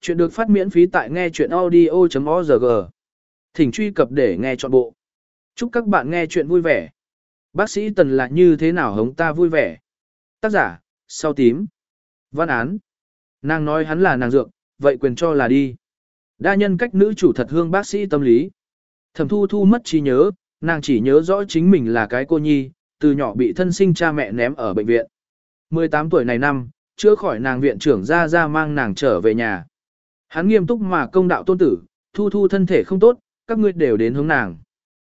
Chuyện được phát miễn phí tại nghe chuyện audio.org. Thỉnh truy cập để nghe trọn bộ. Chúc các bạn nghe chuyện vui vẻ. Bác sĩ Tần là như thế nào hống ta vui vẻ. Tác giả, sau tím. Văn án. Nàng nói hắn là nàng dược, vậy quyền cho là đi. Đa nhân cách nữ chủ thật hương bác sĩ tâm lý. Thẩm thu thu mất trí nhớ, nàng chỉ nhớ rõ chính mình là cái cô nhi, từ nhỏ bị thân sinh cha mẹ ném ở bệnh viện. 18 tuổi này năm, chữa khỏi nàng viện trưởng ra ra mang nàng trở về nhà. Hắn nghiêm túc mà công đạo tôn tử, thu thu thân thể không tốt, các ngươi đều đến hướng nàng.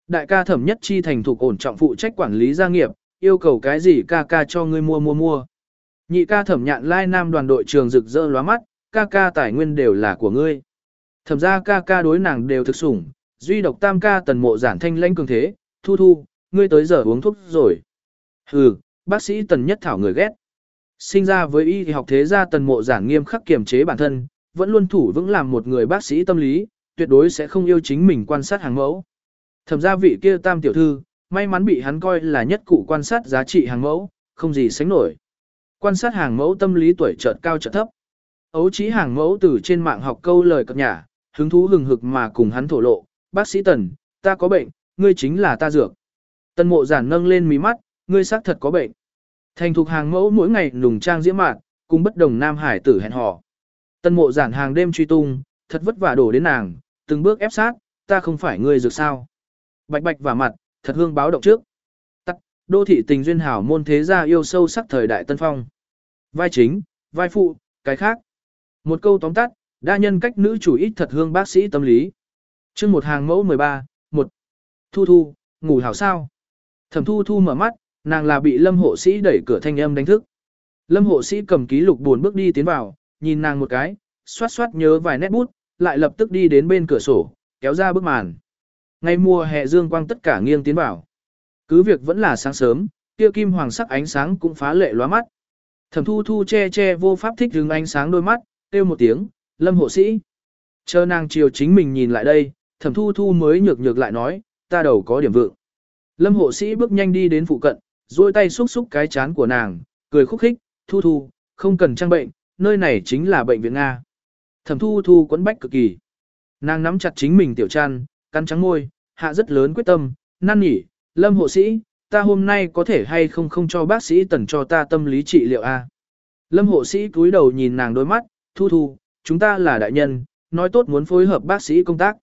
Đại ca thẩm nhất chi thành thuộc ổn trọng phụ trách quản lý gia nghiệp, yêu cầu cái gì ca ca cho ngươi mua mua mua. Nhị ca thẩm nhạn lai nam đoàn đội trường rực rỡ lóa mắt, ca ca tài nguyên đều là của ngươi. Thẩm ra ca ca đối nàng đều thực sủng, duy độc tam ca tần mộ giản thanh lãnh cường thế, thu thu, ngươi tới giờ uống thuốc rồi. Hừ, bác sĩ tần nhất thảo người ghét. Sinh ra với y thì học thế gia tần mộ giản nghiêm khắc kiềm chế bản thân, vẫn luôn thủ vững làm một người bác sĩ tâm lý, tuyệt đối sẽ không yêu chính mình quan sát hàng mẫu. Thẩm gia vị kia tam tiểu thư, may mắn bị hắn coi là nhất cụ quan sát giá trị hàng mẫu, không gì sánh nổi. Quan sát hàng mẫu tâm lý tuổi chợt cao chợt thấp. Ấu trí hàng mẫu từ trên mạng học câu lời cập nhả, hứng thú hừng hực mà cùng hắn thổ lộ, bác sĩ tần, ta có bệnh, ngươi chính là ta dược. Tần mộ giản nâng lên mí mắt, ngươi xác thật có bệnh. Thành thục hàng mẫu mỗi ngày nùng trang diễm mạn, cùng bất đồng nam hải tử hẹn hò. Tân mộ giản hàng đêm truy tung, thật vất vả đổ đến nàng, từng bước ép sát, ta không phải ngươi dược sao. Bạch bạch và mặt, thật hương báo động trước. Tắt, đô thị tình duyên hảo môn thế gia yêu sâu sắc thời đại tân phong. Vai chính, vai phụ, cái khác. Một câu tóm tắt, đa nhân cách nữ chủ ít thật hương bác sĩ tâm lý. chương một hàng mẫu 13, một Thu thu, ngủ hảo sao. Thẩm thu thu mở mắt, nàng là bị lâm hộ sĩ đẩy cửa thanh âm đánh thức. Lâm hộ sĩ cầm ký lục buồn bước đi tiến vào, nhìn nàng một cái, xoát xoát nhớ vài nét bút, lại lập tức đi đến bên cửa sổ, kéo ra bức màn. Ngày mùa hè dương quang tất cả nghiêng tiến vào. Cứ việc vẫn là sáng sớm, kia kim hoàng sắc ánh sáng cũng phá lệ lóa mắt. Thẩm thu thu che che vô pháp thích hứng ánh sáng đôi mắt, kêu một tiếng, lâm hộ sĩ. Chờ nàng chiều chính mình nhìn lại đây, thẩm thu thu mới nhược nhược lại nói, ta đầu có điểm vượng. Lâm hộ sĩ bước nhanh đi đến phụ cận, duỗi tay xúc xúc cái chán của nàng, cười khúc khích, thu thu, không cần trang bệnh, nơi này chính là bệnh viện Nga. Thẩm thu thu quấn bách cực kỳ. Nàng nắm chặt chính mình tiểu trăn cắn trắng môi, hạ rất lớn quyết tâm, năn nhỉ, lâm hộ sĩ, ta hôm nay có thể hay không không cho bác sĩ tần cho ta tâm lý trị liệu a Lâm hộ sĩ cúi đầu nhìn nàng đôi mắt, thu thu, chúng ta là đại nhân, nói tốt muốn phối hợp bác sĩ công tác.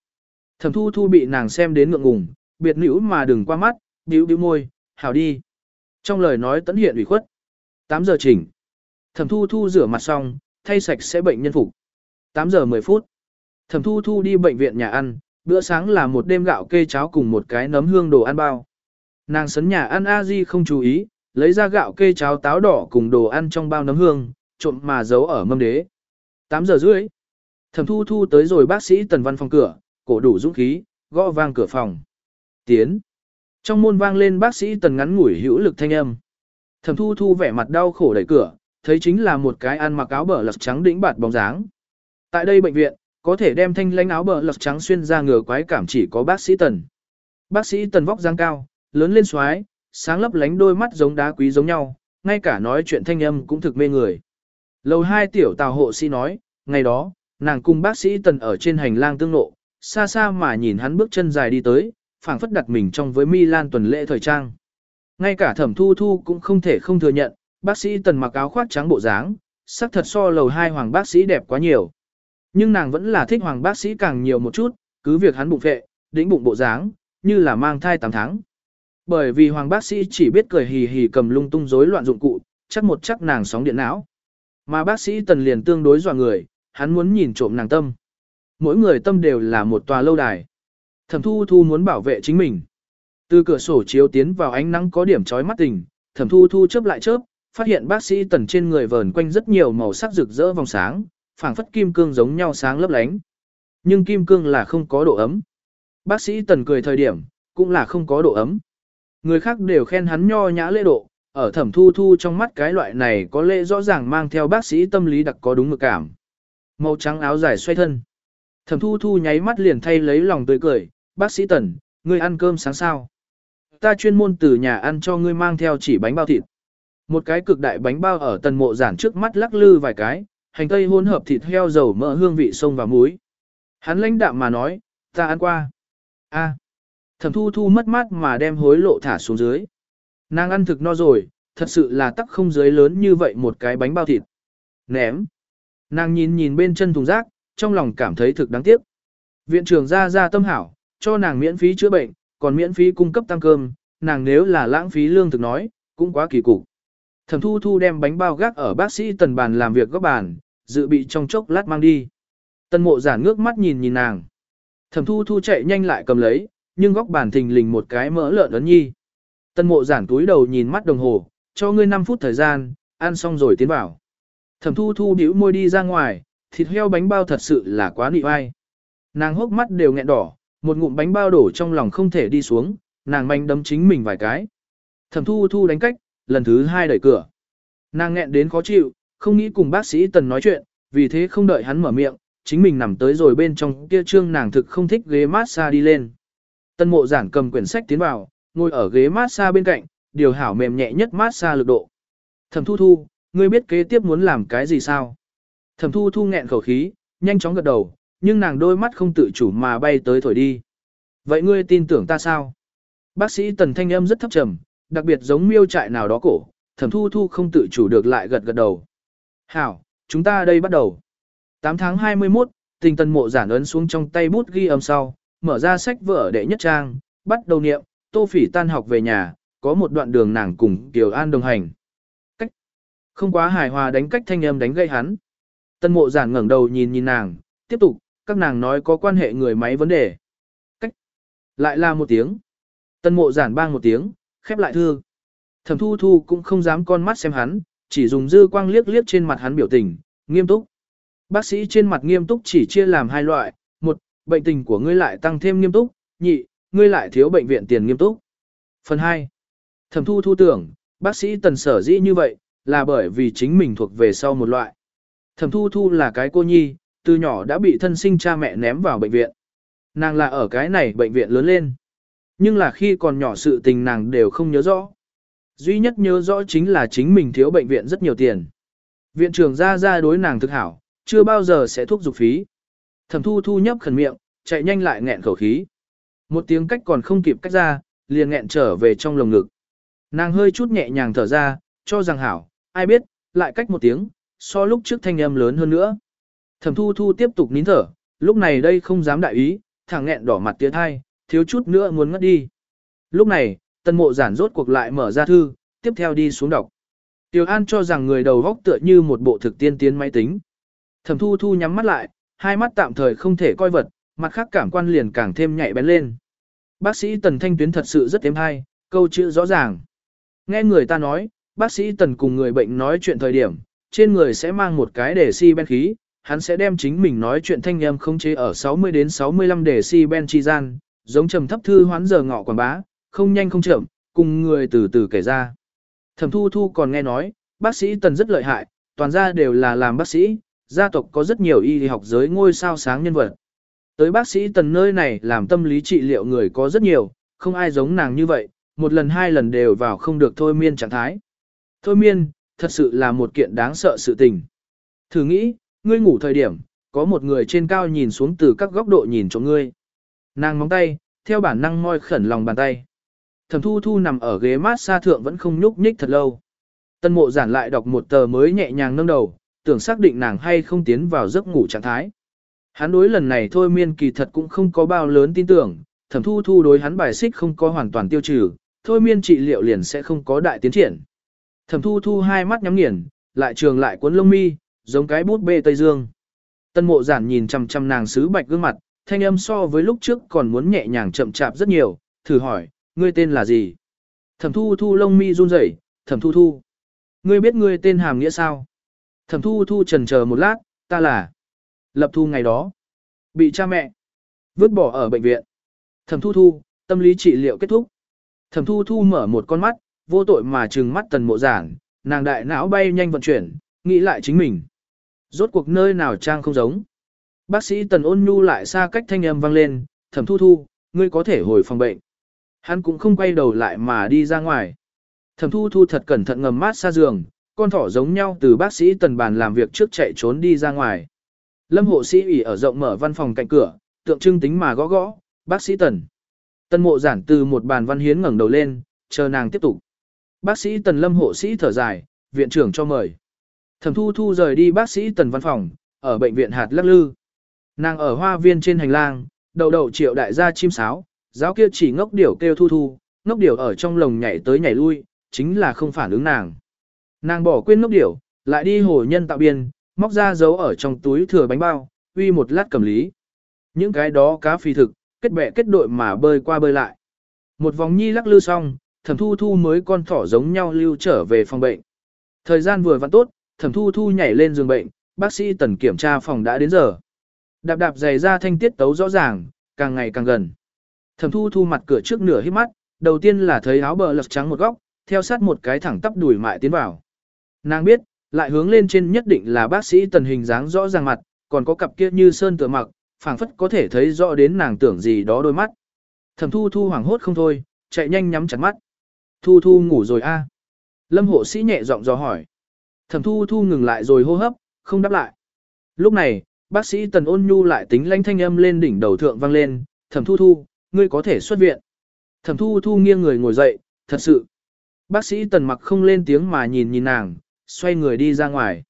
Thẩm thu thu bị nàng xem đến ngượng ngùng, biệt nữ mà đừng qua mắt, bĩu bĩu môi, hảo đi. Trong lời nói tấn hiện ủy khuất. 8 giờ chỉnh. Thẩm thu thu rửa mặt xong, thay sạch sẽ bệnh nhân phục. 8 giờ 10 phút. Thẩm thu thu đi bệnh viện nhà ăn, bữa sáng là một đêm gạo kê cháo cùng một cái nấm hương đồ ăn bao. Nàng sấn nhà ăn a di không chú ý, lấy ra gạo kê cháo táo đỏ cùng đồ ăn trong bao nấm hương, trộn mà giấu ở mâm đế. 8 giờ rưỡi. Thẩm thu thu tới rồi bác sĩ tần văn phòng cửa, cổ đủ dũng khí, gõ vang cửa phòng. Tiến. Trong môn vang lên bác sĩ tần ngắn ngủi hữu lực thanh âm. Thẩm thu thu vẻ mặt đau khổ đẩy cửa, thấy chính là một cái ăn mặc áo bờ lật trắng đĩnh bạt bóng dáng. Tại đây bệnh viện, có thể đem thanh lãnh áo bờ lật trắng xuyên ra ngừa quái cảm chỉ có bác sĩ tần. Bác sĩ tần vóc dáng cao, lớn lên xoái, sáng lấp lánh đôi mắt giống đá quý giống nhau, ngay cả nói chuyện thanh âm cũng thực mê người. Lầu hai tiểu tào hộ sĩ nói, ngày đó, nàng cùng bác sĩ tần ở trên hành lang tương lộ, xa xa mà nhìn hắn bước chân dài đi tới, phảng phất đặt mình trong với Milan tuần lễ thời trang. Ngay cả thẩm thu thu cũng không thể không thừa nhận, bác sĩ tần mặc áo khoác trắng bộ dáng, sắc thật so lầu hai hoàng bác sĩ đẹp quá nhiều. Nhưng nàng vẫn là thích hoàng bác sĩ càng nhiều một chút, cứ việc hắn bụng phệ, đĩnh bụng bộ dáng, như là mang thai 8 tháng. Bởi vì hoàng bác sĩ chỉ biết cười hì hì cầm lung tung rối loạn dụng cụ, chắc một chắc nàng sóng điện não. Mà bác sĩ tần liền tương đối dọa người, hắn muốn nhìn trộm nàng tâm. Mỗi người tâm đều là một tòa lâu đài. Thẩm thu thu muốn bảo vệ chính mình. Từ cửa sổ chiếu tiến vào ánh nắng có điểm chói mắt tình, thẩm thu thu chớp lại chớp, phát hiện bác sĩ tần trên người vờn quanh rất nhiều màu sắc rực rỡ vòng sáng, phảng phất kim cương giống nhau sáng lấp lánh. Nhưng kim cương là không có độ ấm. Bác sĩ tần cười thời điểm, cũng là không có độ ấm. Người khác đều khen hắn nho nhã lễ độ, ở thẩm thu thu trong mắt cái loại này có lẽ rõ ràng mang theo bác sĩ tâm lý đặc có đúng mực cảm. Màu trắng áo dài xoay thân. Thẩm thu thu nháy mắt liền thay lấy lòng tươi cười, bác sĩ tần, ngươi ăn cơm sáng sao. Ta chuyên môn từ nhà ăn cho ngươi mang theo chỉ bánh bao thịt. Một cái cực đại bánh bao ở tần mộ giản trước mắt lắc lư vài cái, hành tây hỗn hợp thịt heo dầu mỡ hương vị sông và muối. Hắn lãnh đạm mà nói, ta ăn qua. A. Thẩm thu thu mất mát mà đem hối lộ thả xuống dưới. Nàng ăn thực no rồi, thật sự là tắc không dưới lớn như vậy một cái bánh bao thịt. Ném. Nàng nhìn nhìn bên chân thùng rác, trong lòng cảm thấy thực đáng tiếc. Viện trưởng ra ra tâm hảo, cho nàng miễn phí chữa bệnh, còn miễn phí cung cấp tăng cơm, nàng nếu là lãng phí lương thực nói, cũng quá kỳ cục. Thẩm thu thu đem bánh bao gác ở bác sĩ tần bàn làm việc góc bàn, dự bị trong chốc lát mang đi. Tần mộ giản ngước mắt nhìn nhìn nàng. Thẩm thu thu chạy nhanh lại cầm lấy, nhưng góc bàn thình lình một cái mỡ lợn ấn nhi. Tần mộ giản túi đầu nhìn mắt đồng hồ, cho ngươi 5 phút thời gian, ăn xong rồi tiến vào. Thẩm thu thu bĩu môi đi ra ngoài, thịt heo bánh bao thật sự là quá nị ai. Nàng hốc mắt đều nghẹn đỏ, một ngụm bánh bao đổ trong lòng không thể đi xuống, nàng manh đấm chính mình vài cái. Thẩm thu thu đánh cách, lần thứ hai đẩy cửa. Nàng nghẹn đến khó chịu, không nghĩ cùng bác sĩ Tần nói chuyện, vì thế không đợi hắn mở miệng, chính mình nằm tới rồi bên trong kia trương nàng thực không thích ghế massage đi lên. Tân mộ giản cầm quyển sách tiến vào, ngồi ở ghế massage bên cạnh, điều hảo mềm nhẹ nhất massage lực độ. Thẩm thu thu, ngươi biết kế tiếp muốn làm cái gì sao? Thẩm thu thu nghẹn khẩu khí, nhanh chóng gật đầu, nhưng nàng đôi mắt không tự chủ mà bay tới thổi đi. Vậy ngươi tin tưởng ta sao? Bác sĩ tần thanh âm rất thấp trầm, đặc biệt giống miêu trại nào đó cổ, thẩm thu thu không tự chủ được lại gật gật đầu. Hảo, chúng ta đây bắt đầu. 8 tháng 21, tình tần mộ giản ấn xuống trong tay bút ghi âm sau, mở ra sách vở đệ nhất trang, bắt đầu niệm, tô phỉ tan học về nhà, có một đoạn đường nàng cùng Kiều An đồng hành. Cách. Không quá hài hòa đánh cách thanh âm đánh gây hắn. Tân mộ giản ngẩng đầu nhìn nhìn nàng, tiếp tục, các nàng nói có quan hệ người máy vấn đề. Cách. Lại là một tiếng. Tân mộ giản bang một tiếng, khép lại thư. Thẩm thu thu cũng không dám con mắt xem hắn, chỉ dùng dư quang liếc liếc trên mặt hắn biểu tình, nghiêm túc. Bác sĩ trên mặt nghiêm túc chỉ chia làm hai loại, một, bệnh tình của ngươi lại tăng thêm nghiêm túc, nhị, ngươi lại thiếu bệnh viện tiền nghiêm túc. Phần 2. Thẩm thu thu tưởng, bác sĩ tần sở dĩ như vậy, là bởi vì chính mình thuộc về sau một loại. Thẩm thu thu là cái cô nhi, từ nhỏ đã bị thân sinh cha mẹ ném vào bệnh viện. Nàng là ở cái này bệnh viện lớn lên. Nhưng là khi còn nhỏ sự tình nàng đều không nhớ rõ. Duy nhất nhớ rõ chính là chính mình thiếu bệnh viện rất nhiều tiền. Viện trưởng ra ra đối nàng thực hảo, chưa bao giờ sẽ thuốc dục phí. Thẩm thu thu nhấp khẩn miệng, chạy nhanh lại nghẹn khẩu khí. Một tiếng cách còn không kịp cách ra, liền nghẹn trở về trong lồng ngực. Nàng hơi chút nhẹ nhàng thở ra, cho rằng hảo, ai biết, lại cách một tiếng, so lúc trước thanh âm lớn hơn nữa. Thẩm thu thu tiếp tục nín thở, lúc này đây không dám đại ý, thẳng nghẹn đỏ mặt tiến thai, thiếu chút nữa muốn ngất đi. Lúc này, tân mộ giản rốt cuộc lại mở ra thư, tiếp theo đi xuống đọc. Tiểu An cho rằng người đầu góc tựa như một bộ thực tiên tiến máy tính. Thẩm thu thu nhắm mắt lại, hai mắt tạm thời không thể coi vật, mặt khác cảm quan liền càng thêm nhạy bén lên. Bác sĩ Tần Thanh Tuyến thật sự rất êm hay, câu chữ rõ ràng. Nghe người ta nói, bác sĩ Tần cùng người bệnh nói chuyện thời điểm, trên người sẽ mang một cái để si ben khí, hắn sẽ đem chính mình nói chuyện thanh âm không chế ở 60 đến 65 để si ben chi gian, giống trầm thấp thư hoán giờ ngọ quảng bá, không nhanh không chậm, cùng người từ từ kể ra. Thẩm thu thu còn nghe nói, bác sĩ Tần rất lợi hại, toàn gia đều là làm bác sĩ, gia tộc có rất nhiều y học giới ngôi sao sáng nhân vật. Tới bác sĩ Tần nơi này làm tâm lý trị liệu người có rất nhiều, không ai giống nàng như vậy, một lần hai lần đều vào không được thôi miên trạng thái. Thôi miên, thật sự là một kiện đáng sợ sự tình. Thử nghĩ, ngươi ngủ thời điểm, có một người trên cao nhìn xuống từ các góc độ nhìn cho ngươi. Nàng móng tay, theo bản năng moi khẩn lòng bàn tay. Thẩm thu thu nằm ở ghế mát xa thượng vẫn không nhúc nhích thật lâu. Tân mộ giản lại đọc một tờ mới nhẹ nhàng nâng đầu, tưởng xác định nàng hay không tiến vào giấc ngủ trạng thái. Hắn đối lần này thôi miên kỳ thật cũng không có bao lớn tin tưởng, thẩm thu thu đối hắn bài xích không có hoàn toàn tiêu trừ, thôi miên trị liệu liền sẽ không có đại tiến triển. Thẩm thu thu hai mắt nhắm nghiền, lại trường lại cuốn lông mi, giống cái bút bê Tây Dương. Tân mộ giản nhìn chằm chằm nàng sứ bạch gương mặt, thanh âm so với lúc trước còn muốn nhẹ nhàng chậm chạp rất nhiều, thử hỏi, ngươi tên là gì? Thẩm thu thu lông mi run rẩy, thẩm thu thu. Ngươi biết ngươi tên hàm nghĩa sao? Thẩm thu thu trần chờ một lát, ta là. Lập thu ngày đó. Bị cha mẹ. Vứt bỏ ở bệnh viện. Thẩm thu thu, tâm lý trị liệu kết thúc. Thẩm thu thu mở một con mắt, vô tội mà trừng mắt tần mộ giản, nàng đại não bay nhanh vận chuyển, nghĩ lại chính mình. Rốt cuộc nơi nào trang không giống. Bác sĩ tần ôn nhu lại xa cách thanh âm vang lên, thẩm thu thu, ngươi có thể hồi phòng bệnh. Hắn cũng không quay đầu lại mà đi ra ngoài. Thẩm thu thu thật cẩn thận ngầm mát xa giường, con thỏ giống nhau từ bác sĩ tần bàn làm việc trước chạy trốn đi ra ngoài. Lâm hộ sĩ ủy ở rộng mở văn phòng cạnh cửa, tượng trưng tính mà gõ gõ, bác sĩ tần. Tân mộ giản từ một bàn văn hiến ngẩng đầu lên, chờ nàng tiếp tục. Bác sĩ tần lâm hộ sĩ thở dài, viện trưởng cho mời. Thẩm thu thu rời đi bác sĩ tần văn phòng, ở bệnh viện hạt lắc lư. Nàng ở hoa viên trên hành lang, đầu đầu triệu đại gia chim sáo, giáo kia chỉ ngốc điểu kêu thu thu, ngốc điểu ở trong lồng nhảy tới nhảy lui, chính là không phản ứng nàng. Nàng bỏ quên ngốc điểu, lại đi hồ nhân tạo biên, móc ra giấu ở trong túi thừa bánh bao, uy một lát cầm lý. Những cái đó cá phi thực, kết bè kết đội mà bơi qua bơi lại. Một vòng nhi lắc lư xong, thẩm thu thu mới con thỏ giống nhau lưu trở về phòng bệnh. Thời gian vừa vặn tốt, thẩm thu thu nhảy lên giường bệnh, bác sĩ tần kiểm tra phòng đã đến giờ. Đạp đạp giày ra thanh tiết tấu rõ ràng, càng ngày càng gần. Thẩm thu thu mặt cửa trước nửa hít mắt, đầu tiên là thấy áo bờ lật trắng một góc, theo sát một cái thẳng tắp đuổi mại tiến vào. Nàng biết, lại hướng lên trên nhất định là bác sĩ tần hình dáng rõ ràng mặt, còn có cặp kia như sơn tựa mặc, phảng phất có thể thấy rõ đến nàng tưởng gì đó đôi mắt. Thẩm thu thu hoảng hốt không thôi, chạy nhanh nhắm chặt mắt. Thu thu ngủ rồi a Lâm hộ sĩ nhẹ giọng dò hỏi. Thẩm thu thu ngừng lại rồi hô hấp, không đáp lại. Lúc này, bác sĩ tần ôn nhu lại tính lanh thanh âm lên đỉnh đầu thượng vang lên, thẩm thu thu, ngươi có thể xuất viện. Thẩm thu thu nghiêng người ngồi dậy, thật sự. Bác sĩ tần mặc không lên tiếng mà nhìn nhìn nàng, xoay người đi ra ngoài.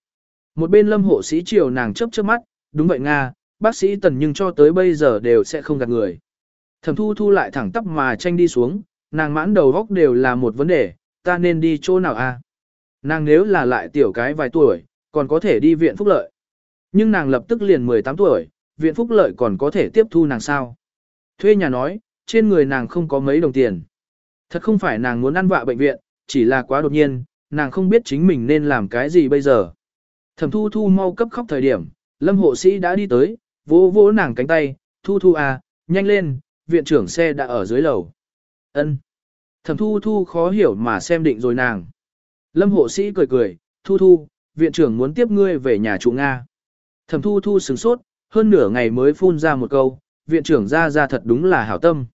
Một bên lâm hộ sĩ chiều nàng chớp chớp mắt, đúng vậy Nga, bác sĩ tần nhưng cho tới bây giờ đều sẽ không gạt người. Thẩm thu thu lại thẳng tắp mà tranh đi xuống, nàng mãn đầu góc đều là một vấn đề, ta nên đi chỗ nào a? À? Nàng nếu là lại tiểu cái vài tuổi, còn có thể đi viện phúc lợi. Nhưng nàng lập tức liền 18 tuổi, viện phúc lợi còn có thể tiếp thu nàng sao? Thuê nhà nói, trên người nàng không có mấy đồng tiền. Thật không phải nàng muốn ăn vạ bệnh viện, chỉ là quá đột nhiên, nàng không biết chính mình nên làm cái gì bây giờ. Thẩm thu thu mau cấp khóc thời điểm, lâm hộ sĩ đã đi tới, vỗ vỗ nàng cánh tay, thu thu à, nhanh lên, viện trưởng xe đã ở dưới lầu. ân Thẩm thu thu khó hiểu mà xem định rồi nàng. Lâm hộ sĩ cười cười, thu thu, viện trưởng muốn tiếp ngươi về nhà chủ Nga. Thẩm thu thu sửng sốt, hơn nửa ngày mới phun ra một câu, viện trưởng ra ra thật đúng là hảo tâm.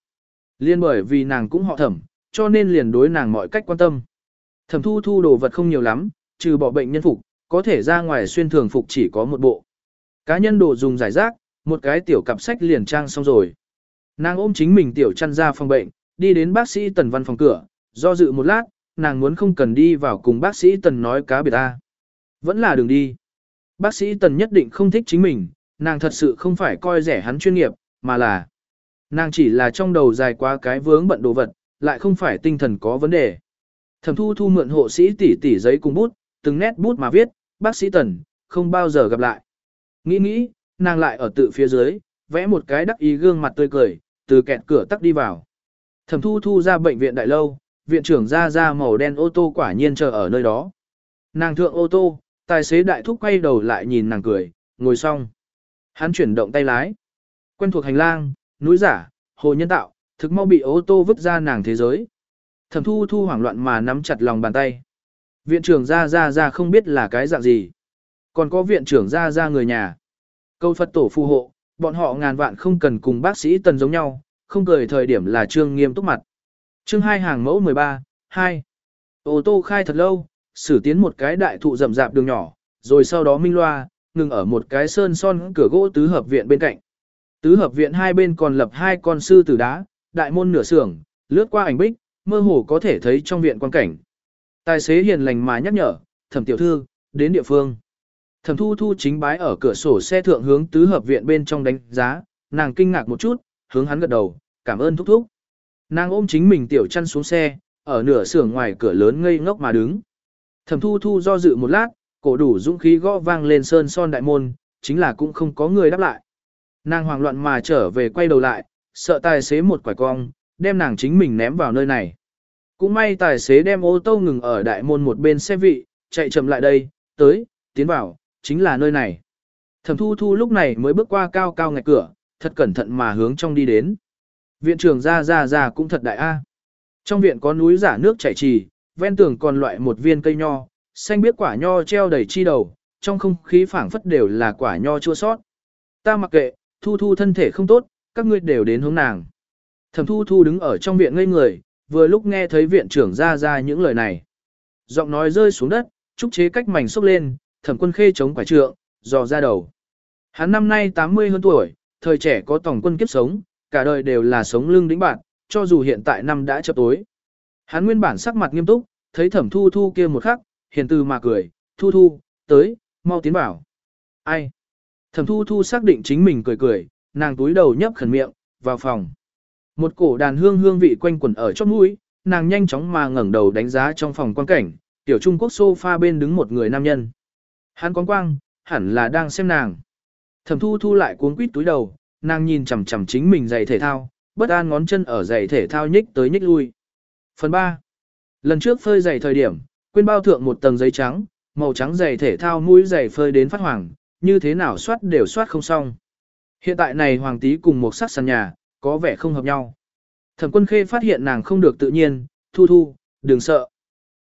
Liên bởi vì nàng cũng họ thẩm, cho nên liền đối nàng mọi cách quan tâm. Thẩm thu thu đồ vật không nhiều lắm, trừ bỏ bệnh nhân phục, có thể ra ngoài xuyên thường phục chỉ có một bộ. Cá nhân đồ dùng giải rác, một cái tiểu cặp sách liền trang xong rồi. Nàng ôm chính mình tiểu chăn ra phòng bệnh, đi đến bác sĩ tần văn phòng cửa, do dự một lát, nàng muốn không cần đi vào cùng bác sĩ tần nói cá biệt ta. Vẫn là đường đi. Bác sĩ tần nhất định không thích chính mình, nàng thật sự không phải coi rẻ hắn chuyên nghiệp, mà là nàng chỉ là trong đầu dài quá cái vướng bận đồ vật, lại không phải tinh thần có vấn đề. Thẩm thu thu mượn hộ sĩ tỉ tỉ giấy cùng bút, từng nét bút mà viết, bác sĩ tần, không bao giờ gặp lại. Nghĩ nghĩ, nàng lại ở tự phía dưới, vẽ một cái đắc ý gương mặt tươi cười, từ kẹt cửa tắc đi vào. Thẩm thu thu ra bệnh viện đại lâu, viện trưởng ra ra màu đen ô tô quả nhiên chờ ở nơi đó. Nàng thượng ô tô, tài xế đại thúc quay đầu lại nhìn nàng cười, ngồi xong. Hắn chuyển động tay lái. Quen thuộc hành lang, núi giả, hồ nhân tạo, thực mau bị ô tô vứt ra nàng thế giới. Thẩm thu thu hoảng loạn mà nắm chặt lòng bàn tay. Viện trưởng ra ra ra không biết là cái dạng gì. Còn có viện trưởng ra ra người nhà. Câu Phật tổ phù hộ, bọn họ ngàn vạn không cần cùng bác sĩ tần giống nhau, không cười thời điểm là trương nghiêm túc mặt. chương hai hàng mẫu 13, 2. Ô tô khai thật lâu, xử tiến một cái đại thụ rậm rạp đường nhỏ, rồi sau đó minh loa, ngừng ở một cái sơn son cửa gỗ tứ hợp viện bên cạnh. Tứ hợp viện hai bên còn lập hai con sư tử đá, đại môn nửa sưởng, lướt qua ảnh bích, mơ hồ có thể thấy trong viện quan cảnh. Tài xế hiền lành mà nhắc nhở, thẩm tiểu thư, đến địa phương. Thẩm thu thu chính bái ở cửa sổ xe thượng hướng tứ hợp viện bên trong đánh giá, nàng kinh ngạc một chút, hướng hắn gật đầu, cảm ơn thúc thúc. Nàng ôm chính mình tiểu chăn xuống xe, ở nửa sưởng ngoài cửa lớn ngây ngốc mà đứng. Thẩm thu thu do dự một lát, cổ đủ dũng khí gõ vang lên sơn son đại môn, chính là cũng không có người đáp lại. Nàng hoảng loạn mà trở về quay đầu lại, sợ tài xế một quải cong, đem nàng chính mình ném vào nơi này. Cũng may tài xế đem ô tô ngừng ở đại môn một bên xe vị, chạy chậm lại đây, tới, tiến vào, chính là nơi này. Thẩm thu thu lúc này mới bước qua cao cao ngạch cửa, thật cẩn thận mà hướng trong đi đến. Viện trưởng ra ra ra cũng thật đại a. Trong viện có núi giả nước chảy trì, ven tường còn loại một viên cây nho, xanh biết quả nho treo đầy chi đầu, trong không khí phảng phất đều là quả nho chua sót. Ta mặc kệ, thu thu thân thể không tốt, các ngươi đều đến hướng nàng. Thẩm thu thu đứng ở trong viện ngây người, vừa lúc nghe thấy viện trưởng ra ra những lời này. Giọng nói rơi xuống đất, trúc chế cách mảnh xốc lên, thẩm quân khê chống quả trượng, dò ra đầu. Hắn năm nay 80 hơn tuổi, thời trẻ có tổng quân kiếp sống, cả đời đều là sống lưng đĩnh bạn, cho dù hiện tại năm đã chập tối. Hắn nguyên bản sắc mặt nghiêm túc, thấy thẩm thu thu kia một khắc, hiền từ mà cười, thu thu, tới, mau tiến vào. Ai? Thẩm thu thu xác định chính mình cười cười, nàng túi đầu nhấp khẩn miệng, vào phòng. Một cổ đàn hương hương vị quanh quẩn ở chót mũi, nàng nhanh chóng mà ngẩng đầu đánh giá trong phòng quan cảnh, tiểu Trung Quốc sofa bên đứng một người nam nhân. Hắn quang quang, hẳn là đang xem nàng. Thẩm thu thu lại cuốn quýt túi đầu, nàng nhìn chằm chằm chính mình giày thể thao, bất an ngón chân ở giày thể thao nhích tới nhích lui. Phần 3. Lần trước phơi giày thời điểm, quên bao thượng một tầng giấy trắng, màu trắng giày thể thao mũi giày phơi đến phát hoàng, như thế nào soát đều soát không xong. Hiện tại này hoàng tí cùng một sắc sàn nhà, có vẻ không hợp nhau. Thẩm quân khê phát hiện nàng không được tự nhiên, thu thu, đừng sợ.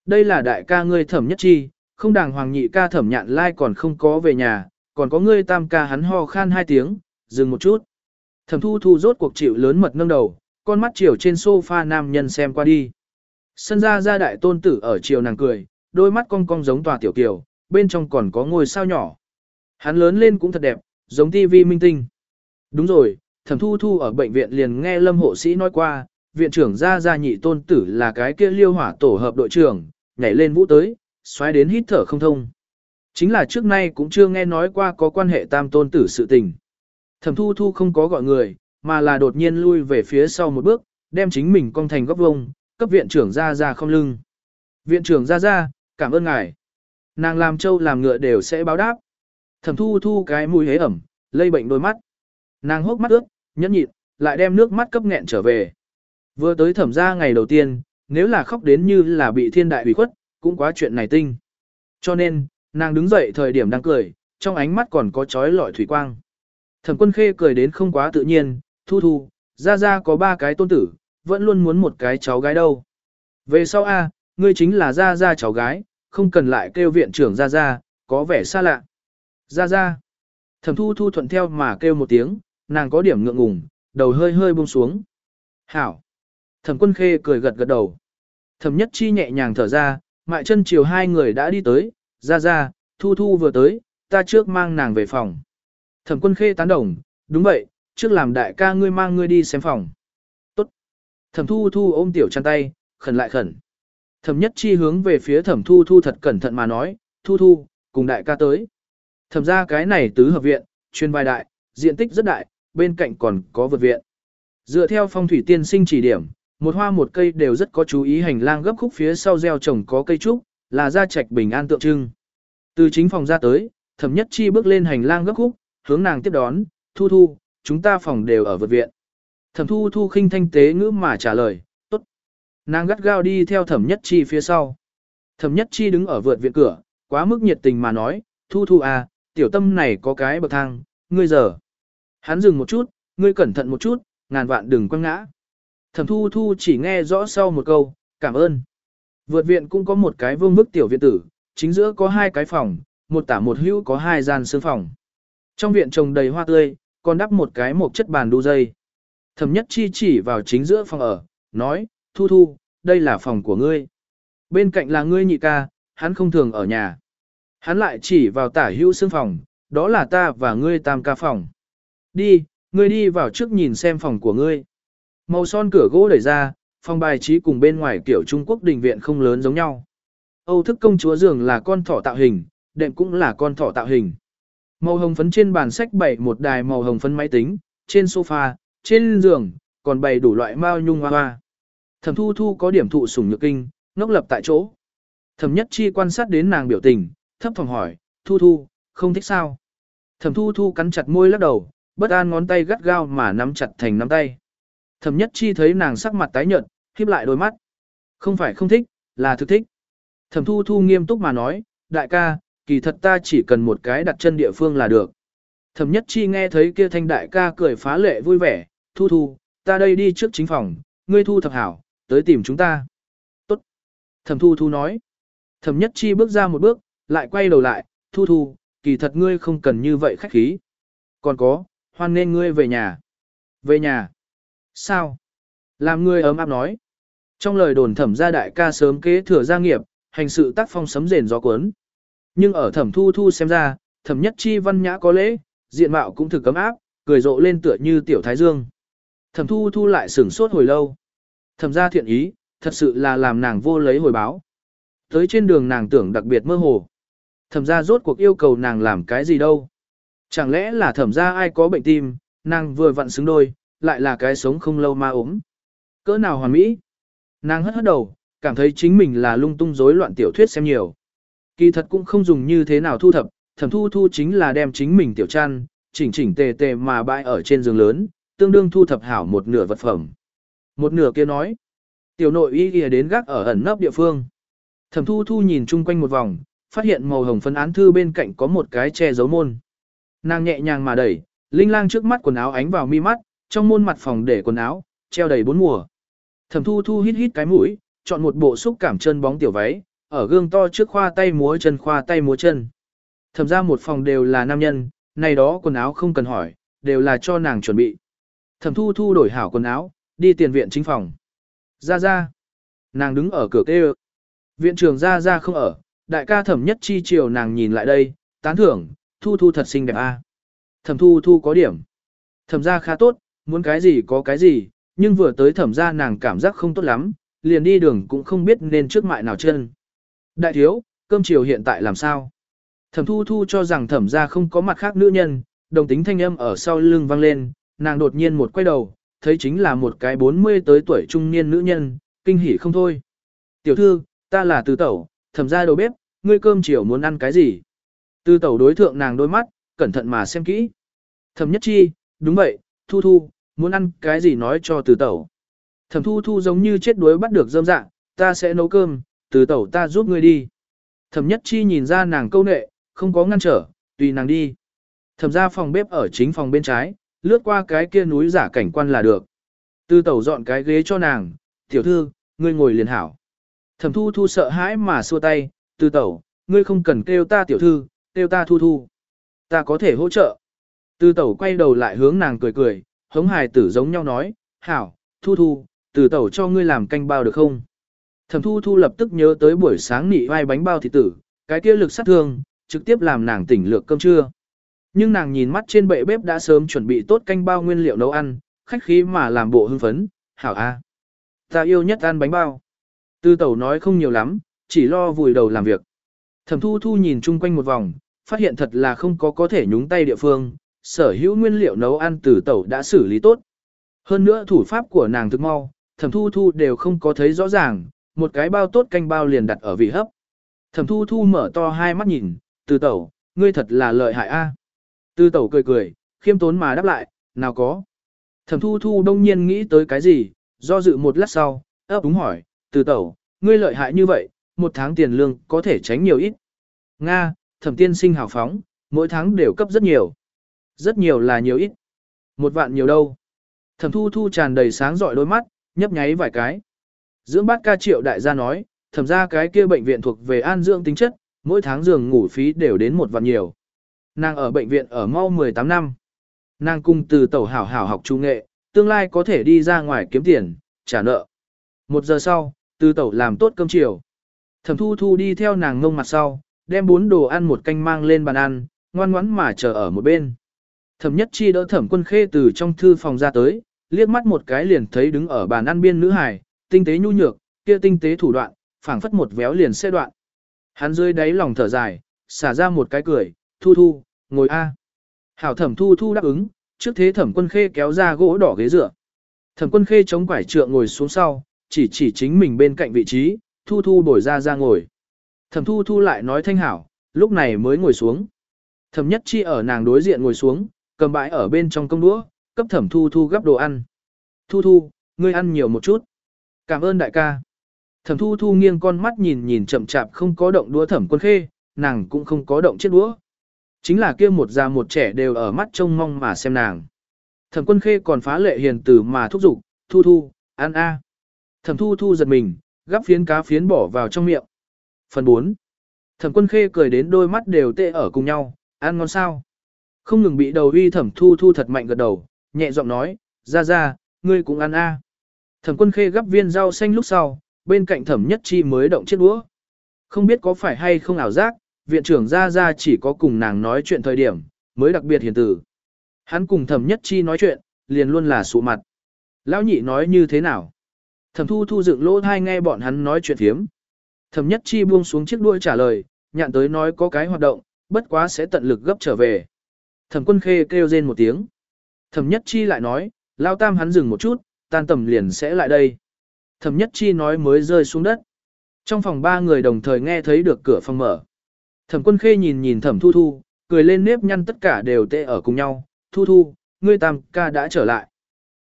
Đây là đại ca ngươi thẩm nhất chi, không đàng hoàng nhị ca thẩm nhạn lai còn không có về nhà, còn có ngươi tam ca hắn ho khan hai tiếng, dừng một chút. Thẩm thu thu rốt cuộc chịu lớn mật nâng đầu, con mắt chiều trên sofa nam nhân xem qua đi. Sân ra ra đại tôn tử ở chiều nàng cười, đôi mắt cong cong giống tòa tiểu kiều, bên trong còn có ngôi sao nhỏ. Hắn lớn lên cũng thật đẹp, giống tivi minh tinh. Đúng rồi, thẩm thu thu ở bệnh viện liền nghe lâm hộ sĩ nói qua, viện trưởng gia gia nhị tôn tử là cái kia liêu hỏa tổ hợp đội trưởng, nhảy lên vũ tới, xoáy đến hít thở không thông. Chính là trước nay cũng chưa nghe nói qua có quan hệ tam tôn tử sự tình. Thẩm thu thu không có gọi người, mà là đột nhiên lui về phía sau một bước, đem chính mình cong thành góc vông, cấp viện trưởng ra ra không lưng. Viện trưởng ra ra, cảm ơn ngài. Nàng làm trâu làm ngựa đều sẽ báo đáp. Thẩm thu thu cái mùi hế ẩm, lây bệnh đôi mắt. Nàng hốc mắt ướt, nhẫn nhịn, lại đem nước mắt cấp nghẹn trở về. Vừa tới thẩm ra ngày đầu tiên, nếu là khóc đến như là bị thiên đại ủy khuất, cũng quá chuyện này tinh. Cho nên, nàng đứng dậy thời điểm đang cười, trong ánh mắt còn có trói lọi thủy quang. Thẩm quân khê cười đến không quá tự nhiên, thu thu, ra ra có ba cái tôn tử, vẫn luôn muốn một cái cháu gái đâu. Về sau a, ngươi chính là gia gia cháu gái, không cần lại kêu viện trưởng gia gia có vẻ xa lạ. gia gia Thẩm thu thu thuận theo mà kêu một tiếng, nàng có điểm ngượng ngùng, đầu hơi hơi buông xuống. Hảo. Thẩm quân khê cười gật gật đầu. Thẩm nhất chi nhẹ nhàng thở ra, mại chân chiều hai người đã đi tới, gia gia thu thu vừa tới, ta trước mang nàng về phòng. Thẩm quân khê tán đồng, đúng vậy, trước làm đại ca ngươi mang ngươi đi xem phòng. Thẩm thu thu ôm tiểu chăn tay, khẩn lại khẩn. Thẩm nhất chi hướng về phía thẩm thu thu thật cẩn thận mà nói, thu thu, cùng đại ca tới. Thẩm ra cái này tứ hợp viện, chuyên vai đại, diện tích rất đại, bên cạnh còn có vượt viện. Dựa theo phong thủy tiên sinh chỉ điểm, một hoa một cây đều rất có chú ý hành lang gấp khúc phía sau gieo trồng có cây trúc, là gia trạch bình an tượng trưng. Từ chính phòng ra tới, thẩm nhất chi bước lên hành lang gấp khúc, hướng nàng tiếp đón, thu thu, chúng ta phòng đều ở vượt viện. Thẩm thu thu khinh thanh tế ngữ mà trả lời, tốt. Nàng gắt gao đi theo thẩm nhất chi phía sau. Thẩm nhất chi đứng ở vượt viện cửa, quá mức nhiệt tình mà nói, thu thu à, tiểu tâm này có cái bậc thang, ngươi giờ. Hắn dừng một chút, ngươi cẩn thận một chút, ngàn vạn đừng quăng ngã. Thẩm thu thu chỉ nghe rõ sau một câu, cảm ơn. Vượt viện cũng có một cái vương bức tiểu viện tử, chính giữa có hai cái phòng, một tả một hữu có hai gian sương phòng. Trong viện trồng đầy hoa tươi, còn đắp một cái một chất bàn đu dây. Thẩm nhất chi chỉ vào chính giữa phòng ở, nói, thu thu, đây là phòng của ngươi. Bên cạnh là ngươi nhị ca, hắn không thường ở nhà. Hắn lại chỉ vào tả hữu xương phòng, đó là ta và ngươi tam ca phòng. Đi, ngươi đi vào trước nhìn xem phòng của ngươi. Màu son cửa gỗ đẩy ra, phòng bài trí cùng bên ngoài kiểu Trung Quốc đình viện không lớn giống nhau. Âu thức công chúa giường là con thỏ tạo hình, đệm cũng là con thỏ tạo hình. Màu hồng phấn trên bàn sách bày một đài màu hồng phấn máy tính, trên sofa, trên giường, còn bày đủ loại mao nhung hoa hoa. Thẩm thu thu có điểm thụ sủng nhược kinh, ngốc lập tại chỗ. Thẩm nhất chi quan sát đến nàng biểu tình, thấp phòng hỏi, thu thu, không thích sao. Thẩm thu thu cắn chặt môi lắc đầu, bất an ngón tay gắt gao mà nắm chặt thành nắm tay. Thẩm nhất chi thấy nàng sắc mặt tái nhợt, khép lại đôi mắt. Không phải không thích, là thực thích. Thẩm thu thu nghiêm túc mà nói, đại ca, kỳ thật ta chỉ cần một cái đặt chân địa phương là được. Thẩm nhất chi nghe thấy kia thanh đại ca cười phá lệ vui vẻ, thu thu, ta đây đi trước chính phòng, ngươi thu thập hảo, tới tìm chúng ta. Tốt. Thẩm thu thu nói. Thẩm nhất chi bước ra một bước, lại quay đầu lại, thu thu, kỳ thật ngươi không cần như vậy khách khí. Còn có, hoan nên ngươi về nhà. Về nhà. Sao? Làm ngươi ấm áp nói. Trong lời đồn thẩm gia đại ca sớm kế thừa gia nghiệp, hành sự tác phong sấm rền gió cuốn. Nhưng ở thẩm thu thu xem ra, thẩm nhất chi văn nhã có lễ, diện mạo cũng thực cấm áp, cười rộ lên tựa như tiểu thái dương. Thẩm thu thu lại sửng sốt hồi lâu. Thẩm ra thiện ý, thật sự là làm nàng vô lấy hồi báo. Tới trên đường nàng tưởng đặc biệt mơ hồ. Thẩm ra rốt cuộc yêu cầu nàng làm cái gì đâu. Chẳng lẽ là thẩm ra ai có bệnh tim, nàng vừa vặn xứng đôi, lại là cái sống không lâu ma ốm. Cỡ nào hoàn mỹ? Nàng hất hất đầu, cảm thấy chính mình là lung tung rối loạn tiểu thuyết xem nhiều. Kỳ thật cũng không dùng như thế nào thu thập, thẩm thu thu chính là đem chính mình tiểu chăn, chỉnh chỉnh tề tề mà bãi ở trên giường lớn, tương đương thu thập hảo một nửa vật phẩm. Một nửa kia nói, tiểu nội y kia đến gác ở ẩn nấp địa phương. Thẩm thu thu nhìn chung quanh một vòng, phát hiện màu hồng phân án thư bên cạnh có một cái che giấu môn. Nàng nhẹ nhàng mà đẩy, linh lang trước mắt quần áo ánh vào mi mắt, trong môn mặt phòng để quần áo, treo đầy bốn mùa. Thẩm thu thu hít hít cái mũi, chọn một bộ xúc cảm chân bóng tiểu váy, ở gương to trước khoa tay múa chân khoa tay múa chân. Thẩm ra một phòng đều là nam nhân, này đó quần áo không cần hỏi, đều là cho nàng chuẩn bị. Thẩm thu thu đổi hảo quần áo, đi tiền viện chính phòng. Ra ra. Nàng đứng ở cửa kêu. Viện trưởng ra ra không ở, đại ca thẩm nhất chi chiều nàng nhìn lại đây, tán thưởng, thu thu thật xinh đẹp a. Thẩm thu thu có điểm. Thẩm ra khá tốt, muốn cái gì có cái gì, nhưng vừa tới thẩm ra nàng cảm giác không tốt lắm, liền đi đường cũng không biết nên trước mại nào chân. Đại thiếu, cơm chiều hiện tại làm sao? Thẩm thu thu cho rằng thẩm ra không có mặt khác nữ nhân, đồng tính thanh âm ở sau lưng vang lên, nàng đột nhiên một quay đầu, thấy chính là một cái 40 tới tuổi trung niên nữ nhân, kinh hỉ không thôi. Tiểu thư, ta là từ tẩu, thẩm ra đầu bếp, ngươi cơm chiều muốn ăn cái gì? Từ tẩu đối thượng nàng đôi mắt, cẩn thận mà xem kỹ. Thẩm nhất chi, đúng vậy, thu thu, muốn ăn cái gì nói cho từ tẩu. Thẩm thu thu giống như chết đuối bắt được dâm dạng, ta sẽ nấu cơm, từ tẩu ta giúp ngươi đi. Thẩm nhất chi nhìn ra nàng câu nệ, không có ngăn trở, tùy nàng đi. Thẩm ra phòng bếp ở chính phòng bên trái, lướt qua cái kia núi giả cảnh quan là được. Tư tẩu dọn cái ghế cho nàng, tiểu thư, ngươi ngồi liền hảo. Thẩm thu thu sợ hãi mà xua tay, Tư tẩu, ngươi không cần kêu ta tiểu thư, kêu ta thu thu. Ta có thể hỗ trợ. Tư tẩu quay đầu lại hướng nàng cười cười, hống hài tử giống nhau nói, hảo, thu thu, từ tẩu cho ngươi làm canh bao được không? Thẩm thu thu lập tức nhớ tới buổi sáng nị vai bánh bao thịt tử, cái kia lực sát thương, trực tiếp làm nàng tỉnh lược cơm trưa. Nhưng nàng nhìn mắt trên bệ bếp đã sớm chuẩn bị tốt canh bao nguyên liệu nấu ăn, khách khí mà làm bộ hưng phấn, hảo a. Ta yêu nhất ăn bánh bao. Tư tẩu nói không nhiều lắm, chỉ lo vùi đầu làm việc. Thẩm thu thu nhìn chung quanh một vòng, phát hiện thật là không có có thể nhúng tay địa phương, sở hữu nguyên liệu nấu ăn từ tẩu đã xử lý tốt. Hơn nữa thủ pháp của nàng thực mau, thẩm thu thu đều không có thấy rõ ràng, một cái bao tốt canh bao liền đặt ở vị hấp. Thẩm thu thu mở to hai mắt nhìn, từ tẩu, ngươi thật là lợi hại a. Tư tẩu cười cười, khiêm tốn mà đáp lại, nào có. Thẩm thu thu đông nhiên nghĩ tới cái gì, do dự một lát sau, ấp đúng hỏi, Tư tẩu, ngươi lợi hại như vậy, một tháng tiền lương có thể tránh nhiều ít. Nga, thẩm tiên sinh hào phóng, mỗi tháng đều cấp rất nhiều. Rất nhiều là nhiều ít. Một vạn nhiều đâu. Thẩm thu thu tràn đầy sáng rọi đôi mắt, nhấp nháy vài cái. Dưỡng bát ca triệu đại gia nói, thẩm ra cái kia bệnh viện thuộc về an dưỡng tính chất, mỗi tháng giường ngủ phí đều đến một vạn nhiều. Nàng ở bệnh viện ở mau 18 năm. Nàng cùng từ tẩu hảo hảo học trung nghệ, tương lai có thể đi ra ngoài kiếm tiền, trả nợ. Một giờ sau, từ tẩu làm tốt cơm chiều. Thẩm thu thu đi theo nàng ngông mặt sau, đem bốn đồ ăn một canh mang lên bàn ăn, ngoan ngoãn mà chờ ở một bên. Thẩm nhất chi đỡ thẩm quân khê từ trong thư phòng ra tới, liếc mắt một cái liền thấy đứng ở bàn ăn biên nữ hải, tinh tế nhu nhược, kia tinh tế thủ đoạn, phảng phất một véo liền xe đoạn. Hắn dưới đáy lòng thở dài, xả ra một cái cười, thu thu, ngồi a. Hảo thẩm thu thu đáp ứng, trước thế thẩm quân khê kéo ra gỗ đỏ ghế dựa. Thẩm quân khê chống quải trượng ngồi xuống sau, chỉ chỉ chính mình bên cạnh vị trí, thu thu bồi ra ra ngồi. Thẩm thu thu lại nói thanh hảo, lúc này mới ngồi xuống. Thẩm nhất chi ở nàng đối diện ngồi xuống, cầm bãi ở bên trong công đũa, cấp thẩm thu thu gấp đồ ăn. Thu thu, ngươi ăn nhiều một chút. Cảm ơn đại ca. Thẩm thu thu nghiêng con mắt nhìn nhìn chậm chạp không có động đũa thẩm quân khê, nàng cũng không có động chiếc đũa. Chính là kia một già một trẻ đều ở mắt trông mong mà xem nàng. Thẩm quân khê còn phá lệ hiền từ mà thúc giục, thu thu, ăn a. Thẩm thu thu giật mình, gắp phiến cá phiến bỏ vào trong miệng. Phần 4. Thẩm quân khê cười đến đôi mắt đều tê ở cùng nhau, ăn ngon sao. Không ngừng bị đầu uy thẩm thu thu thật mạnh gật đầu, nhẹ giọng nói, ra ra, ngươi cũng ăn a. Thẩm quân khê gắp viên rau xanh lúc sau, bên cạnh thẩm nhất chi mới động chiếc đũa. Không biết có phải hay không ảo giác, viện trưởng ra ra chỉ có cùng nàng nói chuyện thời điểm, mới đặc biệt hiền tử. Hắn cùng thẩm nhất chi nói chuyện, liền luôn là sụ mặt. Lão nhị nói như thế nào? Thẩm thu thu dựng lỗ thai nghe bọn hắn nói chuyện thiếm. Thẩm nhất chi buông xuống chiếc đuôi trả lời, nhạn tới nói có cái hoạt động, bất quá sẽ tận lực gấp trở về. Thẩm quân khê kêu rên một tiếng. Thẩm nhất chi lại nói, lao tam hắn dừng một chút, tan tầm liền sẽ lại đây. Thẩm nhất chi nói mới rơi xuống đất. Trong phòng ba người đồng thời nghe thấy được cửa phòng mở. Thẩm quân khê nhìn nhìn thẩm thu thu, cười lên nếp nhăn tất cả đều tệ ở cùng nhau. Thu thu, ngươi tam ca đã trở lại.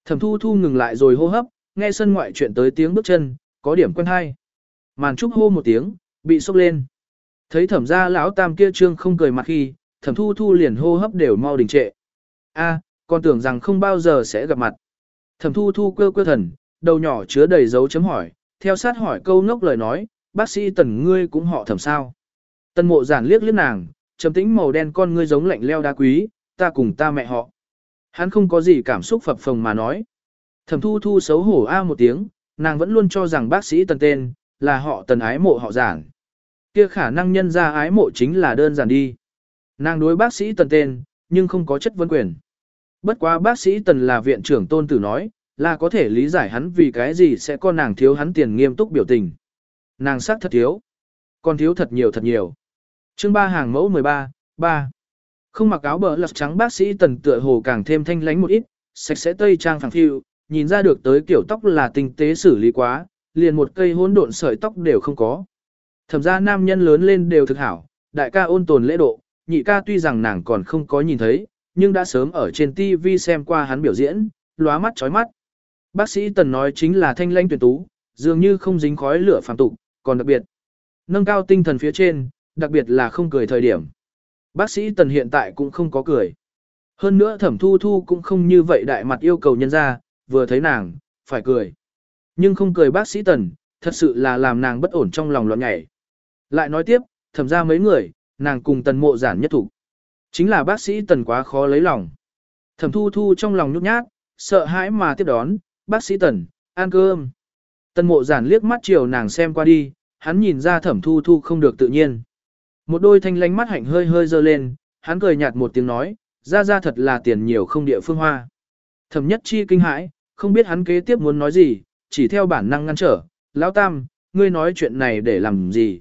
Thẩm thu thu ngừng lại rồi hô hấp, nghe sân ngoại chuyện tới tiếng bước chân, có điểm quen hay. Màn trúc hô một tiếng, bị sốc lên. Thấy thẩm gia lão tam kia trương không cười mặt khi, thẩm thu thu liền hô hấp đều mau đình trệ. A, còn tưởng rằng không bao giờ sẽ gặp mặt. Thẩm thu thu quơ quơ thần, đầu nhỏ chứa đầy dấu chấm hỏi, theo sát hỏi câu ngốc lời nói, bác sĩ tần ngươi cũng họ thẩm sao. Tần mộ giản liếc liếc nàng, trầm tĩnh màu đen con ngươi giống lạnh leo đá quý, ta cùng ta mẹ họ. Hắn không có gì cảm xúc phập phồng mà nói. Thẩm thu thu xấu hổ a một tiếng, nàng vẫn luôn cho rằng bác sĩ tần tên, là họ tần ái mộ họ giản. Kia khả năng nhân ra ái mộ chính là đơn giản đi. Nàng đối bác sĩ tần tên, nhưng không có chất vấn quyền. Bất quá bác sĩ tần là viện trưởng tôn tử nói, là có thể lý giải hắn vì cái gì sẽ có nàng thiếu hắn tiền nghiêm túc biểu tình. Nàng sắc thật thiếu. Còn thiếu thật nhiều thật nhiều chương ba hàng mẫu 13, 3. Không mặc áo bờ lật trắng bác sĩ tần tựa hồ càng thêm thanh lánh một ít, sạch sẽ tây trang phẳng phiu, nhìn ra được tới kiểu tóc là tinh tế xử lý quá, liền một cây hỗn độn sợi tóc đều không có. Thẩm ra nam nhân lớn lên đều thực hảo, đại ca ôn tồn lễ độ, nhị ca tuy rằng nàng còn không có nhìn thấy, nhưng đã sớm ở trên TV xem qua hắn biểu diễn, lóa mắt chói mắt. Bác sĩ Tần nói chính là thanh lanh tuyển tú, dường như không dính khói lửa phàm tục, còn đặc biệt. Nâng cao tinh thần phía trên, đặc biệt là không cười thời điểm. Bác sĩ Tần hiện tại cũng không có cười. Hơn nữa thẩm thu thu cũng không như vậy đại mặt yêu cầu nhân ra, vừa thấy nàng, phải cười. Nhưng không cười bác sĩ Tần, thật sự là làm nàng bất ổn trong lòng loạn nhảy. Lại nói tiếp, thẩm ra mấy người, nàng cùng tần mộ giản nhất thủ. Chính là bác sĩ tần quá khó lấy lòng. Thẩm thu thu trong lòng nhút nhát, sợ hãi mà tiếp đón, bác sĩ tần, ăn cơm. Tần mộ giản liếc mắt chiều nàng xem qua đi, hắn nhìn ra thẩm thu thu không được tự nhiên. Một đôi thanh lánh mắt hạnh hơi hơi dơ lên, hắn cười nhạt một tiếng nói, ra ra thật là tiền nhiều không địa phương hoa. Thẩm nhất chi kinh hãi, không biết hắn kế tiếp muốn nói gì, chỉ theo bản năng ngăn trở, lão tam, ngươi nói chuyện này để làm gì.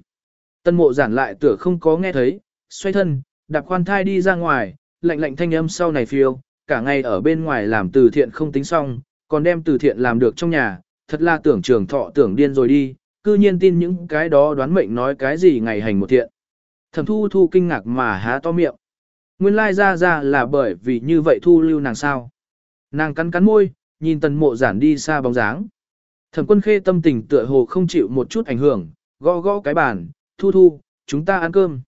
Tân mộ giản lại tựa không có nghe thấy, xoay thân, đạp khoan thai đi ra ngoài, lạnh lạnh thanh âm sau này phiêu, cả ngày ở bên ngoài làm từ thiện không tính xong, còn đem từ thiện làm được trong nhà, thật là tưởng trường thọ tưởng điên rồi đi, cư nhiên tin những cái đó đoán mệnh nói cái gì ngày hành một thiện. Thẩm thu thu kinh ngạc mà há to miệng. Nguyên lai ra ra là bởi vì như vậy thu lưu nàng sao. Nàng cắn cắn môi, nhìn tần mộ giản đi xa bóng dáng. Thẩm quân khê tâm tình tựa hồ không chịu một chút ảnh hưởng, gõ gõ cái bàn, thu thu, chúng ta ăn cơm.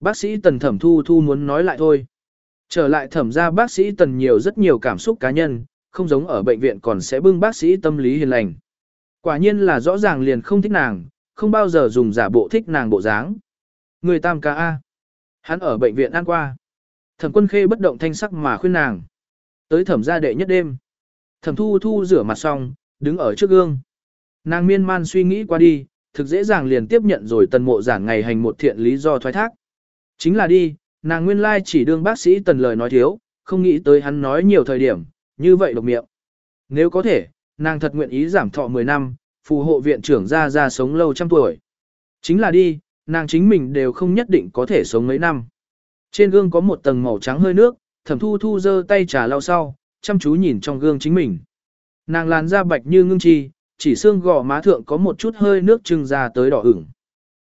Bác sĩ tần thẩm thu thu muốn nói lại thôi. Trở lại thẩm ra bác sĩ tần nhiều rất nhiều cảm xúc cá nhân, không giống ở bệnh viện còn sẽ bưng bác sĩ tâm lý hiền lành. Quả nhiên là rõ ràng liền không thích nàng, không bao giờ dùng giả bộ thích nàng bộ dáng. Người tam ca A. Hắn ở bệnh viện ăn qua. Thẩm quân khê bất động thanh sắc mà khuyên nàng. Tới thẩm gia đệ nhất đêm. Thẩm thu thu rửa mặt xong, đứng ở trước gương. Nàng miên man suy nghĩ qua đi, thực dễ dàng liền tiếp nhận rồi tần mộ giảng ngày hành một thiện lý do thoái thác. Chính là đi, nàng nguyên lai chỉ đương bác sĩ tần lời nói thiếu, không nghĩ tới hắn nói nhiều thời điểm, như vậy độc miệng. Nếu có thể, nàng thật nguyện ý giảm thọ 10 năm, phù hộ viện trưởng ra ra sống lâu trăm tuổi. Chính là đi, nàng chính mình đều không nhất định có thể sống mấy năm. Trên gương có một tầng màu trắng hơi nước, thẩm thu thu giơ tay trà lau sau, chăm chú nhìn trong gương chính mình. Nàng làn da bạch như ngưng chi, chỉ xương gò má thượng có một chút hơi nước trưng ra tới đỏ ửng.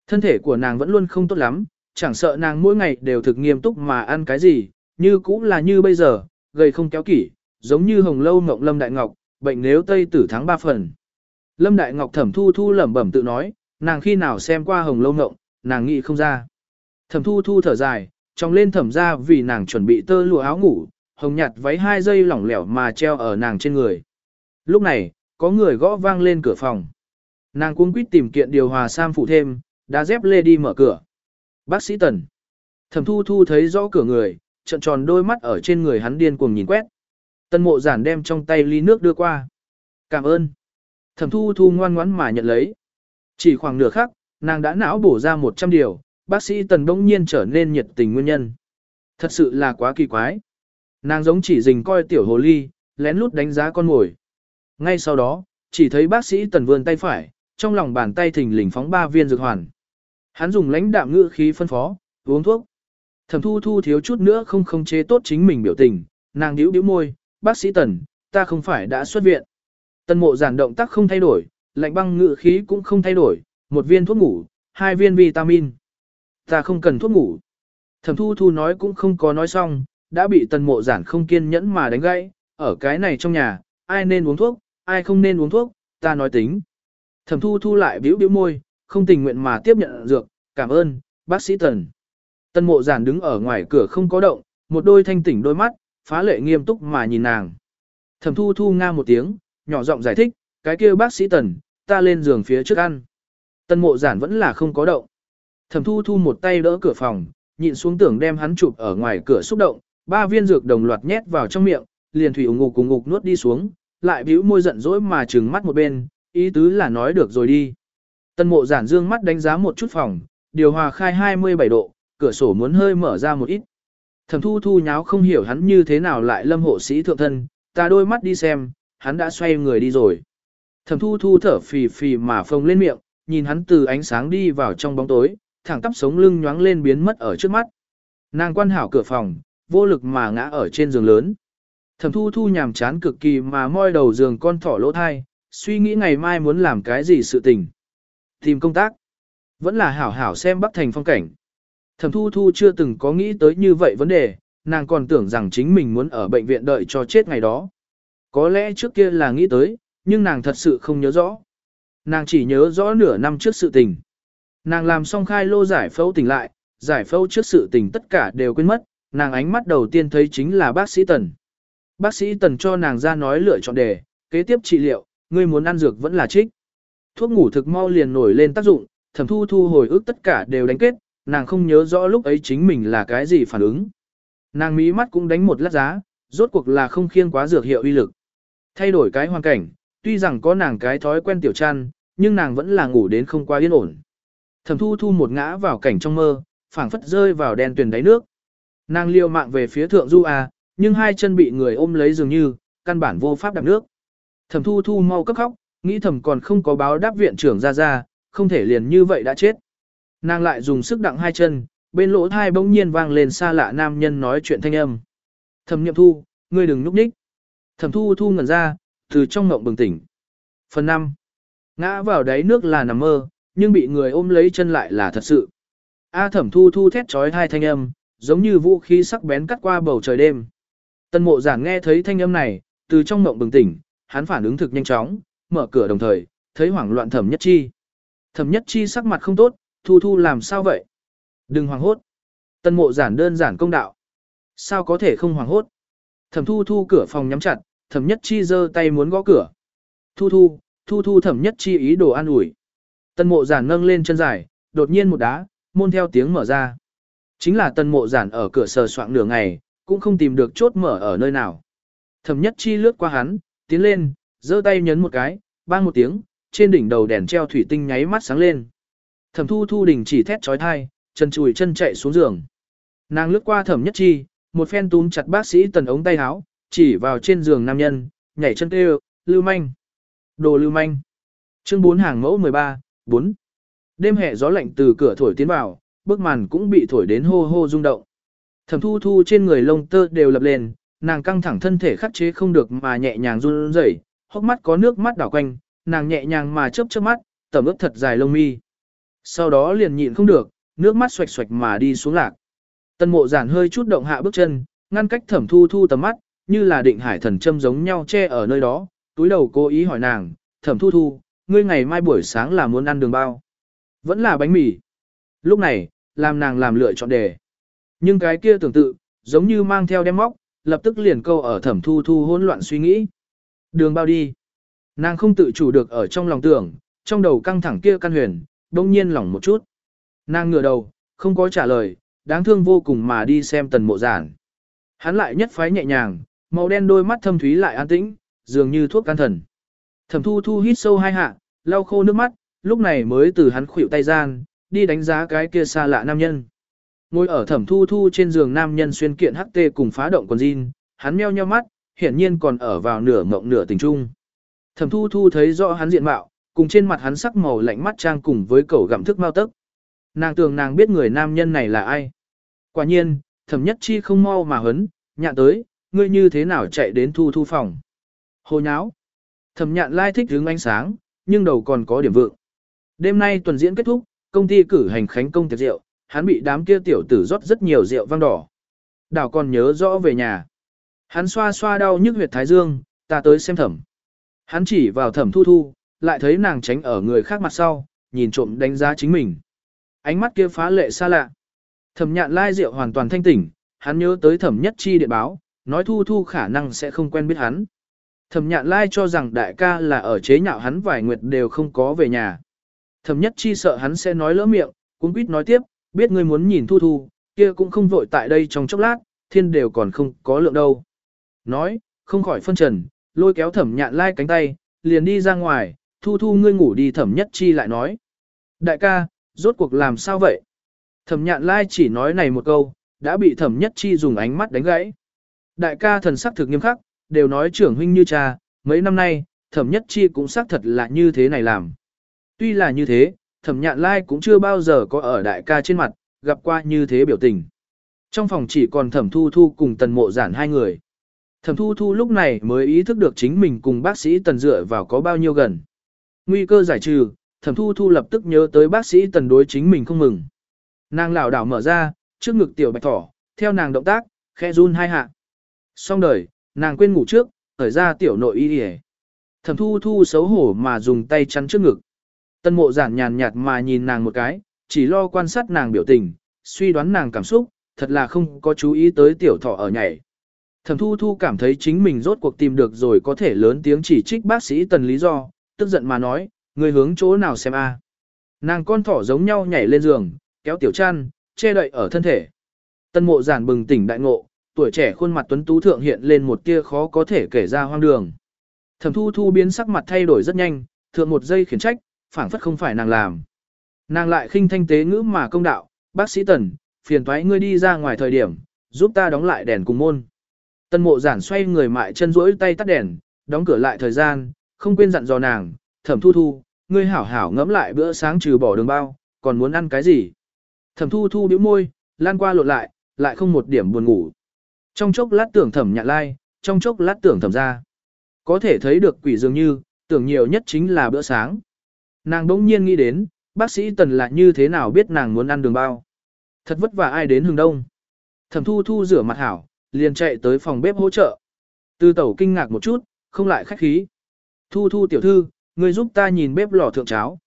Thân thể của nàng vẫn luôn không tốt lắm, chẳng sợ nàng mỗi ngày đều thực nghiêm túc mà ăn cái gì, như cũng là như bây giờ, gầy không kéo kỷ, giống như hồng lâu ngọc lâm đại ngọc, bệnh nếu tây tử tháng ba phần. Lâm đại ngọc thẩm thu thu lẩm bẩm tự nói, nàng khi nào xem qua hồng lâu ngọc, nàng nghĩ không ra. Thẩm thu thu thở dài, trong lên thẩm ra vì nàng chuẩn bị tơ lụa áo ngủ, hồng nhạt váy hai dây lỏng lẻo mà treo ở nàng trên người. Lúc này, có người gõ vang lên cửa phòng. Nàng cuống quýt tìm kiện điều hòa sam phụ thêm, đã dép lê đi mở cửa. Bác sĩ Tần. Thẩm thu thu thấy rõ cửa người, trận tròn đôi mắt ở trên người hắn điên cuồng nhìn quét. tân mộ giản đem trong tay ly nước đưa qua. Cảm ơn. Thẩm thu thu ngoan ngoãn mà nhận lấy. Chỉ khoảng nửa khắc, nàng đã não bổ ra 100 điều, bác sĩ tần đông nhiên trở nên nhiệt tình nguyên nhân. Thật sự là quá kỳ quái. Nàng giống chỉ dình coi tiểu hồ ly, lén lút đánh giá con ngồi. Ngay sau đó, chỉ thấy bác sĩ tần vươn tay phải, trong lòng bàn tay thình lình phóng ba viên dược hoàn. Hắn dùng lãnh đạm ngữ khí phân phó, uống thuốc. Thẩm thu thu thiếu chút nữa không không chế tốt chính mình biểu tình, nàng điếu điếu môi, bác sĩ tần, ta không phải đã xuất viện. Tần mộ giản động tác không thay đổi, lạnh băng ngữ khí cũng không thay đổi, một viên thuốc ngủ, hai viên vitamin. Ta không cần thuốc ngủ. Thẩm thu thu nói cũng không có nói xong, đã bị tần mộ giản không kiên nhẫn mà đánh gãy, ở cái này trong nhà, ai nên uống thuốc, ai không nên uống thuốc, ta nói tính. Thẩm thu thu lại bĩu bĩu môi, không tình nguyện mà tiếp nhận dược, cảm ơn, bác sĩ tần. Tần mộ giản đứng ở ngoài cửa không có động, một đôi thanh tỉnh đôi mắt, phá lệ nghiêm túc mà nhìn nàng. Thẩm thu thu nga một tiếng, nhỏ giọng giải thích, cái kia bác sĩ tần, ta lên giường phía trước ăn. Tân mộ giản vẫn là không có động. Thẩm thu thu một tay đỡ cửa phòng, nhịn xuống tưởng đem hắn chụp ở ngoài cửa xúc động, ba viên dược đồng loạt nhét vào trong miệng, liền thủy ngục cùng ngục nuốt đi xuống, lại bĩu môi giận dỗi mà trừng mắt một bên, ý tứ là nói được rồi đi. Tân mộ giản dương mắt đánh giá một chút phòng, điều hòa khai 27 độ, cửa sổ muốn hơi mở ra một ít. Thẩm thu thu nháo không hiểu hắn như thế nào lại lâm hộ sĩ thượng thân, ta đôi mắt đi xem, hắn đã xoay người đi rồi. Thẩm thu thu thở phì phì mà phồng lên miệng, nhìn hắn từ ánh sáng đi vào trong bóng tối, thẳng tắp sống lưng nhoáng lên biến mất ở trước mắt. Nàng quan hảo cửa phòng, vô lực mà ngã ở trên giường lớn. Thẩm thu thu nhàm chán cực kỳ mà moi đầu giường con thỏ lỗ thai, suy nghĩ ngày mai muốn làm cái gì sự tình. Tìm công tác. Vẫn là hảo hảo xem Bắc Thành phong cảnh. Thẩm thu thu chưa từng có nghĩ tới như vậy vấn đề, nàng còn tưởng rằng chính mình muốn ở bệnh viện đợi cho chết ngày đó. Có lẽ trước kia là nghĩ tới, nhưng nàng thật sự không nhớ rõ. Nàng chỉ nhớ rõ nửa năm trước sự tình. Nàng làm xong khai lô giải phẫu tỉnh lại, giải phẫu trước sự tình tất cả đều quên mất, nàng ánh mắt đầu tiên thấy chính là bác sĩ Tần. Bác sĩ Tần cho nàng ra nói lựa chọn đề, kế tiếp trị liệu, ngươi muốn ăn dược vẫn là trích. Thuốc ngủ thực mau liền nổi lên tác dụng, thẩm thu thu hồi ức tất cả đều đánh kết, nàng không nhớ rõ lúc ấy chính mình là cái gì phản ứng. Nàng mí mắt cũng đánh một lát giá, rốt cuộc là không khiêng quá dược hiệu uy lực. Thay đổi cái hoàn cảnh, tuy rằng có nàng cái thói quen tiểu chăn, nhưng nàng vẫn là ngủ đến không quá yên ổn. Thẩm thu thu một ngã vào cảnh trong mơ, phảng phất rơi vào đen tuyền đáy nước. Nàng liều mạng về phía thượng du à, nhưng hai chân bị người ôm lấy dường như, căn bản vô pháp đạp nước. Thẩm thu thu mau cấp khóc, nghĩ thầm còn không có báo đáp viện trưởng ra ra, không thể liền như vậy đã chết. Nàng lại dùng sức đặng hai chân, bên lỗ thai bỗng nhiên vang lên xa lạ nam nhân nói chuyện thanh âm. Thẩm nhậm thu, ngươi đừng núp ních. Thẩm thu thu ngẩn ra, từ trong ngộng bừng tỉnh. Phần 5. Ngã vào đáy nước là nằm mơ, nhưng bị người ôm lấy chân lại là thật sự. A thẩm thu thu thét trói hai thanh âm, giống như vũ khí sắc bén cắt qua bầu trời đêm. Tân mộ giản nghe thấy thanh âm này, từ trong mộng bừng tỉnh, hắn phản ứng thực nhanh chóng, mở cửa đồng thời, thấy hoảng loạn thẩm nhất chi. Thẩm nhất chi sắc mặt không tốt, thu thu làm sao vậy? Đừng hoảng hốt. Tân mộ giản đơn giản công đạo. Sao có thể không hoảng hốt? Thẩm thu thu cửa phòng nhắm chặt, thẩm nhất chi giơ tay muốn gõ cửa. Thu thu, thu thu thẩm nhất chi ý đồ an ủi. tần mộ giản nâng lên chân dài, đột nhiên một đá, môn theo tiếng mở ra. Chính là tần mộ giản ở cửa sờ soạn nửa ngày, cũng không tìm được chốt mở ở nơi nào. Thẩm nhất chi lướt qua hắn, tiến lên, giơ tay nhấn một cái, bang một tiếng, trên đỉnh đầu đèn treo thủy tinh nháy mắt sáng lên. Thẩm thu thu đình chỉ thét trói thai, chân chùi chân chạy xuống giường. Nàng lướt qua thẩm nhất chi, một phen túm chặt bác sĩ tần ống tay áo, chỉ vào trên giường nam nhân, nhảy chân kêu, lưu manh. Đồ lưu manh. Chương 4 hàng mẫu 13, 4. Đêm hè gió lạnh từ cửa thổi tiến vào, bức màn cũng bị thổi đến hô hô rung động. Thẩm thu thu trên người lông tơ đều lập lên, nàng căng thẳng thân thể khắc chế không được mà nhẹ nhàng run rẩy, hốc mắt có nước mắt đảo quanh, nàng nhẹ nhàng mà chớp chớp mắt, tẩm ướp thật dài lông mi. Sau đó liền nhịn không được, nước mắt xoạch xoạch mà đi xuống lạc. Tân mộ giản hơi chút động hạ bước chân, ngăn cách thẩm thu thu tầm mắt, như là định hải thần châm giống nhau che ở nơi đó, túi đầu cố ý hỏi nàng, thẩm thu thu, ngươi ngày mai buổi sáng là muốn ăn đường bao. Vẫn là bánh mì. Lúc này, làm nàng làm lựa chọn đề. Nhưng cái kia tưởng tự, giống như mang theo đem móc, lập tức liền câu ở thẩm thu thu hỗn loạn suy nghĩ. Đường bao đi. Nàng không tự chủ được ở trong lòng tưởng, trong đầu căng thẳng kia căn huyền, đông nhiên lỏng một chút. Nàng ngửa đầu, không có trả lời, đáng thương vô cùng mà đi xem tần mộ giản. Hắn lại nhất phái nhẹ nhàng, màu đen đôi mắt thâm thúy lại an tĩnh, dường như thuốc can thần. Thẩm thu thu hít sâu hai hạ, lau khô nước mắt, lúc này mới từ hắn khuỵu tay gian, đi đánh giá cái kia xa lạ nam nhân. Ngồi ở thẩm thu thu trên giường nam nhân xuyên kiện hắc tê cùng phá động quần jean, hắn meo nheo mắt, hiển nhiên còn ở vào nửa mộng nửa tình trung. Thẩm thu thu thấy rõ hắn diện mạo, cùng trên mặt hắn sắc màu lạnh mắt trang cùng với cẩu gặm thức mau tức. Nàng tưởng nàng biết người nam nhân này là ai. Quả nhiên, thẩm nhất chi không mau mà hấn, nhạn tới, ngươi như thế nào chạy đến thu thu phòng. Hồ nháo. Thẩm nhạn lai thích hướng ánh sáng, nhưng đầu còn có điểm vượng. Đêm nay tuần diễn kết thúc, công ty cử hành khánh công tiệc rượu, hắn bị đám kia tiểu tử rót rất nhiều rượu vang đỏ. Đảo còn nhớ rõ về nhà. Hắn xoa xoa đau nhức huyệt thái dương, ta tới xem thẩm. Hắn chỉ vào thẩm thu thu, lại thấy nàng tránh ở người khác mặt sau, nhìn trộm đánh giá chính mình. Ánh mắt kia phá lệ xa lạ. Thẩm nhạn lai rượu hoàn toàn thanh tỉnh, hắn nhớ tới thẩm nhất chi điện báo, nói thu thu khả năng sẽ không quen biết hắn. Thẩm nhạn lai cho rằng đại ca là ở chế nhạo hắn vài nguyệt đều không có về nhà. Thẩm nhất chi sợ hắn sẽ nói lỡ miệng, cũng quýt nói tiếp, biết ngươi muốn nhìn thu thu, kia cũng không vội tại đây trong chốc lát, thiên đều còn không có lượng đâu. Nói, không khỏi phân trần, lôi kéo thẩm nhạn lai cánh tay, liền đi ra ngoài, thu thu ngươi ngủ đi thẩm nhất chi lại nói. Đại ca, rốt cuộc làm sao vậy? Thẩm nhạn lai chỉ nói này một câu, đã bị thẩm nhất chi dùng ánh mắt đánh gãy. Đại ca thần sắc thực nghiêm khắc, đều nói trưởng huynh như cha, mấy năm nay, thẩm nhất chi cũng xác thật là như thế này làm. Tuy là như thế, thẩm nhạn lai cũng chưa bao giờ có ở đại ca trên mặt, gặp qua như thế biểu tình. Trong phòng chỉ còn thẩm thu thu cùng tần mộ giản hai người. Thẩm thu thu lúc này mới ý thức được chính mình cùng bác sĩ tần dựa vào có bao nhiêu gần. Nguy cơ giải trừ, thẩm thu thu lập tức nhớ tới bác sĩ tần đối chính mình không mừng. Nàng lảo đảo mở ra, trước ngực tiểu bạch thỏ, theo nàng động tác, khe run hai hạ. Xong đời, nàng quên ngủ trước, thở ra tiểu nội y đi Thẩm thu thu xấu hổ mà dùng tay chắn trước ngực. Tân mộ giản nhàn nhạt mà nhìn nàng một cái, chỉ lo quan sát nàng biểu tình, suy đoán nàng cảm xúc, thật là không có chú ý tới tiểu thọ ở nhảy. Thẩm thu thu cảm thấy chính mình rốt cuộc tìm được rồi có thể lớn tiếng chỉ trích bác sĩ tần lý do, tức giận mà nói, người hướng chỗ nào xem a? Nàng con thỏ giống nhau nhảy lên giường, kéo tiểu chăn, che đậy ở thân thể. Tân mộ giản bừng tỉnh đại ngộ, tuổi trẻ khuôn mặt tuấn tú thượng hiện lên một tia khó có thể kể ra hoang đường. Thẩm thu thu biến sắc mặt thay đổi rất nhanh, thượng một giây khiển trách, phảng phất không phải nàng làm. Nàng lại khinh thanh tế ngữ mà công đạo, bác sĩ tần, phiền toái ngươi đi ra ngoài thời điểm, giúp ta đóng lại đèn cùng môn. Tân mộ giản xoay người mại chân duỗi tay tắt đèn, đóng cửa lại thời gian, không quên dặn dò nàng, thẩm thu thu, ngươi hảo hảo ngẫm lại bữa sáng trừ bỏ đường bao, còn muốn ăn cái gì. Thẩm thu thu bĩu môi, lan qua lộn lại, lại không một điểm buồn ngủ. Trong chốc lát tưởng thẩm nhạn lai, trong chốc lát tưởng thẩm ra. Có thể thấy được quỷ dường như, tưởng nhiều nhất chính là bữa sáng. Nàng đỗng nhiên nghĩ đến, bác sĩ tần là như thế nào biết nàng muốn ăn đường bao. Thật vất vả ai đến hừng đông. Thẩm thu thu rửa mặt hảo, liền chạy tới phòng bếp hỗ trợ. Tư tẩu kinh ngạc một chút, không lại khách khí. Thu thu tiểu thư, người giúp ta nhìn bếp lò thượng cháo.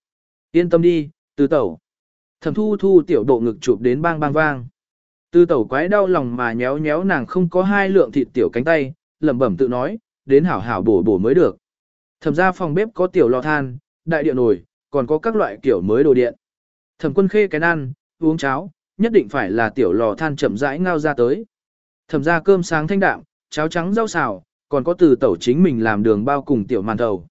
Yên tâm đi, tư tẩu. Thẩm thu thu tiểu độ ngực chụp đến bang bang vang. Tư tẩu quái đau lòng mà nhéo nhéo nàng không có hai lượng thịt tiểu cánh tay, lẩm bẩm tự nói, đến hảo hảo bổ bổ mới được. Thẩm ra phòng bếp có tiểu lò than, đại điện nồi, còn có các loại kiểu mới đồ điện. Thẩm quân khê cái ăn, uống cháo, nhất định phải là tiểu lò than chậm rãi ngao ra tới. Thẩm ra cơm sáng thanh đạm, cháo trắng rau xào, còn có từ tẩu chính mình làm đường bao cùng tiểu màn đầu.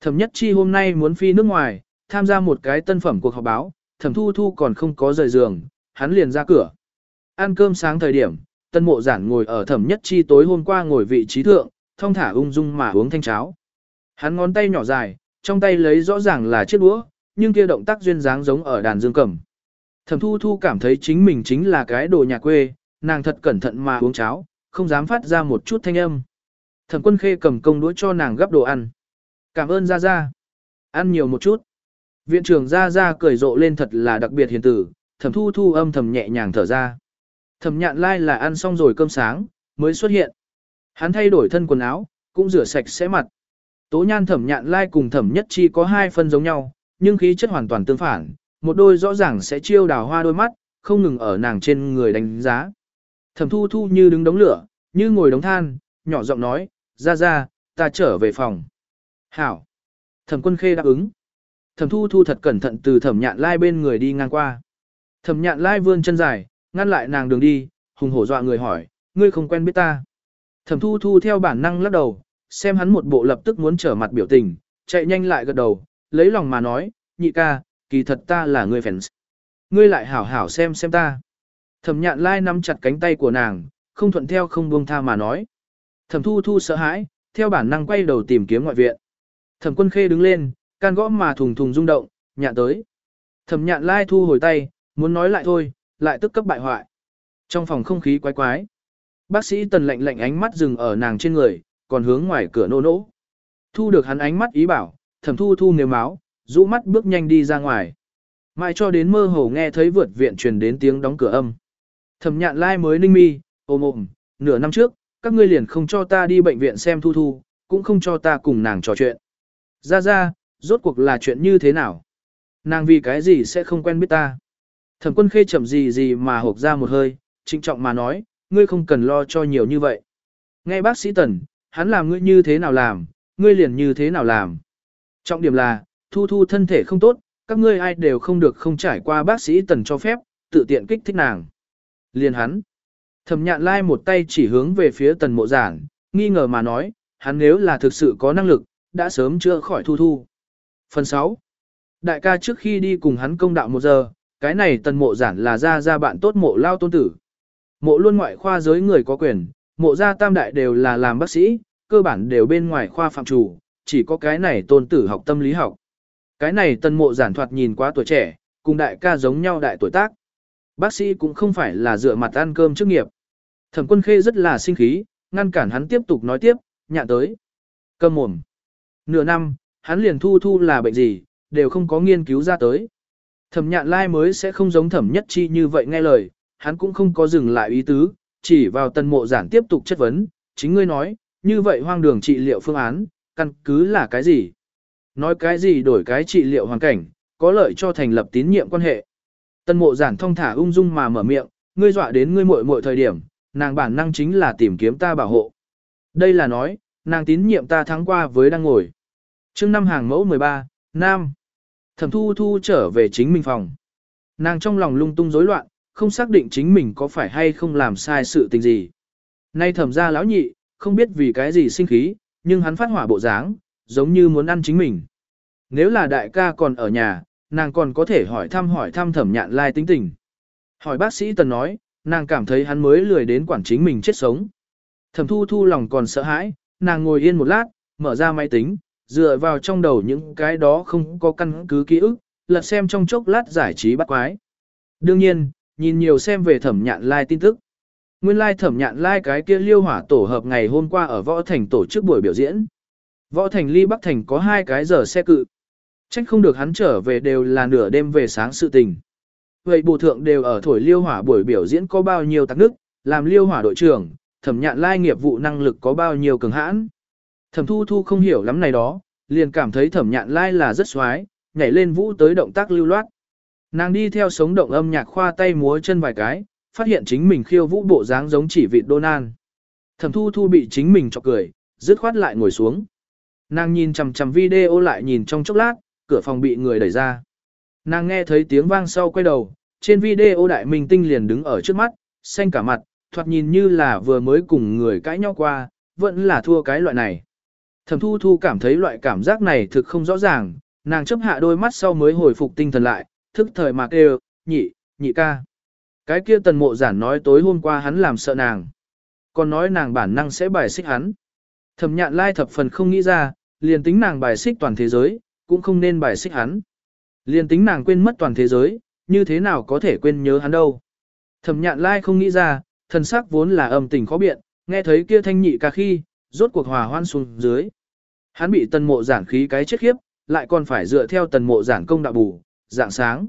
Thẩm nhất chi hôm nay muốn phi nước ngoài, tham gia một cái tân phẩm cuộc họp báo, thẩm thu thu còn không có rời giường, hắn liền ra cửa. Ăn cơm sáng thời điểm, tân mộ giản ngồi ở thẩm nhất chi tối hôm qua ngồi vị trí thượng, thong thả ung dung mà uống thanh cháo. Hắn ngón tay nhỏ dài, trong tay lấy rõ ràng là chiếc đũa, nhưng kia động tác duyên dáng giống ở đàn dương cầm. Thẩm thu thu cảm thấy chính mình chính là cái đồ nhà quê, nàng thật cẩn thận mà uống cháo, không dám phát ra một chút thanh âm. Thẩm quân khê cầm công đũa cho nàng gấp đồ ăn. Cảm ơn Gia Gia. Ăn nhiều một chút. Viện trưởng Gia Gia cười rộ lên thật là đặc biệt hiền tử, thẩm thu thu âm thầm nhẹ nhàng thở ra. Thẩm nhạn lai là ăn xong rồi cơm sáng, mới xuất hiện. Hắn thay đổi thân quần áo, cũng rửa sạch sẽ mặt. Tố nhan thẩm nhạn lai cùng thẩm nhất chi có hai phân giống nhau, nhưng khí chất hoàn toàn tương phản, một đôi rõ ràng sẽ chiêu đào hoa đôi mắt, không ngừng ở nàng trên người đánh giá. Thẩm thu thu như đứng đống lửa, như ngồi đống than, nhỏ giọng nói, ra ra, ta trở về phòng. Hảo. Thẩm quân khê đáp ứng. Thẩm thu thu thật cẩn thận từ thẩm nhạn lai bên người đi ngang qua. Thẩm nhạn lai vươn chân dài, ngăn lại nàng đường đi, hùng hổ dọa người hỏi, ngươi không quen biết ta. Thẩm thu thu theo bản năng lắc đầu, xem hắn một bộ lập tức muốn trở mặt biểu tình, chạy nhanh lại gật đầu, lấy lòng mà nói, nhị ca, kỳ thật ta là người fans. Ngươi lại hảo hảo xem xem ta. Thẩm nhạn lai nắm chặt cánh tay của nàng, không thuận theo không buông tha mà nói. Thẩm thu thu sợ hãi, theo bản năng quay đầu tìm kiếm ngoại viện. Thẩm quân khê đứng lên, can gõ mà thùng thùng rung động, nhạn tới. Thẩm nhạn lai thu hồi tay, muốn nói lại thôi, lại tức cấp bại hoại. Trong phòng không khí quái quái. Bác sĩ tần lạnh lạnh ánh mắt dừng ở nàng trên người, còn hướng ngoài cửa nô nỗ. Thu được hắn ánh mắt ý bảo, thẩm thu thu nếu máu, rũ mắt bước nhanh đi ra ngoài. Mãi cho đến mơ hồ nghe thấy vượt viện truyền đến tiếng đóng cửa âm. Thẩm nhạn lai mới ninh mi, ôm ôm, nửa năm trước, các ngươi liền không cho ta đi bệnh viện xem thu thu, cũng không cho ta cùng nàng trò chuyện. Ra ra, rốt cuộc là chuyện như thế nào? Nàng vì cái gì sẽ không quen biết ta? Thẩm quân khê chậm gì gì mà hộp ra một hơi, trịnh trọng mà nói, ngươi không cần lo cho nhiều như vậy. Nghe bác sĩ tần, hắn làm ngươi như thế nào làm, ngươi liền như thế nào làm. Trọng điểm là, thu thu thân thể không tốt, các ngươi ai đều không được không trải qua bác sĩ tần cho phép, tự tiện kích thích nàng. Liền hắn. Thẩm nhạn lai một tay chỉ hướng về phía tần mộ giản, nghi ngờ mà nói, hắn nếu là thực sự có năng lực, đã sớm chữa khỏi thu thu. Phần 6. Đại ca trước khi đi cùng hắn công đạo một giờ, cái này tần mộ giản là ra ra bạn tốt mộ lao tôn tử. Mộ luôn ngoại khoa giới người có quyền, mộ gia tam đại đều là làm bác sĩ, cơ bản đều bên ngoài khoa phạm chủ, chỉ có cái này tôn tử học tâm lý học. Cái này tần mộ giản thoạt nhìn quá tuổi trẻ, cùng đại ca giống nhau đại tuổi tác. Bác sĩ cũng không phải là dựa mặt ăn cơm trước nghiệp. Thẩm quân khê rất là sinh khí, ngăn cản hắn tiếp tục nói tiếp, nhạ tới. Cơm mồm. Nửa năm, hắn liền thu thu là bệnh gì, đều không có nghiên cứu ra tới. Thẩm nhạn lai mới sẽ không giống thẩm nhất chi như vậy nghe lời, hắn cũng không có dừng lại ý tứ, chỉ vào tần mộ giản tiếp tục chất vấn, chính ngươi nói, như vậy hoang đường trị liệu phương án, căn cứ là cái gì? Nói cái gì đổi cái trị liệu hoàn cảnh, có lợi cho thành lập tín nhiệm quan hệ. Tần mộ giản thông thả ung dung mà mở miệng, ngươi dọa đến ngươi muội muội thời điểm, nàng bản năng chính là tìm kiếm ta bảo hộ. Đây là nói, nàng tín nhiệm ta thắng qua với đang ngồi. chương năm hàng mẫu 13, Nam. Thẩm thu thu trở về chính mình phòng. Nàng trong lòng lung tung rối loạn, không xác định chính mình có phải hay không làm sai sự tình gì. Nay thẩm ra lão nhị, không biết vì cái gì sinh khí, nhưng hắn phát hỏa bộ dáng, giống như muốn ăn chính mình. Nếu là đại ca còn ở nhà, nàng còn có thể hỏi thăm hỏi thăm thẩm nhạn lai tính tình. Hỏi bác sĩ tần nói, nàng cảm thấy hắn mới lười đến quản chính mình chết sống. Thẩm thu thu lòng còn sợ hãi, nàng ngồi yên một lát, mở ra máy tính, dựa vào trong đầu những cái đó không có căn cứ ký ức, lật xem trong chốc lát giải trí bắt quái. Đương nhiên, nhìn nhiều xem về thẩm nhạn lai tin tức. Nguyên lai thẩm nhạn lai cái kia liêu hỏa tổ hợp ngày hôm qua ở Võ Thành tổ chức buổi biểu diễn. Võ Thành ly Bắc Thành có hai cái giờ xe cự. Trách không được hắn trở về đều là nửa đêm về sáng sự tình. Vậy bộ thượng đều ở thổi liêu hỏa buổi biểu diễn có bao nhiêu tắc nước, làm liêu hỏa đội trưởng, thẩm nhạn lai nghiệp vụ năng lực có bao nhiêu cường hãn. Thẩm thu thu không hiểu lắm này đó, liền cảm thấy thẩm nhạn lai là rất xoái, nhảy lên vũ tới động tác lưu loát. Nàng đi theo sống động âm nhạc khoa tay múa chân vài cái, phát hiện chính mình khiêu vũ bộ dáng giống chỉ vịt Donald. Thẩm thu thu bị chính mình chọc cười, dứt khoát lại ngồi xuống. Nàng nhìn chằm chằm video lại nhìn trong chốc lát, cửa phòng bị người đẩy ra. Nàng nghe thấy tiếng vang sau quay đầu, trên video đại minh tinh liền đứng ở trước mắt, xanh cả mặt, thoạt nhìn như là vừa mới cùng người cãi nhau qua, vẫn là thua cái loại này. Thẩm thu thu cảm thấy loại cảm giác này thực không rõ ràng, nàng chấp hạ đôi mắt sau mới hồi phục tinh thần lại, thức thời mà kêu nhị, nhị ca. Cái kia tần mộ giản nói tối hôm qua hắn làm sợ nàng. Còn nói nàng bản năng sẽ bài xích hắn. Thẩm nhạn lai thập phần không nghĩ ra, liền tính nàng bài xích toàn thế giới, cũng không nên bài xích hắn. Liền tính nàng quên mất toàn thế giới, như thế nào có thể quên nhớ hắn đâu. Thẩm nhạn lai không nghĩ ra, thần sắc vốn là âm tình khó biện, nghe thấy kia thanh nhị ca khi, rốt cuộc hòa hoan xuống dưới. Hắn bị tần mộ giản khí cái chết khiếp, lại còn phải dựa theo tần mộ giản công đạo bù, dạng sáng.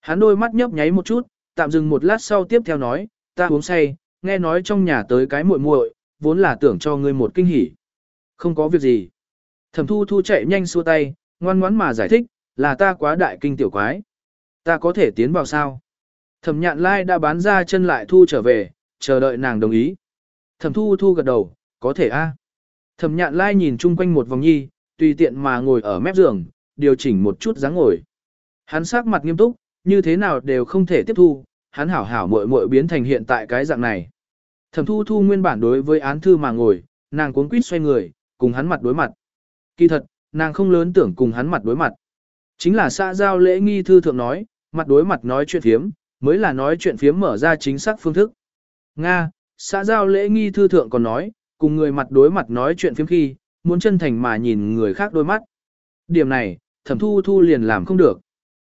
Hắn đôi mắt nhấp nháy một chút, tạm dừng một lát sau tiếp theo nói, ta uống say, nghe nói trong nhà tới cái muội muội, vốn là tưởng cho ngươi một kinh hỉ. Không có việc gì. Thẩm thu thu chạy nhanh xua tay, ngoan ngoãn mà giải thích, là ta quá đại kinh tiểu quái. Ta có thể tiến vào sao? Thẩm nhạn lai đã bán ra chân lại thu trở về, chờ đợi nàng đồng ý. Thẩm thu thu gật đầu, có thể a. Thẩm nhạn lai nhìn chung quanh một vòng nhi, tùy tiện mà ngồi ở mép giường, điều chỉnh một chút dáng ngồi. Hắn sắc mặt nghiêm túc, như thế nào đều không thể tiếp thu, hắn hảo hảo muội muội biến thành hiện tại cái dạng này. Thẩm thu thu nguyên bản đối với án thư mà ngồi, nàng cuốn quýt xoay người, cùng hắn mặt đối mặt. Kỳ thật, nàng không lớn tưởng cùng hắn mặt đối mặt. Chính là xã giao lễ nghi thư thượng nói, mặt đối mặt nói chuyện phiếm, mới là nói chuyện phiếm mở ra chính xác phương thức. Nga, xã giao lễ nghi thư thượng còn nói, cùng người mặt đối mặt nói chuyện phiếm khi, muốn chân thành mà nhìn người khác đôi mắt. Điểm này, thẩm thu thu liền làm không được.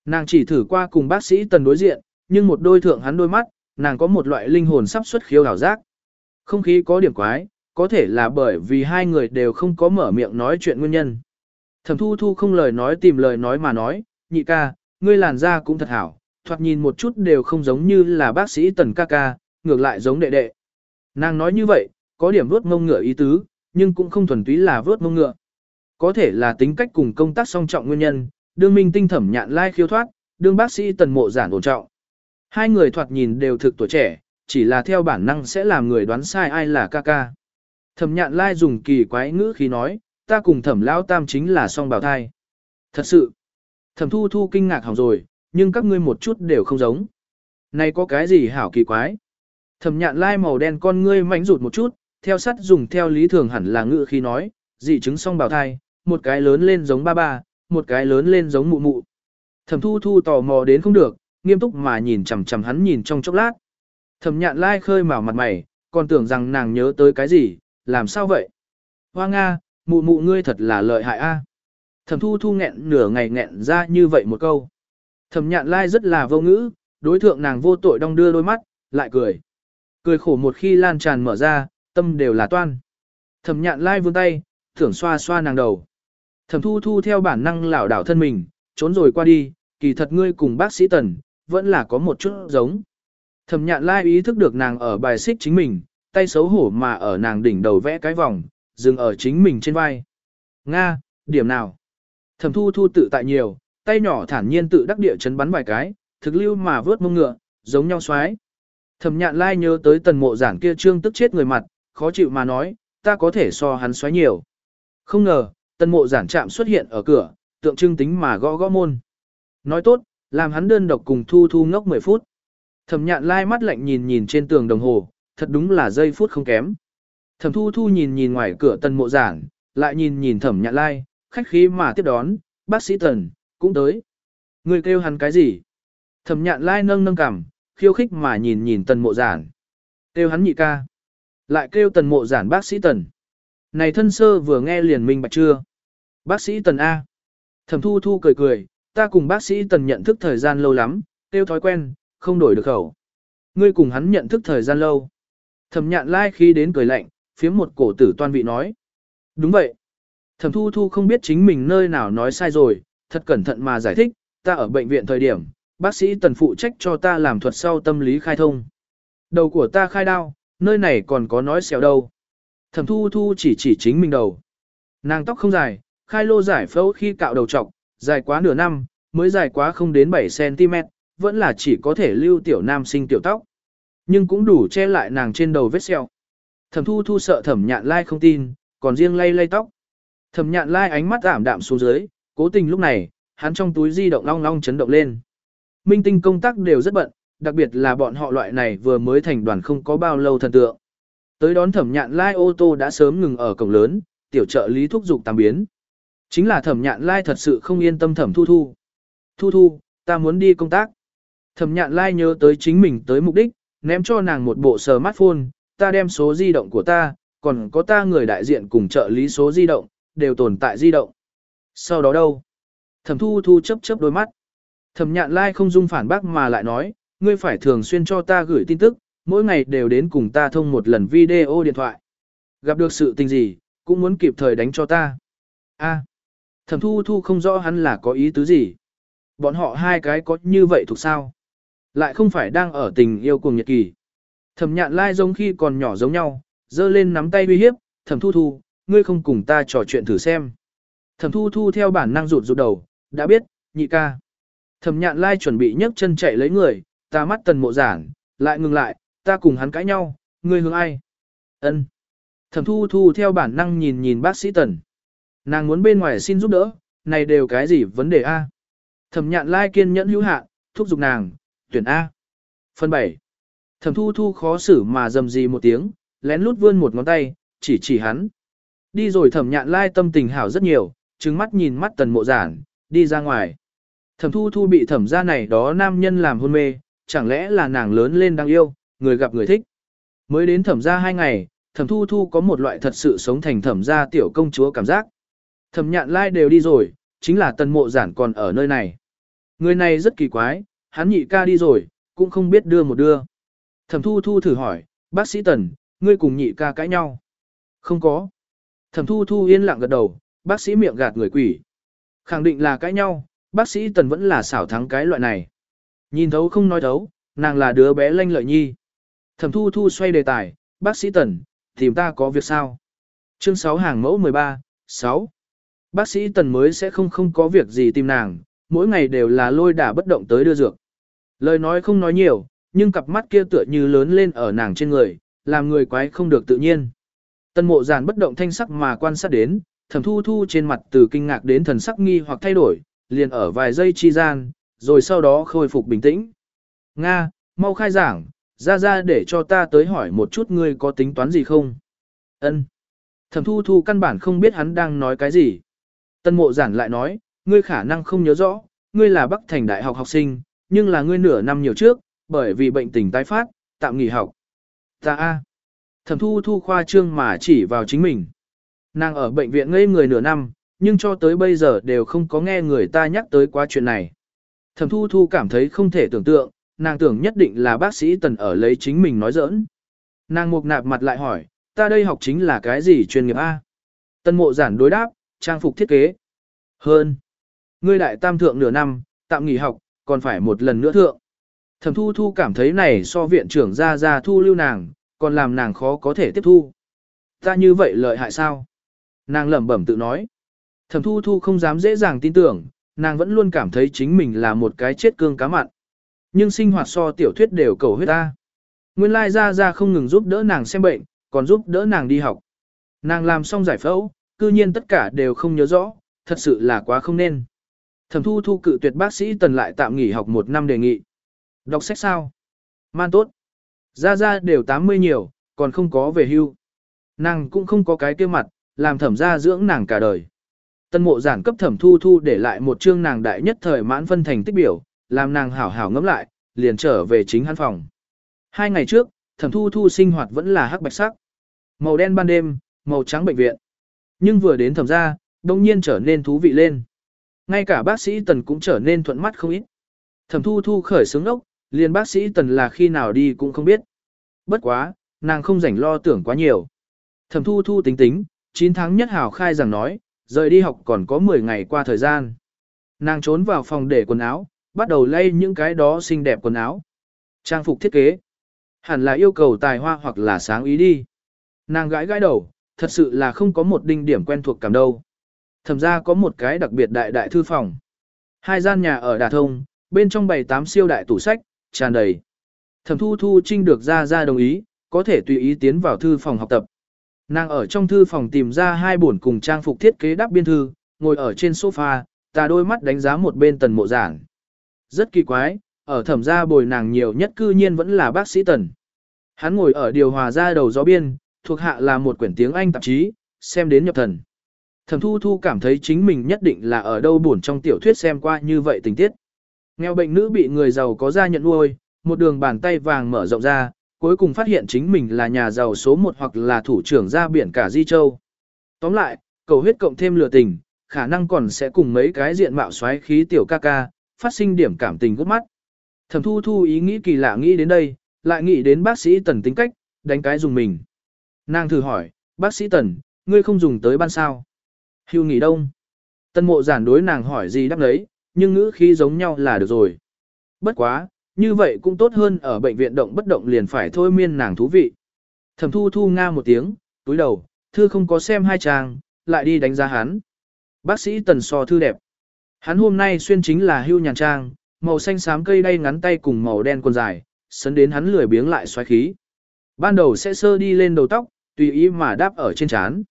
Nàng chỉ thử qua cùng bác sĩ tần đối diện, nhưng một đôi thượng hắn đôi mắt, nàng có một loại linh hồn sắp xuất khiếu ảo giác. Không khí có điểm quái, có thể là bởi vì hai người đều không có mở miệng nói chuyện nguyên nhân. Thẩm thu thu không lời nói tìm lời nói mà nói, nhị ca, ngươi làn da cũng thật hảo, thoạt nhìn một chút đều không giống như là bác sĩ tần ca ca, ngược lại giống đệ đệ. Nàng nói như vậy, có điểm vớt mông ngựa ý tứ, nhưng cũng không thuần túy là vớt mông ngựa. Có thể là tính cách cùng công tác song trọng nguyên nhân, đương minh tinh thẩm nhạn lai khiêu thoát, đương bác sĩ tần mộ giản ổn trọng. Hai người thoạt nhìn đều thực tuổi trẻ, chỉ là theo bản năng sẽ làm người đoán sai ai là ca ca. Thẩm nhạn lai dùng kỳ quái ngữ khi nói, ta cùng thẩm lão tam chính là song bào thai. Thật sự, thẩm thu thu kinh ngạc hỏng rồi, nhưng các ngươi một chút đều không giống. Này có cái gì hảo kỳ quái? Thẩm nhạn lai màu đen con ngươi mảnh rụt một chút, theo sắt dùng theo lý thường hẳn là ngự khi nói, dị chứng song bào thai, một cái lớn lên giống ba ba, một cái lớn lên giống mụ mụ. Thẩm thu thu tò mò đến không được, nghiêm túc mà nhìn chằm chằm hắn nhìn trong chốc lát. Thẩm nhạn lai khơi mào mặt mày, còn tưởng rằng nàng nhớ tới cái gì, làm sao vậy? Hoa Nga, mụ mụ ngươi thật là lợi hại a. Thẩm thu thu nghẹn nửa ngày nghẹn ra như vậy một câu. Thẩm nhạn lai rất là vô ngữ, đối thượng nàng vô tội đong đưa đôi mắt, lại cười. Cười khổ một khi lan tràn mở ra, tâm đều là toan. Thẩm nhạn lai vươn tay, thưởng xoa xoa nàng đầu. Thẩm thu thu theo bản năng lảo đảo thân mình, trốn rồi qua đi, kỳ thật ngươi cùng bác sĩ tần, vẫn là có một chút giống. Thẩm nhạn lai ý thức được nàng ở bài xích chính mình, tay xấu hổ mà ở nàng đỉnh đầu vẽ cái vòng, dừng ở chính mình trên vai. Nga, điểm nào? Thẩm thu thu tự tại nhiều, tay nhỏ thản nhiên tự đắc địa chấn bắn vài cái, thực lưu mà vớt mông ngựa, giống nhau xoái. Thẩm nhạn lai nhớ tới tần mộ giản kia trương tức chết người mặt, khó chịu mà nói, ta có thể so hắn xoáy nhiều. Không ngờ, tân mộ giản chạm xuất hiện ở cửa, tượng trưng tính mà gõ gõ môn. Nói tốt, làm hắn đơn độc cùng thu thu ngốc 10 phút. Thẩm nhạn lai mắt lạnh nhìn nhìn trên tường đồng hồ, thật đúng là giây phút không kém. Thẩm thu thu nhìn nhìn ngoài cửa tân mộ giản, lại nhìn nhìn thẩm nhạn lai, khách khí mà tiếp đón, bác sĩ tần, cũng tới. Người kêu hắn cái gì? Thẩm nhạn lai nâng nâng cằm, khiêu khích mà nhìn nhìn tần mộ giản. Kêu hắn nhị ca. Lại kêu tần mộ giản bác sĩ tần. Này thân sơ vừa nghe liền minh bạch chưa? Bác sĩ tần A. Thẩm thu thu cười cười, ta cùng bác sĩ tần nhận thức thời gian lâu lắm, tiêu thói quen, không đổi được khẩu. Ngươi cùng hắn nhận thức thời gian lâu. Thẩm nhạn lai khi đến cười lạnh, phía một cổ tử toan vị nói. Đúng vậy. Thẩm thu thu không biết chính mình nơi nào nói sai rồi, thật cẩn thận mà giải thích, ta ở bệnh viện thời điểm, bác sĩ tần phụ trách cho ta làm thuật sau tâm lý khai thông. Đầu của ta khai đau, nơi này còn có nói xèo đâu. Thẩm thu thu chỉ chỉ chính mình đầu. Nàng tóc không dài, khai lô giải phẫu khi cạo đầu trọc, dài quá nửa năm, mới dài quá không đến 7cm, vẫn là chỉ có thể lưu tiểu nam sinh tiểu tóc. Nhưng cũng đủ che lại nàng trên đầu vết sẹo. Thẩm thu thu sợ thẩm nhạn lai không tin, còn riêng lay lay tóc. Thẩm nhạn lai ánh mắt ảm đạm xuống dưới, cố tình lúc này, hắn trong túi di động long long chấn động lên. Minh tinh công tác đều rất bận, đặc biệt là bọn họ loại này vừa mới thành đoàn không có bao lâu thần tượng. Tới đón thẩm nhạn lai ô tô đã sớm ngừng ở cổng lớn, tiểu trợ lý thúc giục tạm biến. Chính là thẩm nhạn lai thật sự không yên tâm thẩm thu thu. Thu thu, ta muốn đi công tác. Thẩm nhạn lai nhớ tới chính mình tới mục đích, ném cho nàng một bộ smartphone, ta đem số di động của ta, còn có ta người đại diện cùng trợ lý số di động, đều tồn tại di động. Sau đó đâu? Thẩm thu thu chấp chấp đôi mắt. Thẩm nhạn lai không dung phản bác mà lại nói, ngươi phải thường xuyên cho ta gửi tin tức, mỗi ngày đều đến cùng ta thông một lần video điện thoại. Gặp được sự tình gì, cũng muốn kịp thời đánh cho ta. A. Thẩm thu thu không rõ hắn là có ý tứ gì. Bọn họ hai cái có như vậy thuộc sao? Lại không phải đang ở tình yêu cùng nhật kỳ. Thẩm nhạn lai giống khi còn nhỏ giống nhau, dơ lên nắm tay uy hiếp, thẩm thu thu, ngươi không cùng ta trò chuyện thử xem. Thẩm thu thu theo bản năng rụt rụt đầu, đã biết, nhị ca. Thẩm nhạn lai chuẩn bị nhấc chân chạy lấy người, ta mắt tần mộ giản, lại ngừng lại, ta cùng hắn cãi nhau, ngươi hướng ai? Ân. Thẩm thu thu theo bản năng nhìn nhìn bác sĩ tần. Nàng muốn bên ngoài xin giúp đỡ, này đều cái gì vấn đề A. Thẩm nhạn lai kiên nhẫn hữu hạ, thúc giục nàng, tuyển A. Phần 7. Thẩm thu thu khó xử mà dầm gì một tiếng, lén lút vươn một ngón tay, chỉ chỉ hắn. Đi rồi thẩm nhạn lai tâm tình hảo rất nhiều, trừng mắt nhìn mắt tần mộ giản, đi ra ngoài. Thẩm thu thu bị thẩm gia này đó nam nhân làm hôn mê, chẳng lẽ là nàng lớn lên đang yêu, người gặp người thích. Mới đến thẩm gia hai ngày, thẩm thu thu có một loại thật sự sống thành thẩm gia tiểu công chúa cảm giác. Thẩm nhạn lai đều đi rồi, chính là tần mộ giản còn ở nơi này. Người này rất kỳ quái, hắn nhị ca đi rồi, cũng không biết đưa một đưa. Thẩm thu thu thử hỏi, bác sĩ tần, ngươi cùng nhị ca cãi nhau. Không có. Thẩm thu thu yên lặng gật đầu, bác sĩ miệng gạt người quỷ. Khẳng định là cãi nhau, bác sĩ tần vẫn là xảo thắng cái loại này. Nhìn thấu không nói thấu, nàng là đứa bé lanh lợi nhi. Thẩm thu thu xoay đề tài, bác sĩ tần, tìm ta có việc sao? Chương 6 hàng mẫu 13, 6. Bác sĩ tần mới sẽ không không có việc gì tìm nàng, mỗi ngày đều là lôi đả bất động tới đưa dược. Lời nói không nói nhiều, nhưng cặp mắt kia tựa như lớn lên ở nàng trên người, làm người quái không được tự nhiên. Tần mộ giàn bất động thanh sắc mà quan sát đến, thẩm thu thu trên mặt từ kinh ngạc đến thần sắc nghi hoặc thay đổi, liền ở vài giây chi gian, rồi sau đó khôi phục bình tĩnh. Nga, mau khai giảng, ra ra để cho ta tới hỏi một chút ngươi có tính toán gì không? Ân. Thẩm thu thu căn bản không biết hắn đang nói cái gì. Tân mộ giản lại nói, ngươi khả năng không nhớ rõ, ngươi là Bắc Thành Đại học học sinh, nhưng là ngươi nửa năm nhiều trước, bởi vì bệnh tình tái phát, tạm nghỉ học. Ta a. Thẩm thu thu khoa trương mà chỉ vào chính mình. Nàng ở bệnh viện ngây người nửa năm, nhưng cho tới bây giờ đều không có nghe người ta nhắc tới quá chuyện này. Thẩm thu thu cảm thấy không thể tưởng tượng, nàng tưởng nhất định là bác sĩ tần ở lấy chính mình nói giỡn. Nàng mục nạp mặt lại hỏi, ta đây học chính là cái gì chuyên nghiệp A? Tân mộ giản đối đáp, trang phục thiết kế. Hơn. Ngươi đại tam thượng nửa năm, tạm nghỉ học, còn phải một lần nữa thượng. Thẩm thu thu cảm thấy này so viện trưởng ra ra thu lưu nàng, còn làm nàng khó có thể tiếp thu. Ta như vậy lợi hại sao? Nàng lẩm bẩm tự nói. Thẩm thu thu không dám dễ dàng tin tưởng, nàng vẫn luôn cảm thấy chính mình là một cái chết cương cá mặn. Nhưng sinh hoạt so tiểu thuyết đều cầu huyết ta. Nguyên lai ra ra không ngừng giúp đỡ nàng xem bệnh, còn giúp đỡ nàng đi học. Nàng làm xong giải phẫu, cư nhiên tất cả đều không nhớ rõ, thật sự là quá không nên. Thẩm thu thu cự tuyệt bác sĩ tần lại tạm nghỉ học một năm đề nghị. Đọc sách sao? Man tốt. Ra ra đều 80 nhiều, còn không có về hưu. Nàng cũng không có cái kia mặt, làm thẩm ra dưỡng nàng cả đời. Tân mộ giản cấp thẩm thu thu để lại một chương nàng đại nhất thời mãn phân thành tích biểu, làm nàng hảo hảo ngẫm lại, liền trở về chính hắn phòng. Hai ngày trước, thẩm thu thu sinh hoạt vẫn là hắc bạch sắc. Màu đen ban đêm, màu trắng bệnh viện. Nhưng vừa đến thẩm ra, đông nhiên trở nên thú vị lên. Ngay cả bác sĩ Tần cũng trở nên thuận mắt không ít. Thẩm thu thu khởi sướng ốc, liền bác sĩ Tần là khi nào đi cũng không biết. Bất quá, nàng không rảnh lo tưởng quá nhiều. Thẩm thu thu tính tính, 9 tháng nhất hảo khai rằng nói, rời đi học còn có 10 ngày qua thời gian. Nàng trốn vào phòng để quần áo, bắt đầu lay những cái đó xinh đẹp quần áo. Trang phục thiết kế. Hẳn là yêu cầu tài hoa hoặc là sáng ý đi. Nàng gãi gãi đầu, thật sự là không có một đinh điểm quen thuộc cảm đâu. Thẩm ra có một cái đặc biệt đại đại thư phòng. Hai gian nhà ở Đà Thông, bên trong bày tám siêu đại tủ sách, tràn đầy. Thẩm thu thu trinh được ra ra đồng ý, có thể tùy ý tiến vào thư phòng học tập. Nàng ở trong thư phòng tìm ra hai bổn cùng trang phục thiết kế đáp biên thư, ngồi ở trên sofa, tà đôi mắt đánh giá một bên tần mộ giảng. Rất kỳ quái, ở thẩm gia bồi nàng nhiều nhất cư nhiên vẫn là bác sĩ tần. Hắn ngồi ở điều hòa ra đầu gió biên, thuộc hạ là một quyển tiếng Anh tạp chí, xem đến nhập thần. Thẩm thu thu cảm thấy chính mình nhất định là ở đâu buồn trong tiểu thuyết xem qua như vậy tình tiết. Nghèo bệnh nữ bị người giàu có ra nhận nuôi, một đường bàn tay vàng mở rộng ra, cuối cùng phát hiện chính mình là nhà giàu số một hoặc là thủ trưởng ra biển cả Di Châu. Tóm lại, cầu huyết cộng thêm lừa tình, khả năng còn sẽ cùng mấy cái diện mạo xoáy khí tiểu ca ca, phát sinh điểm cảm tình gút mắt. Thẩm thu thu ý nghĩ kỳ lạ nghĩ đến đây, lại nghĩ đến bác sĩ tần tính cách, đánh cái dùng mình. Nàng thử hỏi, bác sĩ tần, ngươi không dùng tới ban sao? Hưu nghỉ đông. Tân mộ giản đối nàng hỏi gì đáp đấy, nhưng ngữ khí giống nhau là được rồi. Bất quá, như vậy cũng tốt hơn ở bệnh viện động bất động liền phải thôi miên nàng thú vị. Thẩm thu thu nga một tiếng, túi đầu, thư không có xem hai trang, lại đi đánh giá hắn. Bác sĩ tần so thư đẹp. Hắn hôm nay xuyên chính là hưu nhàn trang, màu xanh xám cây đay ngắn tay cùng màu đen quần dài, sấn đến hắn lười biếng lại xoáy khí. Ban đầu sẽ sơ đi lên đầu tóc, tùy ý mà đáp ở trên trán.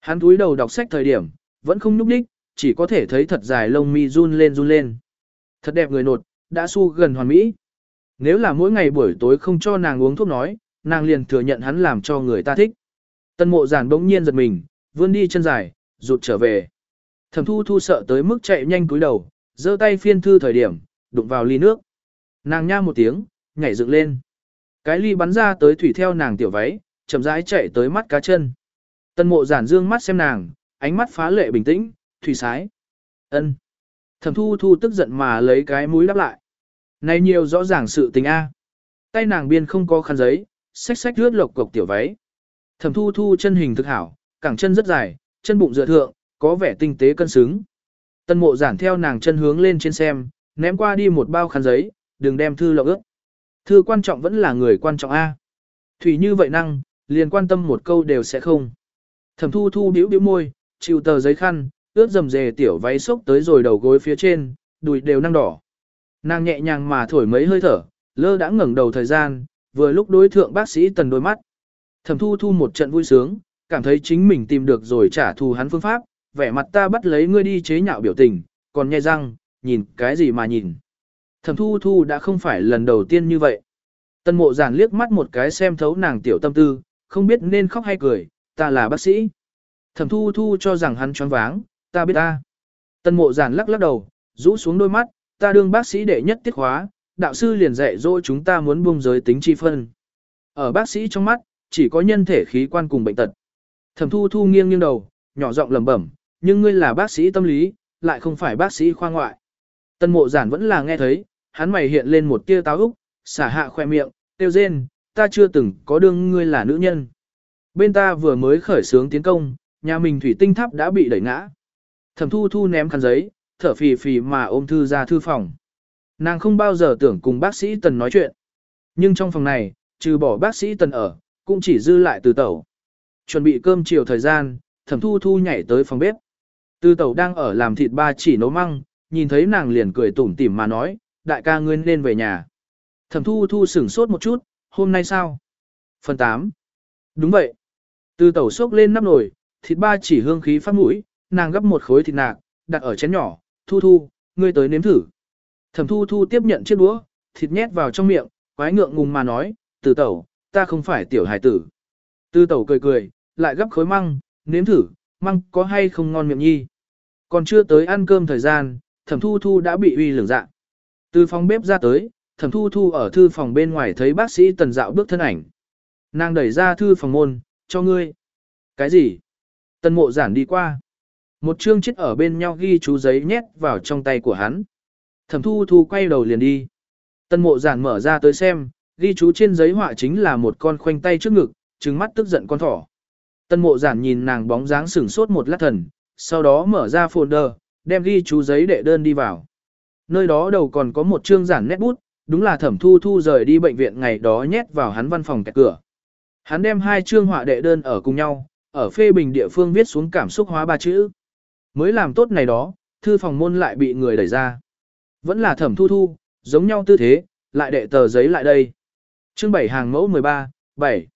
Hắn túi đầu đọc sách thời điểm, vẫn không nhúc đích, chỉ có thể thấy thật dài lông mi run lên run lên. Thật đẹp người nột, đã su gần hoàn mỹ. Nếu là mỗi ngày buổi tối không cho nàng uống thuốc nói, nàng liền thừa nhận hắn làm cho người ta thích. Tân mộ giản bỗng nhiên giật mình, vươn đi chân dài, rụt trở về. Thẩm thu thu sợ tới mức chạy nhanh cúi đầu, giơ tay phiên thư thời điểm, đụng vào ly nước. Nàng nha một tiếng, nhảy dựng lên. Cái ly bắn ra tới thủy theo nàng tiểu váy, chậm rãi chạy tới mắt cá chân. Tân mộ giản dương mắt xem nàng, ánh mắt phá lệ bình tĩnh, thủy sái. ân Thẩm thu thu tức giận mà lấy cái mũi đáp lại. Này nhiều rõ ràng sự tình A. Tay nàng biên không có khăn giấy, xách xách rướt lộc cộc tiểu váy. Thẩm thu thu chân hình thực hảo, cẳng chân rất dài, chân bụng dựa thượng, có vẻ tinh tế cân xứng. Tân mộ giản theo nàng chân hướng lên trên xem, ném qua đi một bao khăn giấy, đừng đem thư lộng ướt. Thư quan trọng vẫn là người quan trọng A. Thủy như vậy năng, liền quan tâm một câu đều sẽ không. Thẩm thu thu biểu biểu môi, chịu tờ giấy khăn, ướt dầm dề tiểu váy xốc tới rồi đầu gối phía trên, đùi đều năng đỏ. Nàng nhẹ nhàng mà thổi mấy hơi thở, lơ đã ngẩng đầu thời gian, vừa lúc đối thượng bác sĩ tần đôi mắt. Thẩm thu thu một trận vui sướng, cảm thấy chính mình tìm được rồi trả thù hắn phương pháp, vẻ mặt ta bắt lấy ngươi đi chế nhạo biểu tình, còn nhai răng, nhìn cái gì mà nhìn. Thẩm thu thu đã không phải lần đầu tiên như vậy. Tân mộ giản liếc mắt một cái xem thấu nàng tiểu tâm tư, không biết nên khóc hay cười, ta là bác sĩ. Thẩm thu thu cho rằng hắn choáng váng, ta biết ta. Tân mộ giản lắc lắc đầu, rũ xuống đôi mắt, ta đương bác sĩ đệ nhất tiết khóa, đạo sư liền dạy dỗ chúng ta muốn buông giới tính chi phân. Ở bác sĩ trong mắt, chỉ có nhân thể khí quan cùng bệnh tật. Thẩm thu thu nghiêng nghiêng đầu, nhỏ giọng lẩm bẩm, nhưng ngươi là bác sĩ tâm lý, lại không phải bác sĩ khoa ngoại. Tân mộ giản vẫn là nghe thấy, hắn mày hiện lên một tia táo úc, xả hạ khoe miệng, tiêu rên, ta chưa từng có đương ngươi là nữ nhân. Bên ta vừa mới khởi sướng tiến công, nhà mình thủy tinh tháp đã bị đẩy ngã. Thẩm thu thu ném khăn giấy, thở phì phì mà ôm thư ra thư phòng. Nàng không bao giờ tưởng cùng bác sĩ Tần nói chuyện. Nhưng trong phòng này, trừ bỏ bác sĩ Tần ở, cũng chỉ dư lại từ tẩu. Chuẩn bị cơm chiều thời gian, thẩm thu thu nhảy tới phòng bếp. Từ tẩu đang ở làm thịt ba chỉ nấu măng, nhìn thấy nàng liền cười tủm tỉm mà nói, đại ca ngươi nên về nhà. Thẩm thu thu sửng sốt một chút, hôm nay sao? Phần 8. Đúng vậy. Từ tẩu sốc lên nắp nồi, thịt ba chỉ hương khí phát mũi, nàng gấp một khối thịt nạc, đặt ở chén nhỏ, thu thu, ngươi tới nếm thử. Thẩm thu thu tiếp nhận chiếc đũa, thịt nhét vào trong miệng, quái ngượng ngùng mà nói, từ tẩu, ta không phải tiểu hải tử. Từ tẩu cười cười, lại gấp khối măng, nếm thử, măng có hay không ngon miệng nhi. Còn chưa tới ăn cơm thời gian, thẩm thu thu đã bị uy lường dạ. Từ phòng bếp ra tới, thẩm thu thu ở thư phòng bên ngoài thấy bác sĩ tần dạo bước thân ảnh. Nàng đẩy ra thư phòng môn, cho ngươi. Cái gì? Tần mộ giản đi qua. Một chương chết ở bên nhau ghi chú giấy nhét vào trong tay của hắn. Thẩm thu thu quay đầu liền đi. Tân mộ giản mở ra tới xem, ghi chú trên giấy họa chính là một con khoanh tay trước ngực, trừng mắt tức giận con thỏ. Tân mộ giản nhìn nàng bóng dáng sửng sốt một lát thần, sau đó mở ra folder, đem ghi chú giấy đệ đơn đi vào. Nơi đó đầu còn có một chương giản nét bút, đúng là thẩm thu thu rời đi bệnh viện ngày đó nhét vào hắn văn phòng kẹt cửa. Hắn đem hai chương họa đệ đơn ở cùng nhau, ở phê bình địa phương viết xuống cảm xúc hóa ba chữ. Mới làm tốt này đó, thư phòng môn lại bị người đẩy ra. Vẫn là thẩm thu thu, giống nhau tư thế, lại đệ tờ giấy lại đây. Chương 7 hàng mẫu 13, 7.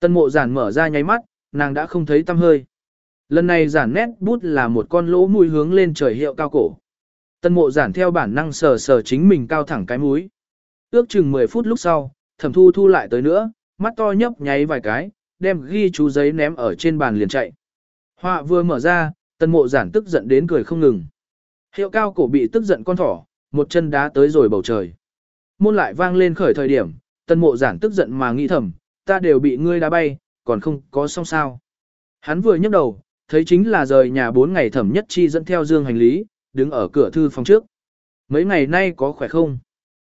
Tân mộ giản mở ra nháy mắt, nàng đã không thấy tâm hơi. Lần này giản nét bút là một con lỗ mũi hướng lên trời hiệu cao cổ. Tân mộ giản theo bản năng sờ sờ chính mình cao thẳng cái mũi. Ước chừng 10 phút lúc sau, thẩm thu thu lại tới nữa, mắt to nhấp nháy vài cái, đem ghi chú giấy ném ở trên bàn liền chạy. Họa vừa mở ra, tân mộ giản tức giận đến cười không ngừng. Hiệu cao cổ bị tức giận con thỏ, một chân đá tới rồi bầu trời. Môn lại vang lên khởi thời điểm, tân mộ giản tức giận mà nghĩ thầm, ta đều bị ngươi đá bay, còn không có xong sao. Hắn vừa nhấc đầu, thấy chính là rời nhà bốn ngày thẩm nhất chi dẫn theo dương hành lý, đứng ở cửa thư phòng trước. Mấy ngày nay có khỏe không?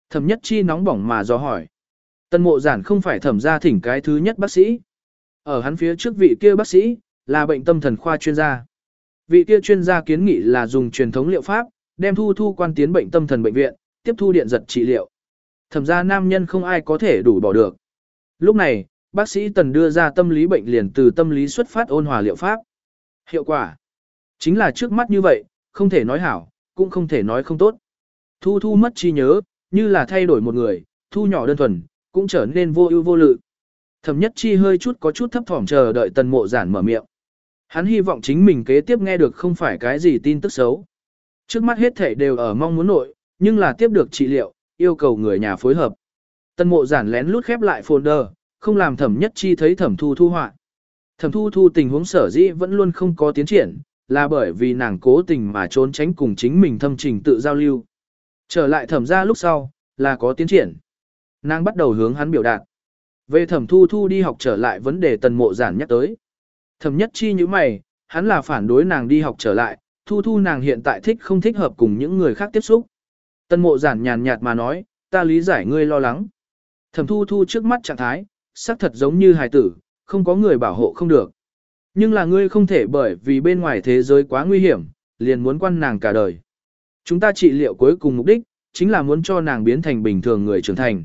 Thẩm nhất chi nóng bỏng mà do hỏi. Tân mộ giản không phải thẩm gia thỉnh cái thứ nhất bác sĩ. Ở hắn phía trước vị kia bác sĩ, là bệnh tâm thần khoa chuyên gia. Vị kia chuyên gia kiến nghị là dùng truyền thống liệu pháp, đem thu thu quan tiến bệnh tâm thần bệnh viện, tiếp thu điện giật trị liệu. Thẩm gia nam nhân không ai có thể đủ bỏ được. Lúc này, bác sĩ tần đưa ra tâm lý bệnh liền từ tâm lý xuất phát ôn hòa liệu pháp. Hiệu quả chính là trước mắt như vậy, không thể nói hảo, cũng không thể nói không tốt. Thu thu mất trí nhớ, như là thay đổi một người, thu nhỏ đơn thuần, cũng trở nên vô ưu vô lự. Thẩm nhất chi hơi chút có chút thấp thỏm chờ đợi tần mộ giản mở miệng. Hắn hy vọng chính mình kế tiếp nghe được không phải cái gì tin tức xấu. Trước mắt hết thể đều ở mong muốn nội, nhưng là tiếp được trị liệu, yêu cầu người nhà phối hợp. Tần mộ giản lén lút khép lại folder, không làm thẩm nhất chi thấy thẩm thu thu họa. Thẩm thu thu tình huống sở dĩ vẫn luôn không có tiến triển, là bởi vì nàng cố tình mà trốn tránh cùng chính mình thâm trình tự giao lưu. Trở lại thẩm ra lúc sau, là có tiến triển. Nàng bắt đầu hướng hắn biểu đạt. Về thẩm thu thu đi học trở lại vấn đề tần mộ giản nhắc tới. Thẩm nhất chi như mày, hắn là phản đối nàng đi học trở lại, thu thu nàng hiện tại thích không thích hợp cùng những người khác tiếp xúc. Tần mộ giản nhàn nhạt mà nói, ta lý giải ngươi lo lắng. Thẩm thu thu trước mắt trạng thái, xác thật giống như hài tử, không có người bảo hộ không được. Nhưng là ngươi không thể bởi vì bên ngoài thế giới quá nguy hiểm, liền muốn quan nàng cả đời. Chúng ta trị liệu cuối cùng mục đích, chính là muốn cho nàng biến thành bình thường người trưởng thành.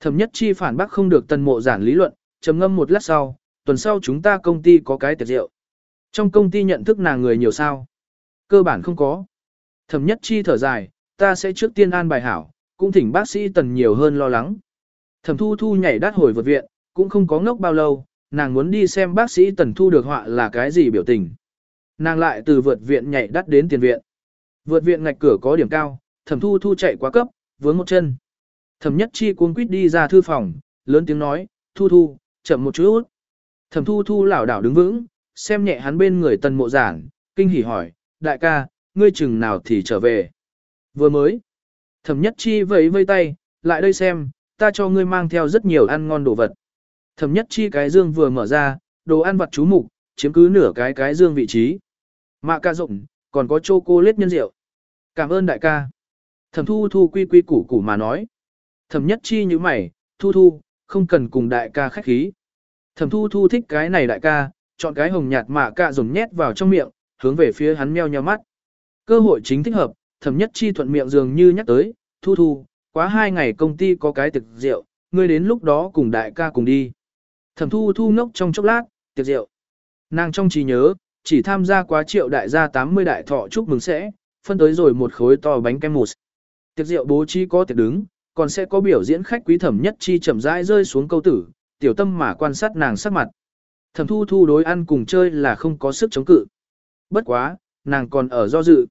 Thẩm nhất chi phản bác không được tân mộ giản lý luận, trầm ngâm một lát sau, tuần sau chúng ta công ty có cái tiệc rượu. Trong công ty nhận thức nàng người nhiều sao? Cơ bản không có. Thẩm nhất chi thở dài, ta sẽ trước tiên an bài hảo, cũng thỉnh bác sĩ tần nhiều hơn lo lắng. Thẩm thu thu nhảy đắt hồi vượt viện, cũng không có ngốc bao lâu, nàng muốn đi xem bác sĩ tần thu được họa là cái gì biểu tình. Nàng lại từ vượt viện nhảy đắt đến tiền viện. Vượt viện ngạch cửa có điểm cao, thẩm thu thu chạy quá cấp, vướng một chân. Thẩm nhất chi cuống quýt đi ra thư phòng, lớn tiếng nói, thu thu, chậm một chút. Thẩm thu thu lảo đảo đứng vững, xem nhẹ hắn bên người tần mộ giản, kinh hỉ hỏi, đại ca, ngươi chừng nào thì trở về. Vừa mới. Thẩm nhất chi vẫy vây tay, lại đây xem, ta cho ngươi mang theo rất nhiều ăn ngon đồ vật. Thẩm nhất chi cái dương vừa mở ra, đồ ăn vặt chú mục, chiếm cứ nửa cái cái dương vị trí. Mạ ca rộng, còn có chocolate nhân rượu. Cảm ơn đại ca. Thẩm thu thu quy quy củ củ mà nói. Thẩm nhất chi như mày, thu thu, không cần cùng đại ca khách khí. Thẩm thu thu thích cái này đại ca, chọn cái hồng nhạt mạ cạ dùng nhét vào trong miệng, hướng về phía hắn meo nheo mắt. Cơ hội chính thích hợp, thẩm nhất chi thuận miệng dường như nhắc tới, thu thu, quá hai ngày công ty có cái tiệc rượu, ngươi đến lúc đó cùng đại ca cùng đi. Thẩm thu thu ngốc trong chốc lát, tiệc rượu. Nàng trong trí nhớ, chỉ tham gia quá triệu đại gia 80 đại thọ chúc mừng sẽ, phân tới rồi một khối to bánh kem mousse. Tiệc rượu bố trí có tiệc đứng, còn sẽ có biểu diễn khách quý thẩm nhất chi chậm rãi rơi xuống câu tử, tiểu tâm mà quan sát nàng sắc mặt. Thẩm thu thu đối ăn cùng chơi là không có sức chống cự. Bất quá, nàng còn ở do dự.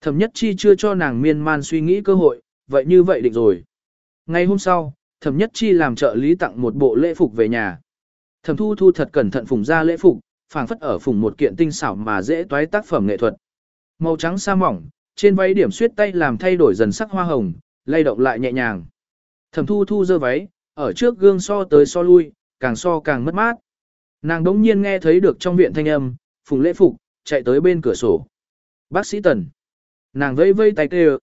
Thẩm nhất chi chưa cho nàng miên man suy nghĩ cơ hội, vậy như vậy định rồi. Ngày hôm sau, thẩm nhất chi làm trợ lý tặng một bộ lễ phục về nhà. Thẩm thu thu thật cẩn thận phùng ra lễ phục, phảng phất ở phùng một kiện tinh xảo mà dễ toái tác phẩm nghệ thuật. Màu trắng sa mỏng, trên váy điểm xuyết tay làm thay đổi dần sắc hoa hồng, lay động lại nhẹ nhàng. Thẩm thu thu dơ váy, ở trước gương so tới so lui, càng so càng mất mát. Nàng đống nhiên nghe thấy được trong viện thanh âm, phùng lễ phục, chạy tới bên cửa sổ. Bác sĩ Tần. Nàng vây vây tay kêu.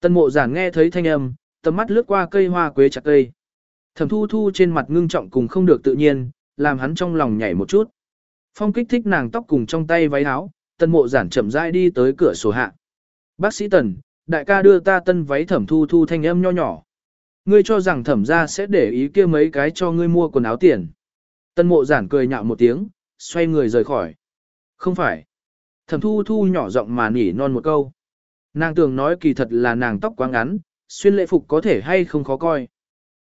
Tần mộ giản nghe thấy thanh âm, tầm mắt lướt qua cây hoa quế chặt cây. Thẩm thu thu trên mặt ngưng trọng cùng không được tự nhiên, làm hắn trong lòng nhảy một chút. Phong kích thích nàng tóc cùng trong tay váy áo, tần mộ giản chậm rãi đi tới cửa sổ hạ. Bác sĩ tần, đại ca đưa ta tân váy thẩm thu thu thanh âm nho nhỏ. Ngươi cho rằng thẩm ra sẽ để ý kia mấy cái cho ngươi mua quần áo tiền. Tân mộ giản cười nhạo một tiếng, xoay người rời khỏi. Không phải. Thẩm thu thu nhỏ giọng mà nỉ non một câu. Nàng tưởng nói kỳ thật là nàng tóc quá ngắn, xuyên lễ phục có thể hay không khó coi.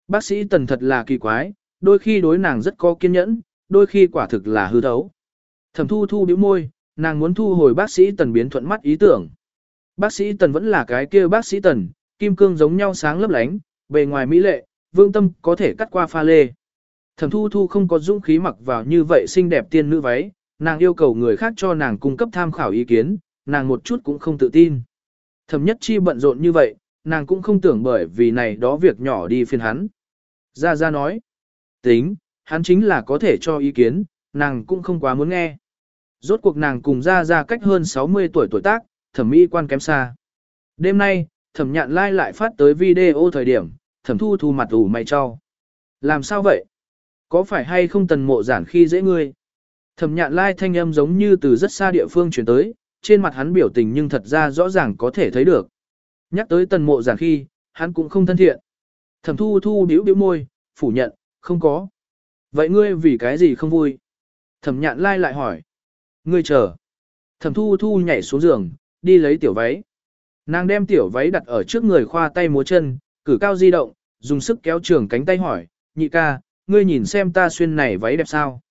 Bác sĩ tần thật là kỳ quái, đôi khi đối nàng rất có kiên nhẫn, đôi khi quả thực là hư thấu. Thẩm thu thu bĩu môi, nàng muốn thu hồi bác sĩ tần biến thuận mắt ý tưởng. Bác sĩ tần vẫn là cái kia bác sĩ tần, kim cương giống nhau sáng lấp lánh, bề ngoài mỹ lệ, vương tâm có thể cắt qua pha lê. Thẩm thu thu không có dũng khí mặc vào như vậy xinh đẹp tiên nữ váy, nàng yêu cầu người khác cho nàng cung cấp tham khảo ý kiến, nàng một chút cũng không tự tin. Thẩm nhất chi bận rộn như vậy, nàng cũng không tưởng bởi vì này đó việc nhỏ đi phiền hắn. Gia Gia nói, tính, hắn chính là có thể cho ý kiến, nàng cũng không quá muốn nghe. Rốt cuộc nàng cùng Gia Gia cách hơn 60 tuổi tuổi tác, thẩm mỹ quan kém xa. Đêm nay, thẩm nhạn lai lại phát tới video thời điểm, thẩm thu thu mặt ủ mày cho. Làm sao vậy? Có phải hay không tần mộ giản khi dễ ngươi? Thẩm nhạn lai thanh âm giống như từ rất xa địa phương chuyển tới, trên mặt hắn biểu tình nhưng thật ra rõ ràng có thể thấy được. Nhắc tới tần mộ giản khi, hắn cũng không thân thiện. Thẩm thu thu biểu biểu môi, phủ nhận, không có. Vậy ngươi vì cái gì không vui? Thẩm nhạn lai lại hỏi. Ngươi chờ. Thẩm thu thu nhảy xuống giường, đi lấy tiểu váy. Nàng đem tiểu váy đặt ở trước người khoa tay múa chân, cử cao di động, dùng sức kéo trường cánh tay hỏi, nhị ca, ngươi nhìn xem ta xuyên này váy đẹp sao?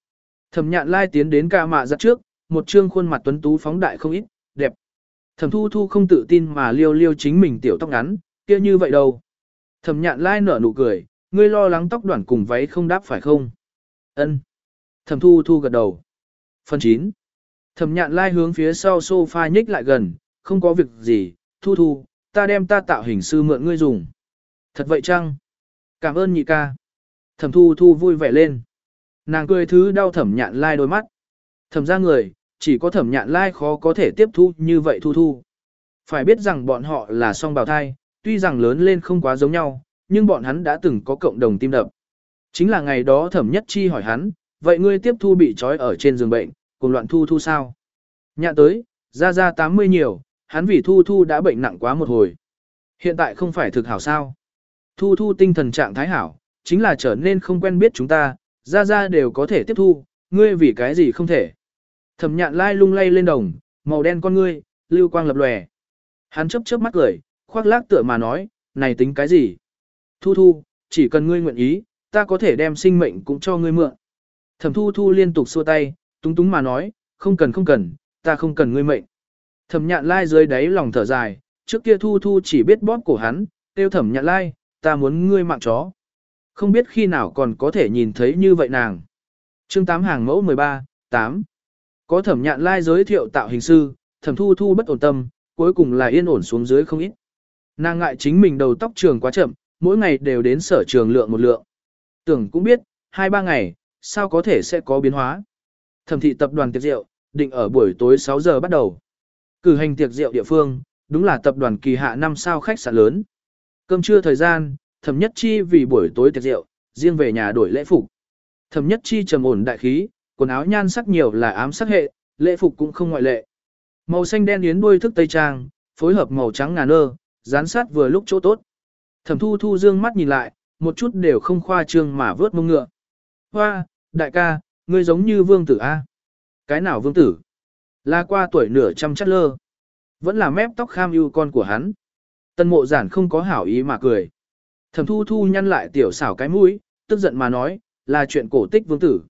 Thẩm nhạn lai tiến đến ca mạ giặt trước, một trương khuôn mặt tuấn tú phóng đại không ít, đẹp. Thẩm thu thu không tự tin mà liêu liêu chính mình tiểu tóc ngắn, kia như vậy đâu. Thẩm nhạn lai nở nụ cười, ngươi lo lắng tóc đoạn cùng váy không đáp phải không? Ân. Thẩm thu thu gật đầu. Phần 9. Thẩm nhạn lai hướng phía sau sofa nhích lại gần, không có việc gì, thu thu, ta đem ta tạo hình sư mượn ngươi dùng. Thật vậy chăng? Cảm ơn nhị ca. Thẩm thu thu vui vẻ lên. Nàng cười thứ đau thẩm nhạn lai đôi mắt. Thẩm ra người, chỉ có thẩm nhạn lai khó có thể tiếp thu như vậy thu thu. Phải biết rằng bọn họ là song bào thai, tuy rằng lớn lên không quá giống nhau, nhưng bọn hắn đã từng có cộng đồng tim đập. Chính là ngày đó thẩm nhất chi hỏi hắn, vậy ngươi tiếp thu bị trói ở trên giường bệnh, cùng loạn thu thu sao? Nhạn tới, ra ra 80 nhiều, hắn vì thu thu đã bệnh nặng quá một hồi. Hiện tại không phải thực hảo sao? Thu thu tinh thần trạng thái hảo, chính là trở nên không quen biết chúng ta, ra ra đều có thể tiếp thu, ngươi vì cái gì không thể. Thẩm nhạn lai lung lay lên đồng, màu đen con ngươi, lưu quang lập lòe. Hắn chớp chớp mắt cười, khoác lác tựa mà nói, này tính cái gì? Thu thu, chỉ cần ngươi nguyện ý, ta có thể đem sinh mệnh cũng cho ngươi mượn. Thẩm thu thu liên tục xua tay, túng túng mà nói, không cần không cần, ta không cần ngươi mệnh. Thẩm nhạn lai dưới đáy lòng thở dài, trước kia thu thu chỉ biết bóp cổ hắn, tiêu thẩm nhạn lai, ta muốn ngươi mạng chó. Không biết khi nào còn có thể nhìn thấy như vậy nàng. chương 8 hàng mẫu 13, 8. Có thẩm nhạn lai giới thiệu tạo hình sư, thẩm thu thu bất ổn tâm, cuối cùng là yên ổn xuống dưới không ít. Nàng ngại chính mình đầu tóc trường quá chậm, mỗi ngày đều đến sở trường lượng một lượng. Tưởng cũng biết, hai ba ngày, sao có thể sẽ có biến hóa. Thẩm thị tập đoàn tiệc rượu, định ở buổi tối 6 giờ bắt đầu. Cử hành tiệc rượu địa phương, đúng là tập đoàn kỳ hạ năm sao khách sạn lớn. Cơm trưa thời gian, thẩm nhất chi vì buổi tối tiệc rượu, riêng về nhà đổi lễ phục. Thẩm nhất chi trầm ổn đại khí, quần áo nhan sắc nhiều là ám sắc hệ, lễ phục cũng không ngoại lệ. Màu xanh đen yến đuôi thức tây trang, phối hợp màu trắng ngà nơ, dán sát vừa lúc chỗ tốt. Thẩm thu thu dương mắt nhìn lại, một chút đều không khoa trương mà vớt mông ngựa. Hoa, đại ca, ngươi giống như vương tử A. Cái nào vương tử? Là qua tuổi nửa trăm chất lơ. Vẫn là mép tóc kham ưu con của hắn. Tân mộ giản không có hảo ý mà cười. Thẩm thu thu nhăn lại tiểu xảo cái mũi, tức giận mà nói, là chuyện cổ tích vương tử.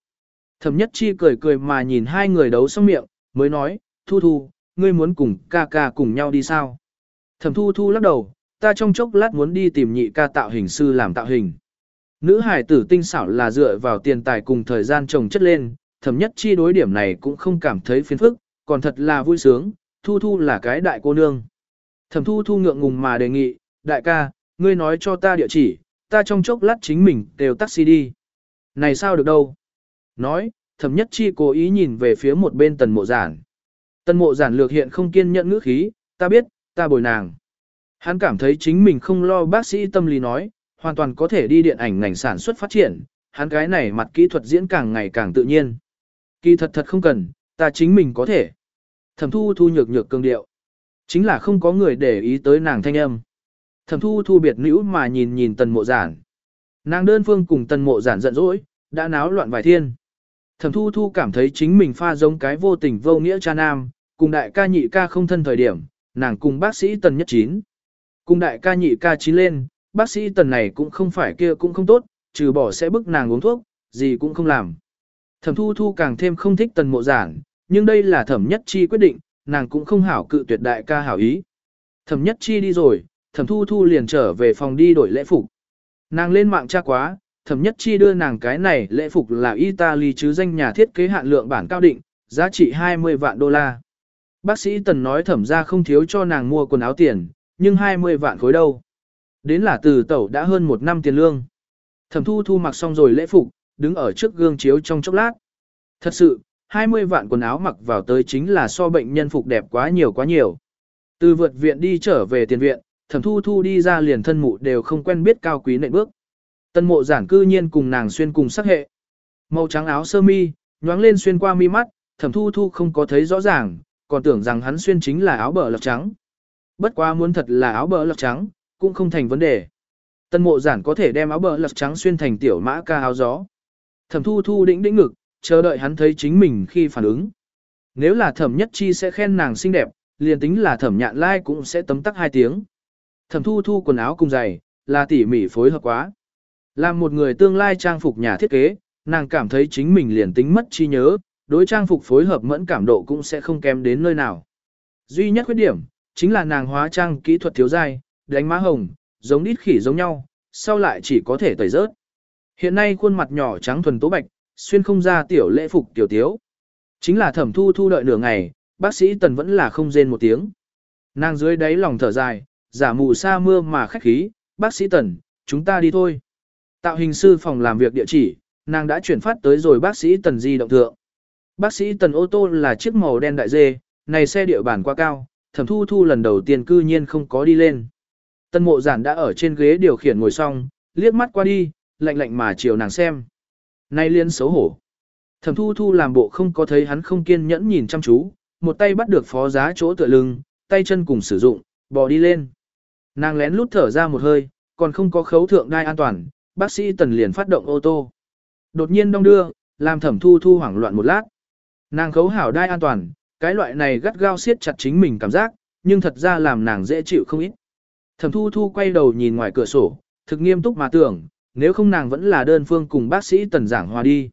Thẩm nhất chi cười cười mà nhìn hai người đấu xong miệng, mới nói, thu thu, ngươi muốn cùng ca ca cùng nhau đi sao? Thẩm thu thu lắc đầu, ta trong chốc lát muốn đi tìm nhị ca tạo hình sư làm tạo hình. Nữ hải tử tinh xảo là dựa vào tiền tài cùng thời gian trồng chất lên, thẩm nhất chi đối điểm này cũng không cảm thấy phiền phức, còn thật là vui sướng, thu thu là cái đại cô nương. Thẩm thu thu ngượng ngùng mà đề nghị, đại ca, ngươi nói cho ta địa chỉ, ta trong chốc lát chính mình đều taxi đi. Này sao được đâu? Nói, thẩm nhất chi cố ý nhìn về phía một bên tần mộ giản. Tần mộ giản lược hiện không kiên nhẫn ngữ khí, ta biết, ta bồi nàng. Hắn cảm thấy chính mình không lo bác sĩ tâm lý nói, hoàn toàn có thể đi điện ảnh ngành sản xuất phát triển, hắn cái này mặt kỹ thuật diễn càng ngày càng tự nhiên. Kỳ thật thật không cần, ta chính mình có thể. Thẩm thu thu nhược nhược cường điệu. Chính là không có người để ý tới nàng thanh âm. Thẩm thu thu biệt nữ mà nhìn nhìn tần mộ giản. Nàng đơn phương cùng tần mộ giản giận dỗi, đã náo loạn vài thiên. Thẩm thu thu cảm thấy chính mình pha giống cái vô tình vô nghĩa cha nam, cùng đại ca nhị ca không thân thời điểm, nàng cùng bác sĩ tần nhất chín. Cùng đại ca nhị ca chín lên, bác sĩ tần này cũng không phải kia cũng không tốt, trừ bỏ sẽ bức nàng uống thuốc, gì cũng không làm. Thẩm thu thu càng thêm không thích tần mộ giản, nhưng đây là thẩm nhất chi quyết định, nàng cũng không hảo cự tuyệt đại ca hảo ý. Thẩm nhất chi đi rồi, thẩm thu thu liền trở về phòng đi đổi lễ phục. Nàng lên mạng tra quá, thẩm nhất chi đưa nàng cái này lễ phục là Italy chứ danh nhà thiết kế hạn lượng bản cao định, giá trị 20 vạn đô la. Bác sĩ Tần nói thẩm ra không thiếu cho nàng mua quần áo tiền, nhưng 20 vạn khối đâu. Đến là từ tẩu đã hơn một năm tiền lương. Thẩm thu thu mặc xong rồi lễ phục, đứng ở trước gương chiếu trong chốc lát. Thật sự, 20 vạn quần áo mặc vào tới chính là so bệnh nhân phục đẹp quá nhiều quá nhiều. Từ vượt viện đi trở về tiền viện, thẩm thu thu đi ra liền thân mụ đều không quen biết cao quý nệ bước. Tân mộ giản cư nhiên cùng nàng xuyên cùng sắc hệ. Màu trắng áo sơ mi, nhoáng lên xuyên qua mi mắt, thẩm thu thu không có thấy rõ ràng, còn tưởng rằng hắn xuyên chính là áo bờ lọc trắng. Bất quá muốn thật là áo bờ lọc trắng, cũng không thành vấn đề. Tân mộ giản có thể đem áo bờ lọc trắng xuyên thành tiểu mã ca áo gió. Thẩm thu thu đĩnh đĩnh ngực, chờ đợi hắn thấy chính mình khi phản ứng. Nếu là thẩm nhất chi sẽ khen nàng xinh đẹp, liền tính là thẩm nhạn lai cũng sẽ tấm tắc hai tiếng. Thẩm thu thu quần áo cùng giày, là tỉ mỉ phối hợp quá. Làm một người tương lai trang phục nhà thiết kế, nàng cảm thấy chính mình liền tính mất chi nhớ, đối trang phục phối hợp mẫn cảm độ cũng sẽ không kém đến nơi nào. Duy nhất khuyết điểm, chính là nàng hóa trang kỹ thuật thiếu dai, đánh má hồng, giống đít khỉ giống nhau, sau lại chỉ có thể tẩy rớt. Hiện nay khuôn mặt nhỏ trắng thuần tố bạch, xuyên không ra tiểu lễ phục tiểu tiếu. Chính là thẩm thu thu đợi nửa ngày, bác sĩ tần vẫn là không rên một tiếng. Nàng dưới đáy lòng thở dài, giả mù sa mưa mà khách khí, bác sĩ tần, chúng ta đi thôi. Tạo hình sư phòng làm việc địa chỉ, nàng đã chuyển phát tới rồi bác sĩ tần di động thượng. Bác sĩ tần ô tô là chiếc màu đen đại dê, này xe địa bàn quá cao, thẩm thu thu lần đầu tiên cư nhiên không có đi lên. Tân mộ giản đã ở trên ghế điều khiển ngồi xong, liếc mắt qua đi, lạnh lạnh mà chiều nàng xem. Nay liên xấu hổ. Thẩm thu thu làm bộ không có thấy hắn không kiên nhẫn nhìn chăm chú, một tay bắt được phó giá chỗ tựa lưng, tay chân cùng sử dụng, bò đi lên. Nàng lén lút thở ra một hơi, còn không có khấu thượng đai an toàn, bác sĩ tần liền phát động ô tô. Đột nhiên đông đưa, làm thẩm thu thu hoảng loạn một lát. Nàng khấu hảo đai an toàn, cái loại này gắt gao siết chặt chính mình cảm giác, nhưng thật ra làm nàng dễ chịu không ít. Thẩm thu thu quay đầu nhìn ngoài cửa sổ, thực nghiêm túc mà tưởng, nếu không nàng vẫn là đơn phương cùng bác sĩ tần giảng hòa đi.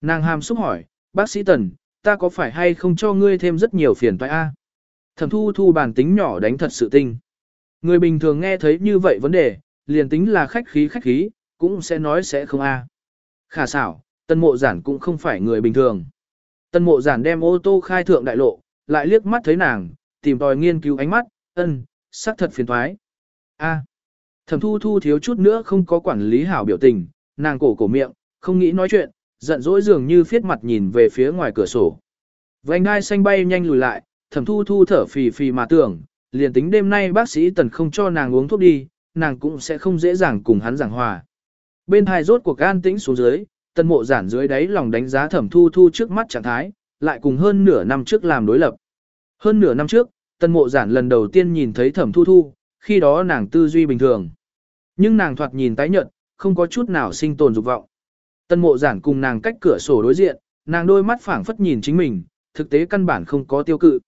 Nàng hàm xúc hỏi, bác sĩ tần, ta có phải hay không cho ngươi thêm rất nhiều phiền toái a? Thẩm thu thu bản tính nhỏ đánh thật sự tinh. Người bình thường nghe thấy như vậy vấn đề, liền tính là khách khí khách khí, cũng sẽ nói sẽ không a. Khả xảo, tân mộ giản cũng không phải người bình thường. Tân mộ giản đem ô tô khai thượng đại lộ, lại liếc mắt thấy nàng, tìm tòi nghiên cứu ánh mắt, ân, sắc thật phiền thoái. A. Thẩm thu thu thiếu chút nữa không có quản lý hảo biểu tình, nàng cổ cổ miệng, không nghĩ nói chuyện, giận dỗi dường như phiết mặt nhìn về phía ngoài cửa sổ. Vành đai xanh bay nhanh lùi lại, thẩm thu thu thở phì phì mà tưởng, liền tính đêm nay bác sĩ tần không cho nàng uống thuốc đi, nàng cũng sẽ không dễ dàng cùng hắn giảng hòa. Bên hai rốt cuộc an tĩnh xuống dưới, tần mộ giản dưới đáy lòng đánh giá thẩm thu thu trước mắt trạng thái, lại cùng hơn nửa năm trước làm đối lập. Hơn nửa năm trước, tần mộ giản lần đầu tiên nhìn thấy thẩm thu thu, khi đó nàng tư duy bình thường. Nhưng nàng thoạt nhìn tái nhợt, không có chút nào sinh tồn dục vọng. Tân mộ giản cùng nàng cách cửa sổ đối diện, nàng đôi mắt phảng phất nhìn chính mình, thực tế căn bản không có tiêu cự.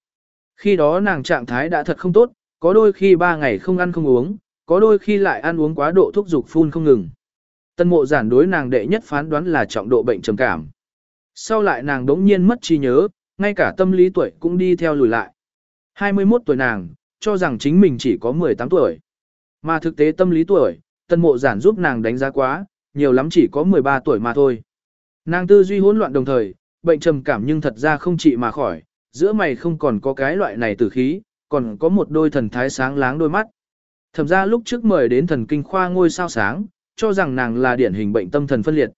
Khi đó nàng trạng thái đã thật không tốt, có đôi khi ba ngày không ăn không uống, có đôi khi lại ăn uống quá độ thuốc dục phun không ngừng. Tân mộ giản đối nàng đệ nhất phán đoán là trọng độ bệnh trầm cảm. Sau lại nàng đống nhiên mất trí nhớ, ngay cả tâm lý tuổi cũng đi theo lùi lại. 21 tuổi nàng, cho rằng chính mình chỉ có 18 tuổi. Mà thực tế tâm lý tuổi, tân mộ giản giúp nàng đánh giá quá, nhiều lắm chỉ có 13 tuổi mà thôi. Nàng tư duy hỗn loạn đồng thời, bệnh trầm cảm nhưng thật ra không trị mà khỏi, giữa mày không còn có cái loại này tử khí, còn có một đôi thần thái sáng láng đôi mắt. Thẩm ra lúc trước mời đến thần kinh khoa ngôi sao sáng, cho rằng nàng là điển hình bệnh tâm thần phân liệt.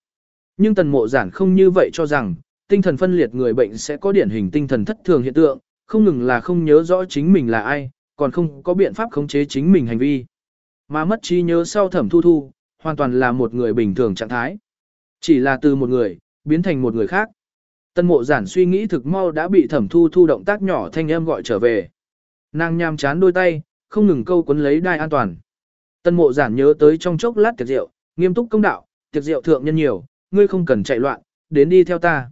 Nhưng tần mộ giản không như vậy cho rằng, tinh thần phân liệt người bệnh sẽ có điển hình tinh thần thất thường hiện tượng, không ngừng là không nhớ rõ chính mình là ai, còn không có biện pháp khống chế chính mình hành vi. Mà mất trí nhớ sau thẩm thu thu, hoàn toàn là một người bình thường trạng thái. Chỉ là từ một người, biến thành một người khác. Tân mộ giản suy nghĩ thực mau đã bị thẩm thu thu động tác nhỏ thanh âm gọi trở về. Nàng nham chán đôi tay, không ngừng câu quấn lấy đai an toàn. Tân mộ giản nhớ tới trong chốc lát tiệc rượu, nghiêm túc công đạo, tiệc rượu thượng nhân nhiều, ngươi không cần chạy loạn, đến đi theo ta.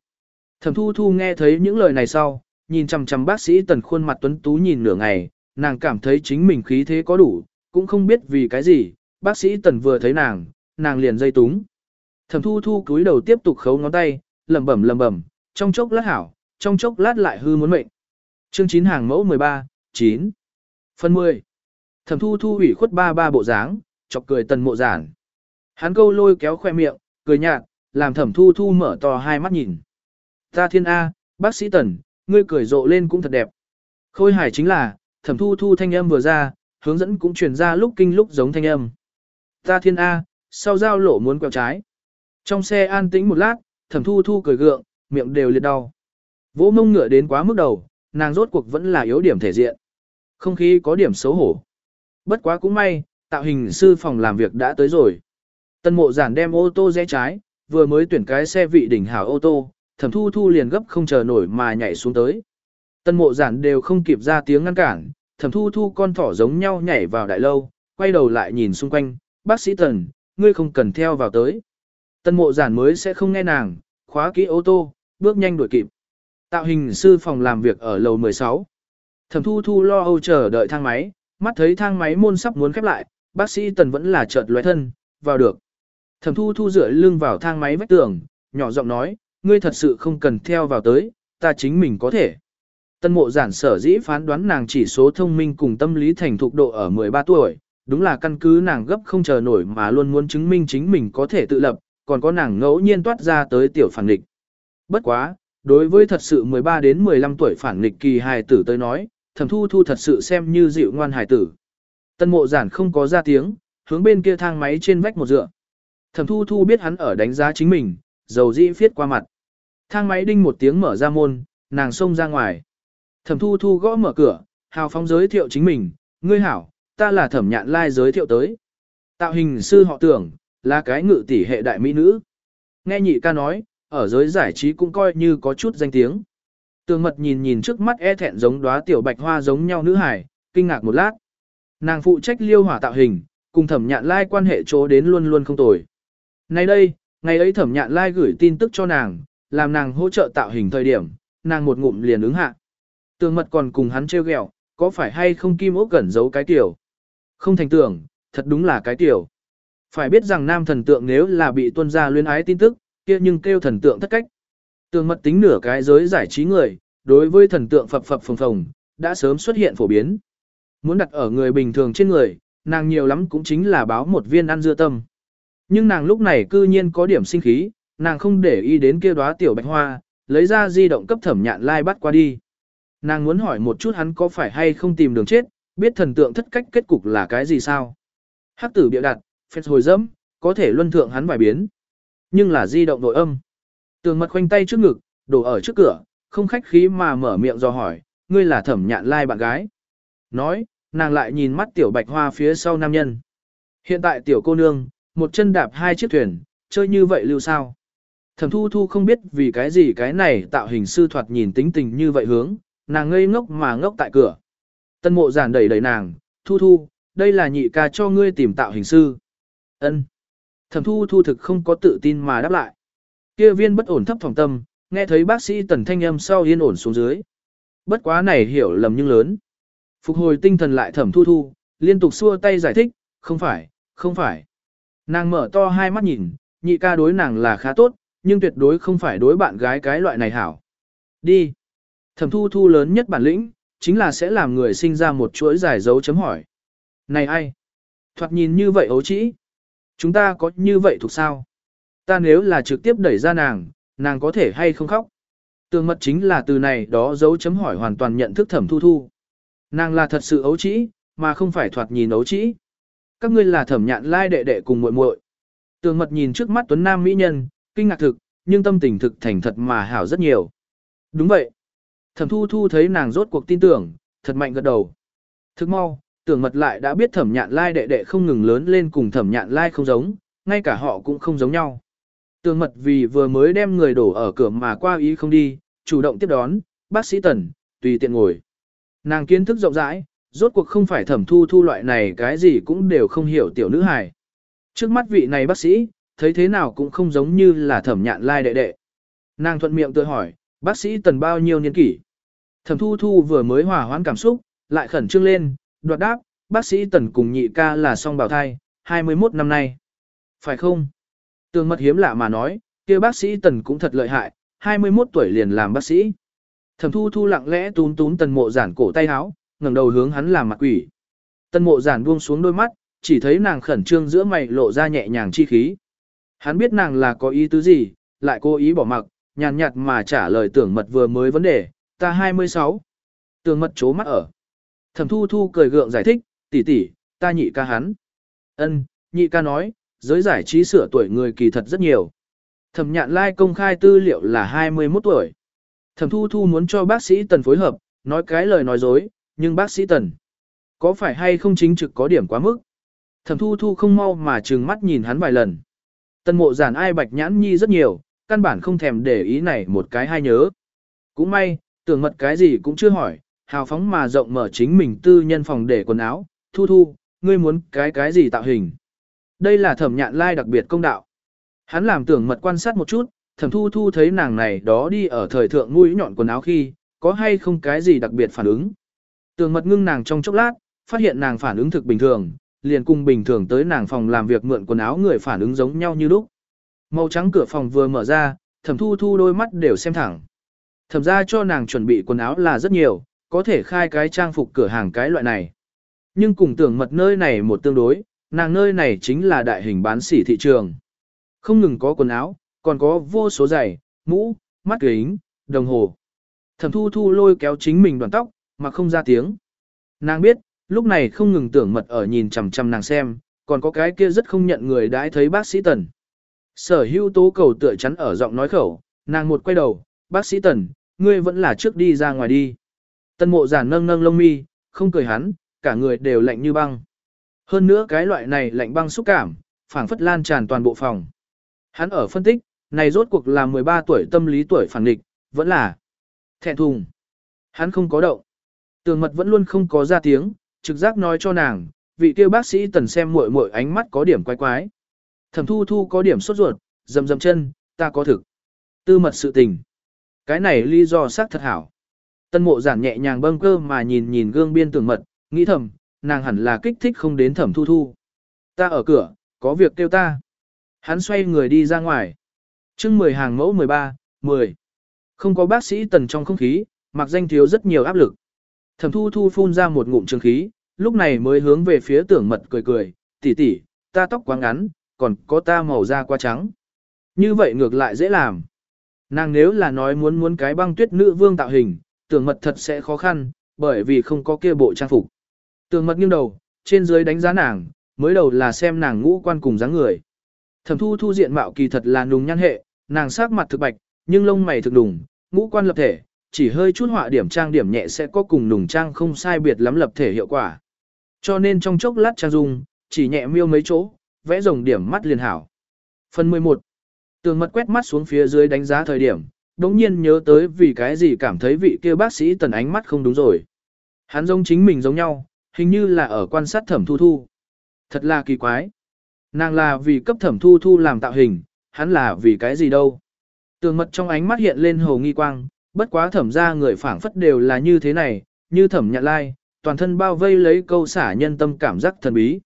Thẩm thu thu nghe thấy những lời này sau, nhìn chằm chằm bác sĩ tần khuôn mặt tuấn tú nhìn nửa ngày, nàng cảm thấy chính mình khí thế có đủ, cũng không biết vì cái gì, bác sĩ tần vừa thấy nàng, nàng liền dây túng. Thẩm thu thu cúi đầu tiếp tục khấu ngón tay, lẩm bẩm lẩm bẩm, trong chốc lát hảo, trong chốc lát lại hư muốn mệnh. Chương 9 hàng mẫu 13, 9. Phần 10. Thẩm thu thu ủy khuất ba ba bộ dáng, chọc cười tần mộ giản. Hắn câu lôi kéo khoe miệng, cười nhạt, làm thẩm thu thu mở to hai mắt nhìn. Ta thiên A, bác sĩ tần, ngươi cười rộ lên cũng thật đẹp. Khôi hải chính là, thẩm thu thu thanh âm vừa ra, hướng dẫn cũng truyền ra lúc kinh lúc giống thanh âm. Ta thiên A, sau giao lộ muốn quẹo trái. Trong xe an tĩnh một lát, thẩm thu thu cười gượng, miệng đều liệt đau. Vỗ mông ngựa đến quá mức đầu, nàng rốt cuộc vẫn là yếu điểm thể diện. Không khí có điểm xấu hổ. Bất quá cũng may, tạo hình sư phòng làm việc đã tới rồi. Tân mộ giản đem ô tô rẽ trái, vừa mới tuyển cái xe vị đỉnh hảo ô tô, thẩm thu thu liền gấp không chờ nổi mà nhảy xuống tới. Tân mộ giản đều không kịp ra tiếng ngăn cản, thẩm thu thu con thỏ giống nhau nhảy vào đại lâu, quay đầu lại nhìn xung quanh, bác sĩ tần, ngươi không cần theo vào tới. Tân mộ giản mới sẽ không nghe nàng, khóa kỹ ô tô, bước nhanh đuổi kịp. Tạo hình sư phòng làm việc ở lầu 16. Thẩm thu thu lo âu chờ đợi thang máy, mắt thấy thang máy môn sắp muốn khép lại, bác sĩ tần vẫn là chợt lóe thân, vào được. Thẩm thu thu rửa lưng vào thang máy vách tường, nhỏ giọng nói, ngươi thật sự không cần theo vào tới, ta chính mình có thể. Tân mộ giản sở dĩ phán đoán nàng chỉ số thông minh cùng tâm lý thành thục độ ở 13 tuổi, đúng là căn cứ nàng gấp không chờ nổi mà luôn muốn chứng minh chính mình có thể tự lập, còn có nàng ngẫu nhiên toát ra tới tiểu phản nghịch. Bất quá, đối với thật sự 13 đến 15 tuổi phản nghịch kỳ hài tử tới nói, thẩm thu thu thật sự xem như dịu ngoan hài tử. Tân mộ giản không có ra tiếng, hướng bên kia thang máy trên vách một dựa. Thẩm thu thu biết hắn ở đánh giá chính mình, dầu dĩ phiết qua mặt. Thang máy đinh một tiếng mở ra môn, nàng xông ra ngoài. Thẩm thu thu gõ mở cửa, hào phóng giới thiệu chính mình, ngươi hảo, ta là thẩm nhạn lai giới thiệu tới. Tạo hình sư họ tưởng, là cái ngự tỷ hệ đại mỹ nữ. Nghe nhị ca nói, ở giới giải trí cũng coi như có chút danh tiếng. Tường mật nhìn nhìn trước mắt e thẹn giống đóa tiểu bạch hoa giống nhau nữ hải, kinh ngạc một lát. Nàng phụ trách liêu hỏa tạo hình, cùng thẩm nhạn lai quan hệ chỗ đến luôn luôn không tồi. Nay đây, ngày ấy thẩm nhạn lai gửi tin tức cho nàng, làm nàng hỗ trợ tạo hình thời điểm, nàng một ngụm liền ứng hạ. Tường mật còn cùng hắn trêu ghẹo, có phải hay không kim ốc gần giấu cái tiểu? Không thành tưởng, thật đúng là cái tiểu. Phải biết rằng nam thần tượng nếu là bị tuân ra luyến ái tin tức, kia nhưng kêu thần tượng thất cách. Tường mật tính nửa cái giới giải trí người, đối với thần tượng phập phập phồng phồng, đã sớm xuất hiện phổ biến. Muốn đặt ở người bình thường trên người, nàng nhiều lắm cũng chính là báo một viên ăn dưa tâm. Nhưng nàng lúc này cư nhiên có điểm sinh khí, nàng không để ý đến kia đóa tiểu bạch hoa, lấy ra di động cấp thẩm nhạn lai bắt qua đi. Nàng muốn hỏi một chút hắn có phải hay không tìm đường chết, biết thần tượng thất cách kết cục là cái gì sao. Hắc tử bịa đặt, phép hồi dẫm, có thể luân thượng hắn vài biến. Nhưng là di động nội âm. Tường mật khoanh tay trước ngực, đổ ở trước cửa, không khách khí mà mở miệng do hỏi, ngươi là thẩm nhạn lai bạn gái. Nói, nàng lại nhìn mắt tiểu bạch hoa phía sau nam nhân. Hiện tại tiểu cô nương, một chân đạp hai chiếc thuyền, chơi như vậy lưu sao. Thẩm thu thu không biết vì cái gì cái này tạo hình sư thoạt nhìn tính tình như vậy hướng, nàng ngây ngốc mà ngốc tại cửa. Tân mộ giản đẩy đẩy nàng, thu thu, đây là nhị ca cho ngươi tìm tạo hình sư. ân Thẩm thu thu thực không có tự tin mà đáp lại. Kia viên bất ổn thấp phòng tâm, nghe thấy bác sĩ tần thanh âm sau yên ổn xuống dưới. Bất quá này hiểu lầm nhưng lớn. Phục hồi tinh thần lại thẩm thu thu, liên tục xua tay giải thích, không phải, không phải. Nàng mở to hai mắt nhìn, nhị ca đối nàng là khá tốt, nhưng tuyệt đối không phải đối bạn gái cái loại này hảo. Đi. Thẩm thu thu lớn nhất bản lĩnh, chính là sẽ làm người sinh ra một chuỗi giải dấu chấm hỏi. Này ai? Thoạt nhìn như vậy ấu trĩ. Chúng ta có như vậy thuộc sao? Ta nếu là trực tiếp đẩy ra nàng, nàng có thể hay không khóc? Tường mật chính là từ này đó dấu chấm hỏi hoàn toàn nhận thức thẩm thu thu. Nàng là thật sự ấu trĩ, mà không phải thoạt nhìn ấu trĩ. Các ngươi là thẩm nhạn lai đệ đệ cùng muội muội. Tường mật nhìn trước mắt tuấn nam mỹ nhân, kinh ngạc thực, nhưng tâm tình thực thành thật mà hảo rất nhiều. Đúng vậy. Thẩm thu thu thấy nàng rốt cuộc tin tưởng, thật mạnh gật đầu. Thức mau, tưởng mật lại đã biết thẩm nhạn lai đệ đệ không ngừng lớn lên cùng thẩm nhạn lai không giống, ngay cả họ cũng không giống nhau. Tưởng mật vì vừa mới đem người đổ ở cửa mà qua ý không đi, chủ động tiếp đón, bác sĩ tần, tùy tiện ngồi. Nàng kiến thức rộng rãi, rốt cuộc không phải thẩm thu thu loại này cái gì cũng đều không hiểu tiểu nữ hài. Trước mắt vị này bác sĩ, thấy thế nào cũng không giống như là thẩm nhạn lai đệ đệ. Nàng thuận miệng tự hỏi, bác sĩ tần bao nhiêu niên kỷ? Thẩm thu thu vừa mới hòa hoãn cảm xúc, lại khẩn trương lên, đoạt đáp, bác sĩ tần cùng nhị ca là song bào thai, 21 năm nay. Phải không? Tường mật hiếm lạ mà nói, kia bác sĩ tần cũng thật lợi hại, 21 tuổi liền làm bác sĩ. Thẩm thu thu lặng lẽ tún tún tần mộ giản cổ tay áo, ngẩng đầu hướng hắn làm mặt quỷ. Tần mộ giản buông xuống đôi mắt, chỉ thấy nàng khẩn trương giữa mày lộ ra nhẹ nhàng chi khí. Hắn biết nàng là có ý tứ gì, lại cố ý bỏ mặc, nhàn nhạt mà trả lời tưởng mật vừa mới vấn đề, ta 26. tường mật chố mắt ở. Thẩm thu thu cười gượng giải thích, tỷ tỷ, ta nhị ca hắn. Ân, nhị ca nói, giới giải trí sửa tuổi người kỳ thật rất nhiều. Thẩm nhạn lai công khai tư liệu là 21 tuổi. Thẩm thu thu muốn cho bác sĩ Tần phối hợp, nói cái lời nói dối, nhưng bác sĩ Tần, có phải hay không chính trực có điểm quá mức? Thẩm thu thu không mau mà trừng mắt nhìn hắn vài lần. Tần mộ giản ai bạch nhãn nhi rất nhiều, căn bản không thèm để ý này một cái hay nhớ. Cũng may, tưởng mật cái gì cũng chưa hỏi, hào phóng mà rộng mở chính mình tư nhân phòng để quần áo, thu thu, ngươi muốn cái cái gì tạo hình. Đây là thẩm nhạn lai đặc biệt công đạo. Hắn làm tưởng mật quan sát một chút, thẩm thu thu thấy nàng này đó đi ở thời thượng mũi nhọn quần áo khi, có hay không cái gì đặc biệt phản ứng. Tưởng mật ngưng nàng trong chốc lát, phát hiện nàng phản ứng thực bình thường, liền cùng bình thường tới nàng phòng làm việc mượn quần áo người phản ứng giống nhau như lúc. Màu trắng cửa phòng vừa mở ra, thẩm thu thu đôi mắt đều xem thẳng. Thẩm ra cho nàng chuẩn bị quần áo là rất nhiều, có thể khai cái trang phục cửa hàng cái loại này. Nhưng cùng tưởng mật nơi này một tương đối, nàng nơi này chính là đại hình bán sỉ thị trường. Không ngừng có quần áo, còn có vô số giày, mũ, mắt kính, đồng hồ. Thẩm thu thu lôi kéo chính mình đoàn tóc, mà không ra tiếng. Nàng biết, lúc này không ngừng tưởng mật ở nhìn chằm chằm nàng xem, còn có cái kia rất không nhận người đãi thấy bác sĩ Tần. Sở hữu tố cầu tựa chắn ở giọng nói khẩu, nàng một quay đầu, bác sĩ Tần, ngươi vẫn là trước đi ra ngoài đi. Tân mộ giản nâng nâng lông mi, không cười hắn, cả người đều lạnh như băng. Hơn nữa cái loại này lạnh băng xúc cảm, phảng phất lan tràn toàn bộ phòng. Hắn ở phân tích, này rốt cuộc là 13 tuổi tâm lý tuổi phản địch, vẫn là thẹn thùng. Hắn không có động. Tường mật vẫn luôn không có ra tiếng, trực giác nói cho nàng, vị kia bác sĩ tần xem muội muội ánh mắt có điểm quái quái. Thẩm thu thu có điểm sốt ruột, dầm dầm chân, ta có thực. Tư mật sự tình. Cái này lý do xác thật hảo. Tân mộ giản nhẹ nhàng bâng cơ mà nhìn nhìn gương biên tường mật, nghĩ thầm, nàng hẳn là kích thích không đến thẩm thu thu. Ta ở cửa, có việc kêu ta. Hắn xoay người đi ra ngoài. chương 10 hàng mẫu 13, 10. Không có bác sĩ tần trong không khí, mặc danh thiếu rất nhiều áp lực. Thẩm thu thu phun ra một ngụm trường khí, lúc này mới hướng về phía tưởng mật cười cười, tỷ tỷ, ta tóc quá ngắn, còn có ta màu da quá trắng. Như vậy ngược lại dễ làm. Nàng nếu là nói muốn muốn cái băng tuyết nữ vương tạo hình, tưởng mật thật sẽ khó khăn, bởi vì không có kia bộ trang phục. Tưởng mật nghiêng đầu, trên dưới đánh giá nàng, mới đầu là xem nàng ngũ quan cùng dáng người. Thẩm thu thu diện mạo kỳ thật là nùng nhăn hệ, nàng sắc mặt thực bạch, nhưng lông mày thực đùng, ngũ quan lập thể, chỉ hơi chút họa điểm trang điểm nhẹ sẽ có cùng nùng trang không sai biệt lắm lập thể hiệu quả. Cho nên trong chốc lát trang dung, chỉ nhẹ miêu mấy chỗ, vẽ rồng điểm mắt liền hảo. Phần 11. Tường mật quét mắt xuống phía dưới đánh giá thời điểm, đống nhiên nhớ tới vì cái gì cảm thấy vị kia bác sĩ tần ánh mắt không đúng rồi. Hắn giống chính mình giống nhau, hình như là ở quan sát thẩm thu thu. Thật là kỳ quái. Nàng là vì cấp thẩm thu thu làm tạo hình, hắn là vì cái gì đâu. Tường mật trong ánh mắt hiện lên hồ nghi quang, bất quá thẩm ra người phảng phất đều là như thế này, như thẩm nhạn lai, toàn thân bao vây lấy câu xả nhân tâm cảm giác thần bí.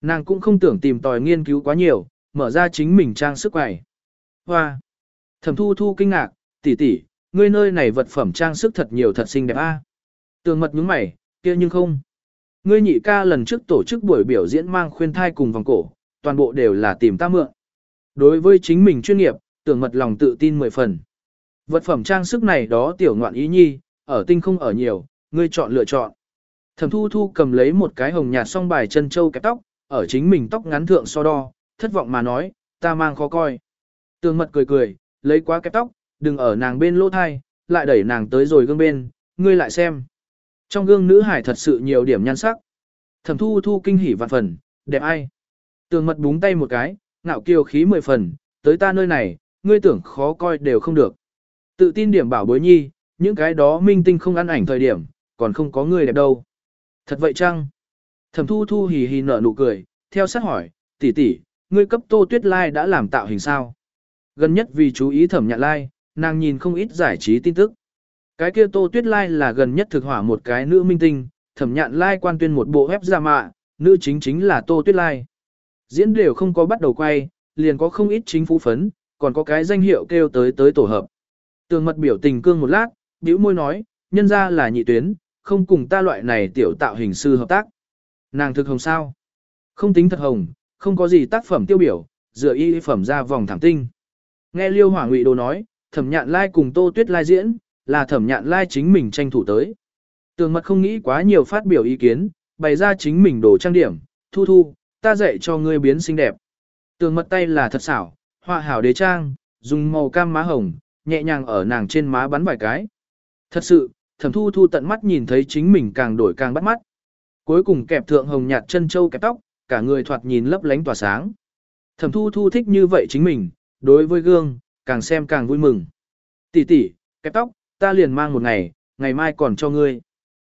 Nàng cũng không tưởng tìm tòi nghiên cứu quá nhiều, mở ra chính mình trang sức khỏe. Hoa! Thẩm thu thu kinh ngạc, tỷ tỷ, ngươi nơi này vật phẩm trang sức thật nhiều thật xinh đẹp a. Tường mật nhướng mày, kia nhưng không. Ngươi nhị ca lần trước tổ chức buổi biểu diễn mang khuyên thai cùng vòng cổ, toàn bộ đều là tìm ta mượn. Đối với chính mình chuyên nghiệp, tưởng mật lòng tự tin mười phần. Vật phẩm trang sức này đó tiểu ngoạn ý nhi, ở tinh không ở nhiều, ngươi chọn lựa chọn. Thẩm thu thu cầm lấy một cái hồng nhạt song bài chân châu kẹp tóc, ở chính mình tóc ngắn thượng so đo, thất vọng mà nói, ta mang khó coi. Tường mật cười cười, lấy quá kẹp tóc, đừng ở nàng bên lỗ thai, lại đẩy nàng tới rồi gương bên, ngươi lại xem. Trong gương nữ hải thật sự nhiều điểm nhan sắc. Thẩm thu thu kinh hỉ vạn phần, đẹp ai. Tường mật búng tay một cái, ngạo kiều khí mười phần, tới ta nơi này, ngươi tưởng khó coi đều không được. Tự tin điểm bảo bối nhi, những cái đó minh tinh không ăn ảnh thời điểm, còn không có người đẹp đâu. Thật vậy chăng? Thẩm thu thu hì hì nở nụ cười, theo sát hỏi, tỷ tỷ, ngươi cấp tô tuyết lai đã làm tạo hình sao? Gần nhất vì chú ý thẩm nhạn lai, nàng nhìn không ít giải trí tin tức. Cái kia tô tuyết lai là gần nhất thực hỏa một cái nữ minh tinh, thẩm nhạn lai quan tuyên một bộ web ra mạ, nữ chính chính là tô tuyết lai. Diễn đều không có bắt đầu quay, liền có không ít chính phủ phấn, còn có cái danh hiệu kêu tới tới tổ hợp. Tường mật biểu tình cương một lát, bĩu môi nói, nhân ra là nhị tuyến, không cùng ta loại này tiểu tạo hình sư hợp tác. Nàng thực hồng sao? Không tính thật hồng, không có gì tác phẩm tiêu biểu, dựa y phẩm ra vòng thảm tinh. Nghe Liêu Hỏa Ngụy Đồ nói, Thẩm Nhạn Lai cùng Tô Tuyết Lai diễn, là Thẩm Nhạn Lai chính mình tranh thủ tới. Tường mật không nghĩ quá nhiều phát biểu ý kiến, bày ra chính mình đồ trang điểm, thu thu, ta dạy cho ngươi biến xinh đẹp. Tường mật tay là thật xảo, họa hảo đế trang, dùng màu cam má hồng, nhẹ nhàng ở nàng trên má bắn vài cái. Thật sự, thẩm thu thu tận mắt nhìn thấy chính mình càng đổi càng bắt mắt. Cuối cùng kẹp thượng hồng nhạt chân châu kẹp tóc, cả người thoạt nhìn lấp lánh tỏa sáng. Thẩm thu thu thích như vậy chính mình, đối với gương, càng xem càng vui mừng. Tỷ tỷ, kẹp tóc, ta liền mang một ngày, ngày mai còn cho ngươi.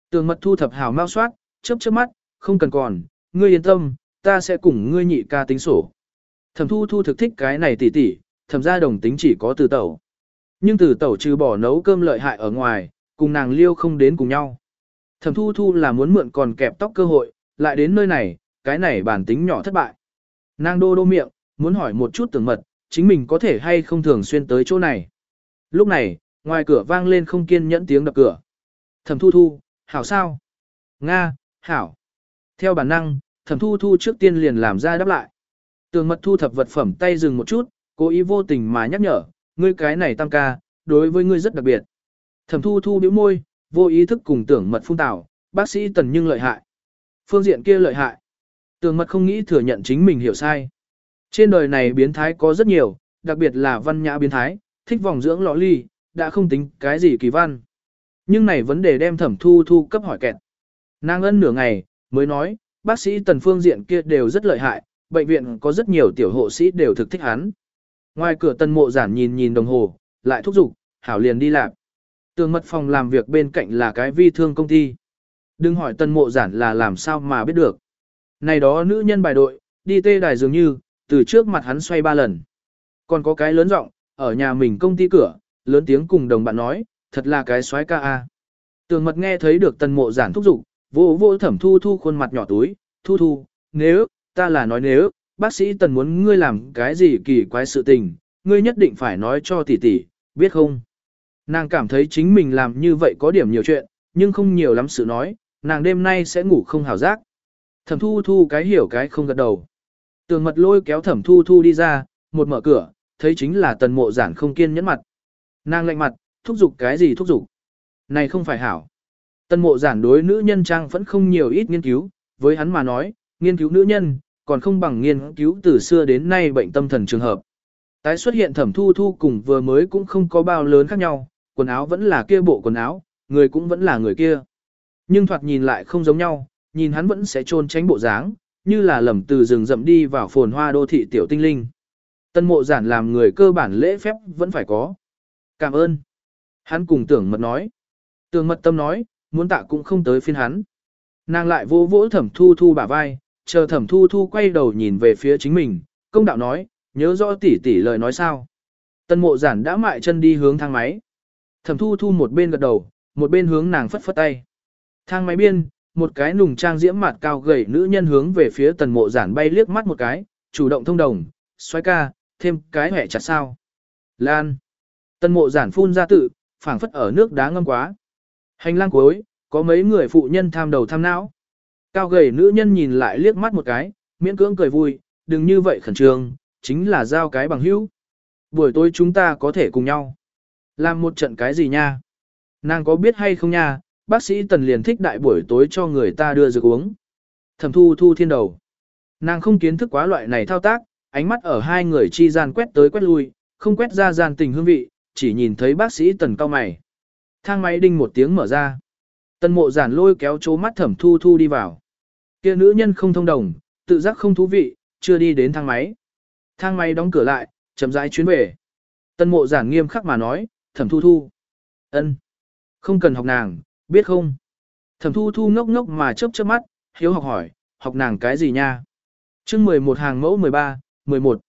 Tường mật thu thập hào mau soát, chớp chớp mắt, không cần còn, ngươi yên tâm, ta sẽ cùng ngươi nhị ca tính sổ. Thẩm thu thu thực thích cái này tỷ tỷ, thẩm ra đồng tính chỉ có từ tẩu. Nhưng từ tẩu trừ bỏ nấu cơm lợi hại ở ngoài, cùng nàng liêu không đến cùng nhau. Thẩm thu thu là muốn mượn còn kẹp tóc cơ hội, lại đến nơi này, cái này bản tính nhỏ thất bại. Nàng đô đô miệng, muốn hỏi một chút tường mật, chính mình có thể hay không thường xuyên tới chỗ này. Lúc này, ngoài cửa vang lên không kiên nhẫn tiếng đập cửa. Thẩm thu thu, hảo sao? Nga, hảo. Theo bản năng, thẩm thu thu trước tiên liền làm ra đáp lại. Tường mật thu thập vật phẩm tay dừng một chút, cố ý vô tình mà nhắc nhở, ngươi cái này tăng ca, đối với ngươi rất đặc biệt. Thẩm thu thu bĩu môi, vô ý thức cùng tưởng mật phun tảo, bác sĩ tần nhưng lợi hại. Phương diện kia lợi hại. tường mật không nghĩ thừa nhận chính mình hiểu sai. Trên đời này biến thái có rất nhiều, đặc biệt là văn nhã biến thái, thích vòng dưỡng lọ ly, đã không tính cái gì kỳ văn. Nhưng này vấn đề đem thẩm thu thu cấp hỏi kẹt. Nàng ân nửa ngày, mới nói, bác sĩ tần phương diện kia đều rất lợi hại, bệnh viện có rất nhiều tiểu hộ sĩ đều thực thích hắn. Ngoài cửa tần mộ giản nhìn nhìn đồng hồ, lại thúc giục, hảo liền đi làm. Tường mật phòng làm việc bên cạnh là cái vi thương công ty. Đừng hỏi tần mộ giản là làm sao mà biết được. Này đó nữ nhân bài đội, đi tê đài dường như, từ trước mặt hắn xoay ba lần. Còn có cái lớn giọng ở nhà mình công ty cửa, lớn tiếng cùng đồng bạn nói, thật là cái xoái ca a. Tường mật nghe thấy được tần mộ giản thúc giục, vô vô thẩm thu thu khuôn mặt nhỏ túi, thu thu, nếu, ta là nói nếu, bác sĩ tần muốn ngươi làm cái gì kỳ quái sự tình, ngươi nhất định phải nói cho tỷ tỷ, biết không? Nàng cảm thấy chính mình làm như vậy có điểm nhiều chuyện, nhưng không nhiều lắm sự nói, nàng đêm nay sẽ ngủ không hào giác. Thẩm thu thu cái hiểu cái không gật đầu. Tường mật lôi kéo thẩm thu thu đi ra, một mở cửa, thấy chính là tần mộ giản không kiên nhẫn mặt. Nàng lạnh mặt, thúc giục cái gì thúc giục? Này không phải hảo. Tần mộ giản đối nữ nhân trang vẫn không nhiều ít nghiên cứu, với hắn mà nói, nghiên cứu nữ nhân, còn không bằng nghiên cứu từ xưa đến nay bệnh tâm thần trường hợp. Tái xuất hiện thẩm thu thu cùng vừa mới cũng không có bao lớn khác nhau, quần áo vẫn là kia bộ quần áo, người cũng vẫn là người kia. Nhưng thoạt nhìn lại không giống nhau, nhìn hắn vẫn sẽ trôn tránh bộ dáng, như là lầm từ rừng rậm đi vào phồn hoa đô thị tiểu tinh linh. Tân mộ giản làm người cơ bản lễ phép vẫn phải có. Cảm ơn. Hắn cùng tưởng mật nói. Tưởng mật tâm nói, muốn tạ cũng không tới phiên hắn. Nàng lại vô vỗ thẩm thu thu bả vai, chờ thẩm thu thu quay đầu nhìn về phía chính mình, công đạo nói, nhớ rõ tỉ tỉ lời nói sao. Tân mộ giản đã mại chân đi hướng thang máy. Thẩm thu thu một bên gật đầu, một bên hướng nàng phất phất tay. Thang máy biên, một cái nùng trang diễm mặt cao gầy nữ nhân hướng về phía tần mộ giản bay liếc mắt một cái, chủ động thông đồng, xoay ca, thêm cái hẻ chặt sao. Lan. Tần mộ giản phun ra tự, phảng phất ở nước đá ngâm quá. Hành lang cuối, có mấy người phụ nhân tham đầu tham não. Cao gầy nữ nhân nhìn lại liếc mắt một cái, miễn cưỡng cười vui, đừng như vậy khẩn trương, chính là giao cái bằng hữu. Buổi tối chúng ta có thể cùng nhau. Làm một trận cái gì nha? Nàng có biết hay không nha, bác sĩ tần liền thích đại buổi tối cho người ta đưa dược uống. Thẩm thu thu thiên đầu. Nàng không kiến thức quá loại này thao tác, ánh mắt ở hai người chi gian quét tới quét lui, không quét ra gian tình hương vị, chỉ nhìn thấy bác sĩ tần cao mày. Thang máy đinh một tiếng mở ra. Tần mộ giản lôi kéo chố mắt thẩm thu thu đi vào. kia nữ nhân không thông đồng, tự giác không thú vị, chưa đi đến thang máy. Thang máy đóng cửa lại, chậm rãi chuyến về. Tần mộ giản nghiêm khắc mà nói, thẩm thu thu. ân, Không cần học nàng, biết không? Thẩm thu thu ngốc ngốc mà chớp chớp mắt, hiếu học hỏi, học nàng cái gì nha? chương 11 hàng mẫu 13, 11.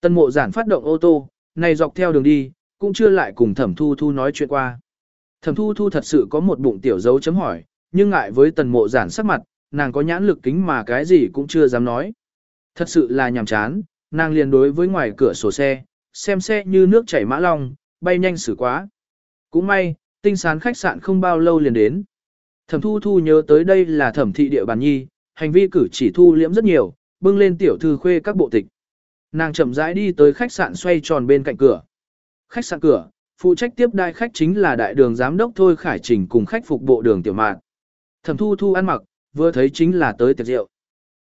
Tần mộ giản phát động ô tô, này dọc theo đường đi, cũng chưa lại cùng thẩm thu thu nói chuyện qua. Thẩm thu thu thật sự có một bụng tiểu dấu chấm hỏi, nhưng ngại với tần mộ giản sắc mặt, nàng có nhãn lực kính mà cái gì cũng chưa dám nói. Thật sự là nhàm chán, nàng liền đối với ngoài cửa sổ xe, xem xe như nước chảy mã long, bay nhanh xử quá. Cũng may, tinh sán khách sạn không bao lâu liền đến. Thẩm thu thu nhớ tới đây là thẩm thị địa bàn nhi, hành vi cử chỉ thu liễm rất nhiều, bưng lên tiểu thư khuê các bộ tịch. Nàng chậm rãi đi tới khách sạn xoay tròn bên cạnh cửa. Khách sạn cửa, phụ trách tiếp đai khách chính là đại đường giám đốc Thôi Khải Trình cùng khách phục bộ đường tiểu mạn. Thẩm thu thu ăn mặc, vừa thấy chính là tới tiệc rượu.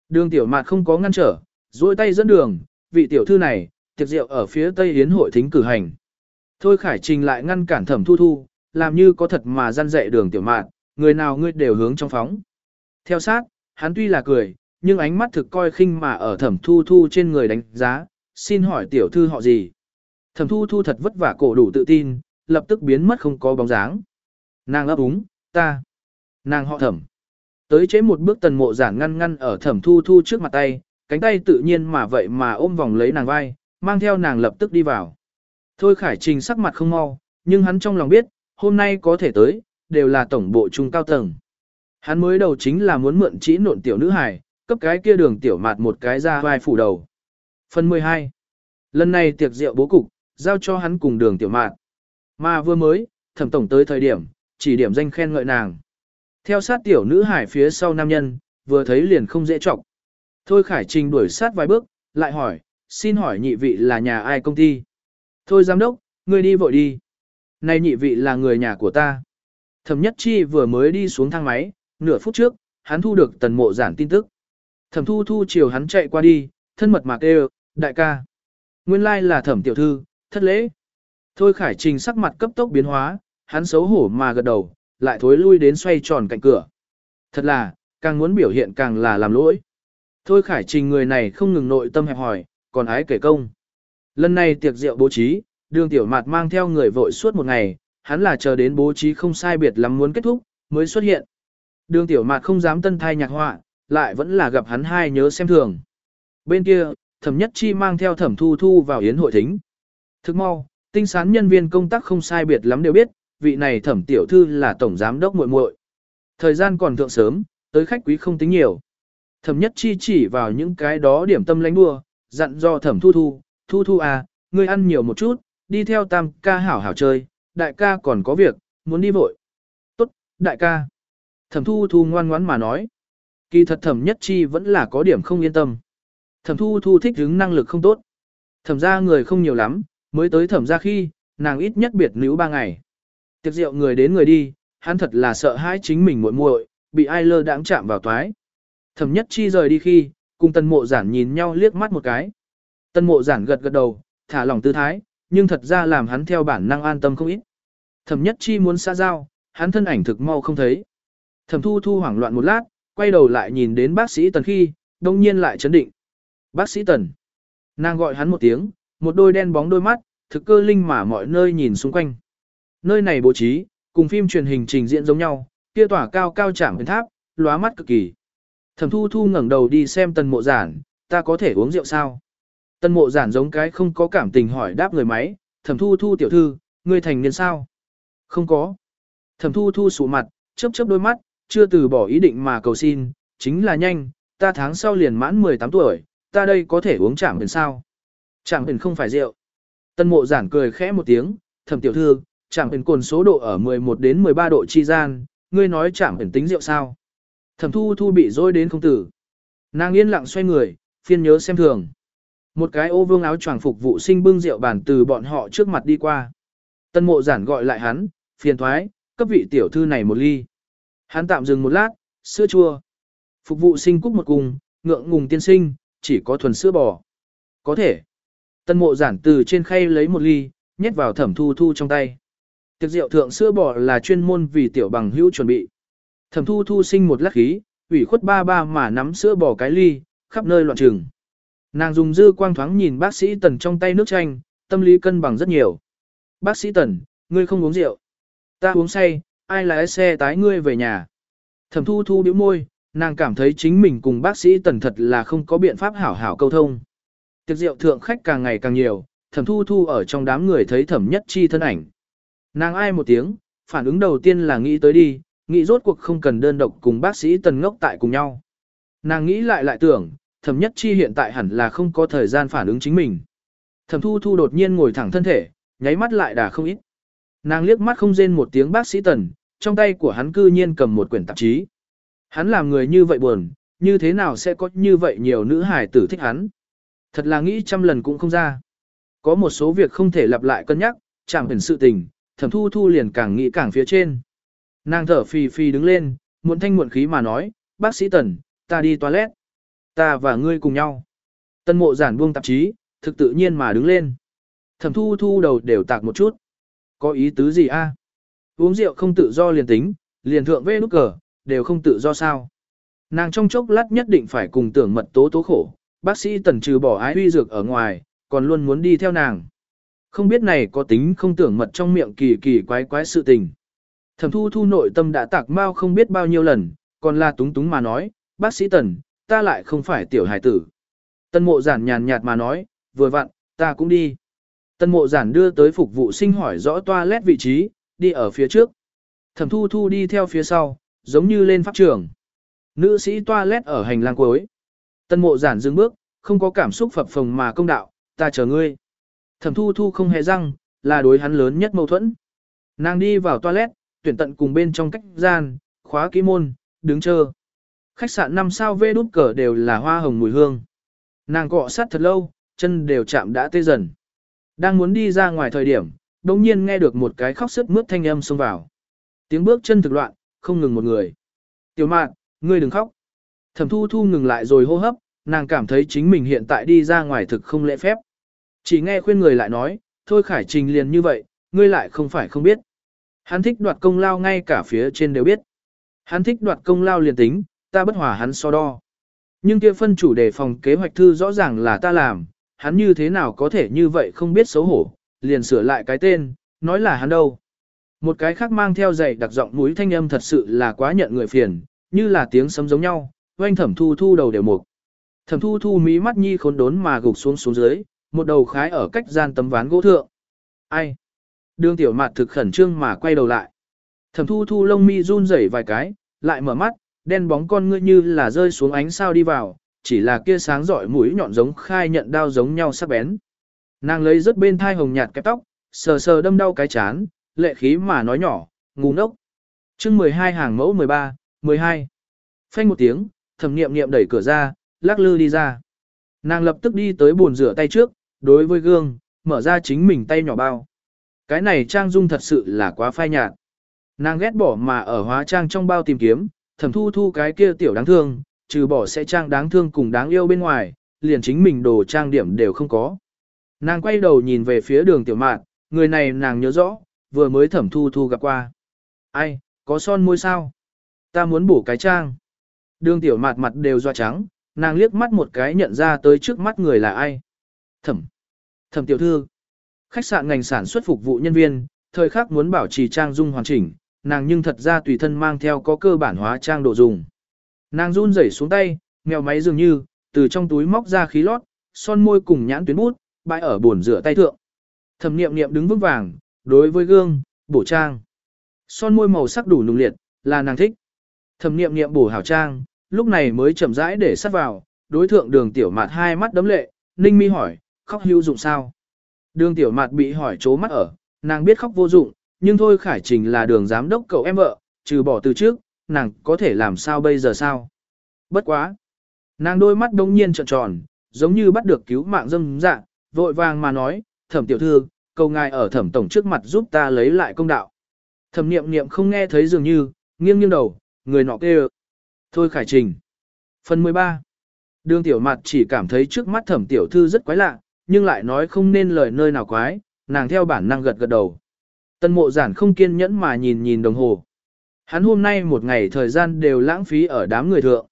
Đường tiểu mạn không có ngăn trở, duỗi tay dẫn đường, vị tiểu thư này, tiệc rượu ở phía tây yến hội thính cử hành. Thôi Khải Trình lại ngăn cản thẩm thu thu, làm như có thật mà gian dạy đường tiểu mạn, người nào ngươi đều hướng trong phóng. Theo sát, hắn tuy là cười, nhưng ánh mắt thực coi khinh mà ở thẩm thu thu trên người đánh giá, xin hỏi tiểu thư họ gì. Thẩm thu thu thật vất vả cổ đủ tự tin, lập tức biến mất không có bóng dáng. Nàng ấp úng, ta. Nàng họ thẩm. Tới chế một bước tần mộ giản ngăn ngăn ở thẩm thu thu trước mặt tay, cánh tay tự nhiên mà vậy mà ôm vòng lấy nàng vai, mang theo nàng lập tức đi vào. Thôi Khải Trình sắc mặt không mau, nhưng hắn trong lòng biết, hôm nay có thể tới, đều là tổng bộ trung cao tầng. Hắn mới đầu chính là muốn mượn chỉ nộn tiểu nữ hài, cấp cái kia đường tiểu mạt một cái ra vai phủ đầu. Phần 12. Lần này tiệc rượu bố cục, giao cho hắn cùng đường tiểu mạt. Mà vừa mới, thẩm tổng tới thời điểm, chỉ điểm danh khen ngợi nàng. Theo sát tiểu nữ hải phía sau nam nhân, vừa thấy liền không dễ trọng. Thôi Khải Trình đuổi sát vài bước, lại hỏi, xin hỏi nhị vị là nhà ai công ty? Thôi giám đốc, ngươi đi vội đi. Này nhị vị là người nhà của ta. Thẩm nhất chi vừa mới đi xuống thang máy, nửa phút trước, hắn thu được tần mộ giản tin tức. Thẩm thu thu chiều hắn chạy qua đi, thân mật mạc đều, đại ca. Nguyên lai là thẩm tiểu thư, thất lễ. Thôi khải trình sắc mặt cấp tốc biến hóa, hắn xấu hổ mà gật đầu, lại thối lui đến xoay tròn cạnh cửa. Thật là, càng muốn biểu hiện càng là làm lỗi. Thôi khải trình người này không ngừng nội tâm hẹp hỏi, còn ái kể công. Lần này tiệc rượu bố trí, đường tiểu mạt mang theo người vội suốt một ngày, hắn là chờ đến bố trí không sai biệt lắm muốn kết thúc, mới xuất hiện. Đường tiểu mạt không dám tân thai nhạc họa, lại vẫn là gặp hắn hai nhớ xem thường. Bên kia, thẩm nhất chi mang theo thẩm thu thu vào yến hội thính. Thức mau, tinh sán nhân viên công tác không sai biệt lắm đều biết, vị này thẩm tiểu thư là tổng giám đốc muội muội. Thời gian còn thượng sớm, tới khách quý không tính nhiều. Thẩm nhất chi chỉ vào những cái đó điểm tâm lánh đua, dặn do thẩm thu thu, thu thu à, ngươi ăn nhiều một chút, đi theo tam ca hảo hảo chơi, đại ca còn có việc, muốn đi vội. Tốt, đại ca. Thẩm thu thu ngoan ngoãn mà nói. Kỳ thật thẩm nhất chi vẫn là có điểm không yên tâm. Thẩm thu thu thích hứng năng lực không tốt. Thẩm ra người không nhiều lắm, mới tới thẩm ra khi, nàng ít nhất biệt níu ba ngày. Tiệc rượu người đến người đi, hắn thật là sợ hãi chính mình muội muội bị ai lơ đãng chạm vào toái. Thẩm nhất chi rời đi khi, cùng tân mộ giản nhìn nhau liếc mắt một cái. tân mộ giản gật gật đầu, thả lỏng tư thái, nhưng thật ra làm hắn theo bản năng an tâm không ít. Thẩm nhất chi muốn xa giao, hắn thân ảnh thực mau không thấy. Thẩm thu thu hoảng loạn một lát, quay đầu lại nhìn đến bác sĩ tần khi, đông nhiên lại chấn định. Bác sĩ tần. Nàng gọi hắn một tiếng, một đôi đen bóng đôi mắt, thực cơ linh mà mọi nơi nhìn xung quanh. Nơi này bố trí, cùng phim truyền hình trình diễn giống nhau, kia tỏa cao cao chạm bên tháp, lóa mắt cực kỳ. Thẩm thu thu ngẩng đầu đi xem tần mộ giản, ta có thể uống rượu sao? Tân mộ giản giống cái không có cảm tình hỏi đáp người máy, thẩm thu thu tiểu thư, ngươi thành niên sao? Không có. Thẩm thu thu sụ mặt, chớp chớp đôi mắt, chưa từ bỏ ý định mà cầu xin, chính là nhanh, ta tháng sau liền mãn 18 tuổi, ta đây có thể uống chẳng biển sao? Chẳng biển không phải rượu. Tân mộ giản cười khẽ một tiếng, thẩm tiểu thư, chẳng biển cồn số độ ở 11 đến 13 độ chi gian, ngươi nói chẳng biển tính rượu sao? Thẩm thu thu bị dối đến không tử. Nàng yên lặng xoay người, phiên nhớ xem thường. Một cái ô vương áo choàng phục vụ sinh bưng rượu bàn từ bọn họ trước mặt đi qua. Tân mộ giản gọi lại hắn, phiền thoái, cấp vị tiểu thư này một ly. Hắn tạm dừng một lát, sữa chua. Phục vụ sinh cúc một cùng, ngượng ngùng tiên sinh, chỉ có thuần sữa bò. Có thể. Tân mộ giản từ trên khay lấy một ly, nhét vào thẩm thu thu trong tay. Tiệc rượu thượng sữa bò là chuyên môn vì tiểu bằng hữu chuẩn bị. Thẩm thu thu sinh một lát khí, ủy khuất ba ba mà nắm sữa bò cái ly, khắp nơi loạn trừng. Nàng dùng dư quang thoáng nhìn bác sĩ tần trong tay nước chanh, tâm lý cân bằng rất nhiều. Bác sĩ tần, ngươi không uống rượu. Ta uống say, ai lái xe tái ngươi về nhà. Thẩm thu thu bĩu môi, nàng cảm thấy chính mình cùng bác sĩ tần thật là không có biện pháp hảo hảo câu thông. Tiệc rượu thượng khách càng ngày càng nhiều, thẩm thu thu ở trong đám người thấy thẩm nhất chi thân ảnh. Nàng ai một tiếng, phản ứng đầu tiên là nghĩ tới đi, nghĩ rốt cuộc không cần đơn độc cùng bác sĩ tần ngốc tại cùng nhau. Nàng nghĩ lại lại tưởng, thẩm nhất chi hiện tại hẳn là không có thời gian phản ứng chính mình. Thẩm thu thu đột nhiên ngồi thẳng thân thể, nháy mắt lại đà không ít. Nàng liếc mắt không rên một tiếng bác sĩ tần, trong tay của hắn cư nhiên cầm một quyển tạp chí. Hắn làm người như vậy buồn, như thế nào sẽ có như vậy nhiều nữ hài tử thích hắn. Thật là nghĩ trăm lần cũng không ra. Có một số việc không thể lặp lại cân nhắc, chẳng hình sự tình, thẩm thu thu liền càng nghĩ càng phía trên. Nàng thở phì phì đứng lên, muộn thanh muộn khí mà nói, bác sĩ tần, ta đi toilet. Ta và ngươi cùng nhau. Tân mộ giản buông tạp chí, thực tự nhiên mà đứng lên. Thẩm thu thu đầu đều tạc một chút. Có ý tứ gì a? Uống rượu không tự do liền tính, liền thượng vê nút cờ, đều không tự do sao. Nàng trong chốc lát nhất định phải cùng tưởng mật tố tố khổ, bác sĩ tần trừ bỏ ái huy dược ở ngoài, còn luôn muốn đi theo nàng. Không biết này có tính không tưởng mật trong miệng kỳ kỳ quái quái sự tình. Thẩm thu thu nội tâm đã tạc mau không biết bao nhiêu lần, còn là túng túng mà nói, bác sĩ tần, ta lại không phải tiểu hải tử. Tân mộ giản nhàn nhạt mà nói, vừa vặn, ta cũng đi. Tân mộ giản đưa tới phục vụ sinh hỏi rõ toilet vị trí, đi ở phía trước. Thẩm thu thu đi theo phía sau, giống như lên pháp trường. Nữ sĩ toilet ở hành lang cuối. Tân mộ giản dừng bước, không có cảm xúc phập phồng mà công đạo, ta chờ ngươi. Thẩm thu thu không hề răng, là đối hắn lớn nhất mâu thuẫn. Nàng đi vào toilet, tuyển tận cùng bên trong cách gian, khóa kỹ môn, đứng chờ. Khách sạn năm sao vê đút cờ đều là hoa hồng mùi hương. Nàng cọ sát thật lâu, chân đều chạm đã tê dần. Đang muốn đi ra ngoài thời điểm, đồng nhiên nghe được một cái khóc sức mướt thanh âm xông vào. Tiếng bước chân thực loạn, không ngừng một người. Tiểu mạn, ngươi đừng khóc. Thẩm thu thu ngừng lại rồi hô hấp, nàng cảm thấy chính mình hiện tại đi ra ngoài thực không lễ phép. Chỉ nghe khuyên người lại nói, thôi khải trình liền như vậy, ngươi lại không phải không biết. Hắn thích đoạt công lao ngay cả phía trên đều biết. Hắn thích đoạt công lao liền tính, ta bất hòa hắn so đo. Nhưng kia phân chủ đề phòng kế hoạch thư rõ ràng là ta làm, hắn như thế nào có thể như vậy không biết xấu hổ, liền sửa lại cái tên, nói là hắn đâu. Một cái khác mang theo dạy đặc giọng mũi thanh âm thật sự là quá nhận người phiền, như là tiếng sấm giống nhau, oanh thẩm thu thu đầu đều mục. Thẩm thu thu mí mắt nhi khốn đốn mà gục xuống xuống dưới, một đầu khái ở cách gian tấm ván gỗ thượng. Ai? Đường tiểu mặt thực khẩn trương mà quay đầu lại. Thẩm thu thu lông mi run rẩy vài cái, lại mở mắt, đen bóng con ngươi như là rơi xuống ánh sao đi vào, chỉ là kia sáng rọi mũi nhọn giống khai nhận đao giống nhau sắc bén. Nàng lấy rất bên thai hồng nhạt kẹp tóc, sờ sờ đâm đau cái chán, lệ khí mà nói nhỏ, ngu ngốc. chương 12 hàng mẫu 13, 12. Phanh một tiếng, thẩm niệm niệm đẩy cửa ra, lắc lư đi ra. Nàng lập tức đi tới bồn rửa tay trước, đối với gương, mở ra chính mình tay nhỏ bao. Cái này trang dung thật sự là quá phai nhạt. Nàng ghét bỏ mà ở hóa trang trong bao tìm kiếm, thẩm thu thu cái kia tiểu đáng thương, trừ bỏ sẽ trang đáng thương cùng đáng yêu bên ngoài, liền chính mình đồ trang điểm đều không có. Nàng quay đầu nhìn về phía đường tiểu mạn, người này nàng nhớ rõ, vừa mới thẩm thu thu gặp qua. Ai, có son môi sao? Ta muốn bổ cái trang. Đường tiểu mạt mặt đều doa trắng, nàng liếc mắt một cái nhận ra tới trước mắt người là ai. Thẩm. Thẩm tiểu thư. Khách sạn ngành sản xuất phục vụ nhân viên, thời khắc muốn bảo trì trang dung hoàn chỉnh, nàng nhưng thật ra tùy thân mang theo có cơ bản hóa trang đồ dùng. Nàng run rẩy xuống tay, mèo máy dường như, từ trong túi móc ra khí lót, son môi cùng nhãn tuyến bút, bãi ở bồn rửa tay thượng. Thẩm niệm niệm đứng vững vàng, đối với gương, bổ trang. Son môi màu sắc đủ nùng liệt, là nàng thích. Thẩm niệm niệm bổ hảo trang, lúc này mới chậm rãi để sắt vào, đối thượng đường tiểu mạt hai mắt đấm lệ, ninh mi hỏi, khóc hữu dụng sao? Đường tiểu mạt bị hỏi chố mắt ở, nàng biết khóc vô dụng, nhưng thôi khải trình là đường giám đốc cậu em vợ, trừ bỏ từ trước, nàng có thể làm sao bây giờ sao? Bất quá. Nàng đôi mắt đông nhiên trợn tròn, giống như bắt được cứu mạng dâm dạ, vội vàng mà nói, thẩm tiểu thư, cầu ngài ở thẩm tổng trước mặt giúp ta lấy lại công đạo. Thẩm niệm niệm không nghe thấy dường như, nghiêng nghiêng đầu, người nọ kêu. Thôi khải trình. Phần 13. Đường tiểu mặt chỉ cảm thấy trước mắt thẩm tiểu thư rất quái lạ, nhưng lại nói không nên lời nơi nào quái, nàng theo bản năng gật gật đầu. Tân mộ giản không kiên nhẫn mà nhìn nhìn đồng hồ. Hắn hôm nay một ngày thời gian đều lãng phí ở đám người thượng.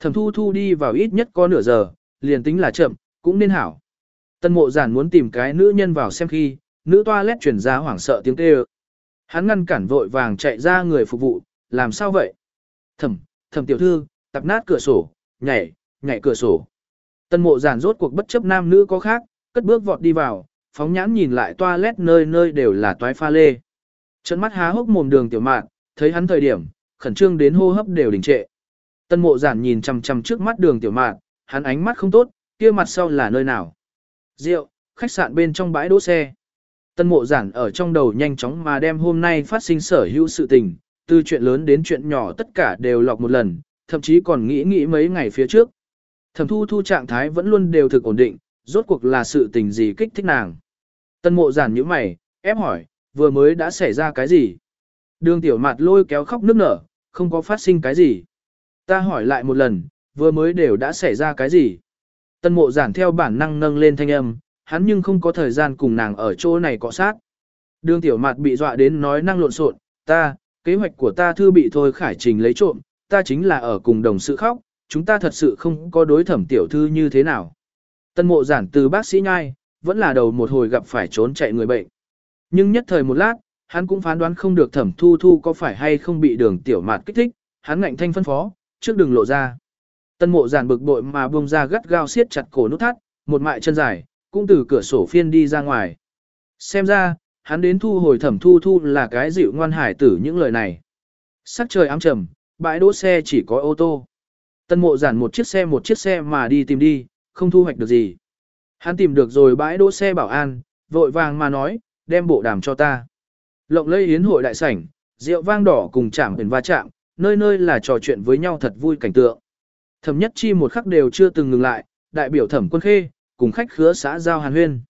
Thẩm thu thu đi vào ít nhất có nửa giờ, liền tính là chậm, cũng nên hảo. Tân mộ giản muốn tìm cái nữ nhân vào xem khi, nữ toilet chuyển ra hoảng sợ tiếng kêu. Hắn ngăn cản vội vàng chạy ra người phục vụ, làm sao vậy? Thẩm, thẩm tiểu thư, tập nát cửa sổ, nhảy, nhảy cửa sổ. Tân mộ giản rốt cuộc bất chấp nam nữ có khác, cất bước vọt đi vào, phóng nhãn nhìn lại toilet nơi nơi đều là toái pha lê. Trận mắt há hốc mồm đường tiểu mạn, thấy hắn thời điểm, khẩn trương đến hô hấp đều đình trệ. Tân mộ giản nhìn chằm chằm trước mắt đường tiểu mạn, hắn ánh mắt không tốt, kia mặt sau là nơi nào. Rượu, khách sạn bên trong bãi đỗ xe. Tân mộ giản ở trong đầu nhanh chóng mà đem hôm nay phát sinh sở hữu sự tình, từ chuyện lớn đến chuyện nhỏ tất cả đều lọc một lần, thậm chí còn nghĩ nghĩ mấy ngày phía trước. Thẩm thu thu trạng thái vẫn luôn đều thực ổn định, rốt cuộc là sự tình gì kích thích nàng. Tân mộ giản như mày, ép hỏi, vừa mới đã xảy ra cái gì? Đường tiểu mặt lôi kéo khóc nước nở, không có phát sinh cái gì. Ta hỏi lại một lần, vừa mới đều đã xảy ra cái gì? Tân mộ giản theo bản năng nâng lên thanh âm, hắn nhưng không có thời gian cùng nàng ở chỗ này cọ sát. Đường tiểu mặt bị dọa đến nói năng lộn xộn, ta, kế hoạch của ta thư bị thôi khải trình lấy trộm, ta chính là ở cùng đồng sự khóc, chúng ta thật sự không có đối thẩm tiểu thư như thế nào. Tân mộ giản từ bác sĩ nhai, vẫn là đầu một hồi gặp phải trốn chạy người bệnh. Nhưng nhất thời một lát, hắn cũng phán đoán không được thẩm thu thu có phải hay không bị đường tiểu mạt kích thích, hắn ngạnh thanh phân phó, trước đừng lộ ra. Tân mộ giản bực bội mà buông ra gắt gao siết chặt cổ nút thắt, một mại chân dài, cũng từ cửa sổ phiên đi ra ngoài. Xem ra, hắn đến thu hồi thẩm thu thu là cái dịu ngoan hải tử những lời này. Sắc trời ám trầm, bãi đỗ xe chỉ có ô tô. Tân mộ giản một chiếc xe một chiếc xe mà đi tìm đi, không thu hoạch được gì. Hắn tìm được rồi bãi đỗ xe bảo an, vội vàng mà nói, đem bộ đàm cho ta. Lộng lây yến hội đại sảnh, rượu vang đỏ cùng chạm biển va chạm, nơi nơi là trò chuyện với nhau thật vui cảnh tượng. Thẩm nhất chi một khắc đều chưa từng ngừng lại, đại biểu thẩm quân khê, cùng khách khứa xã giao hàn huyên.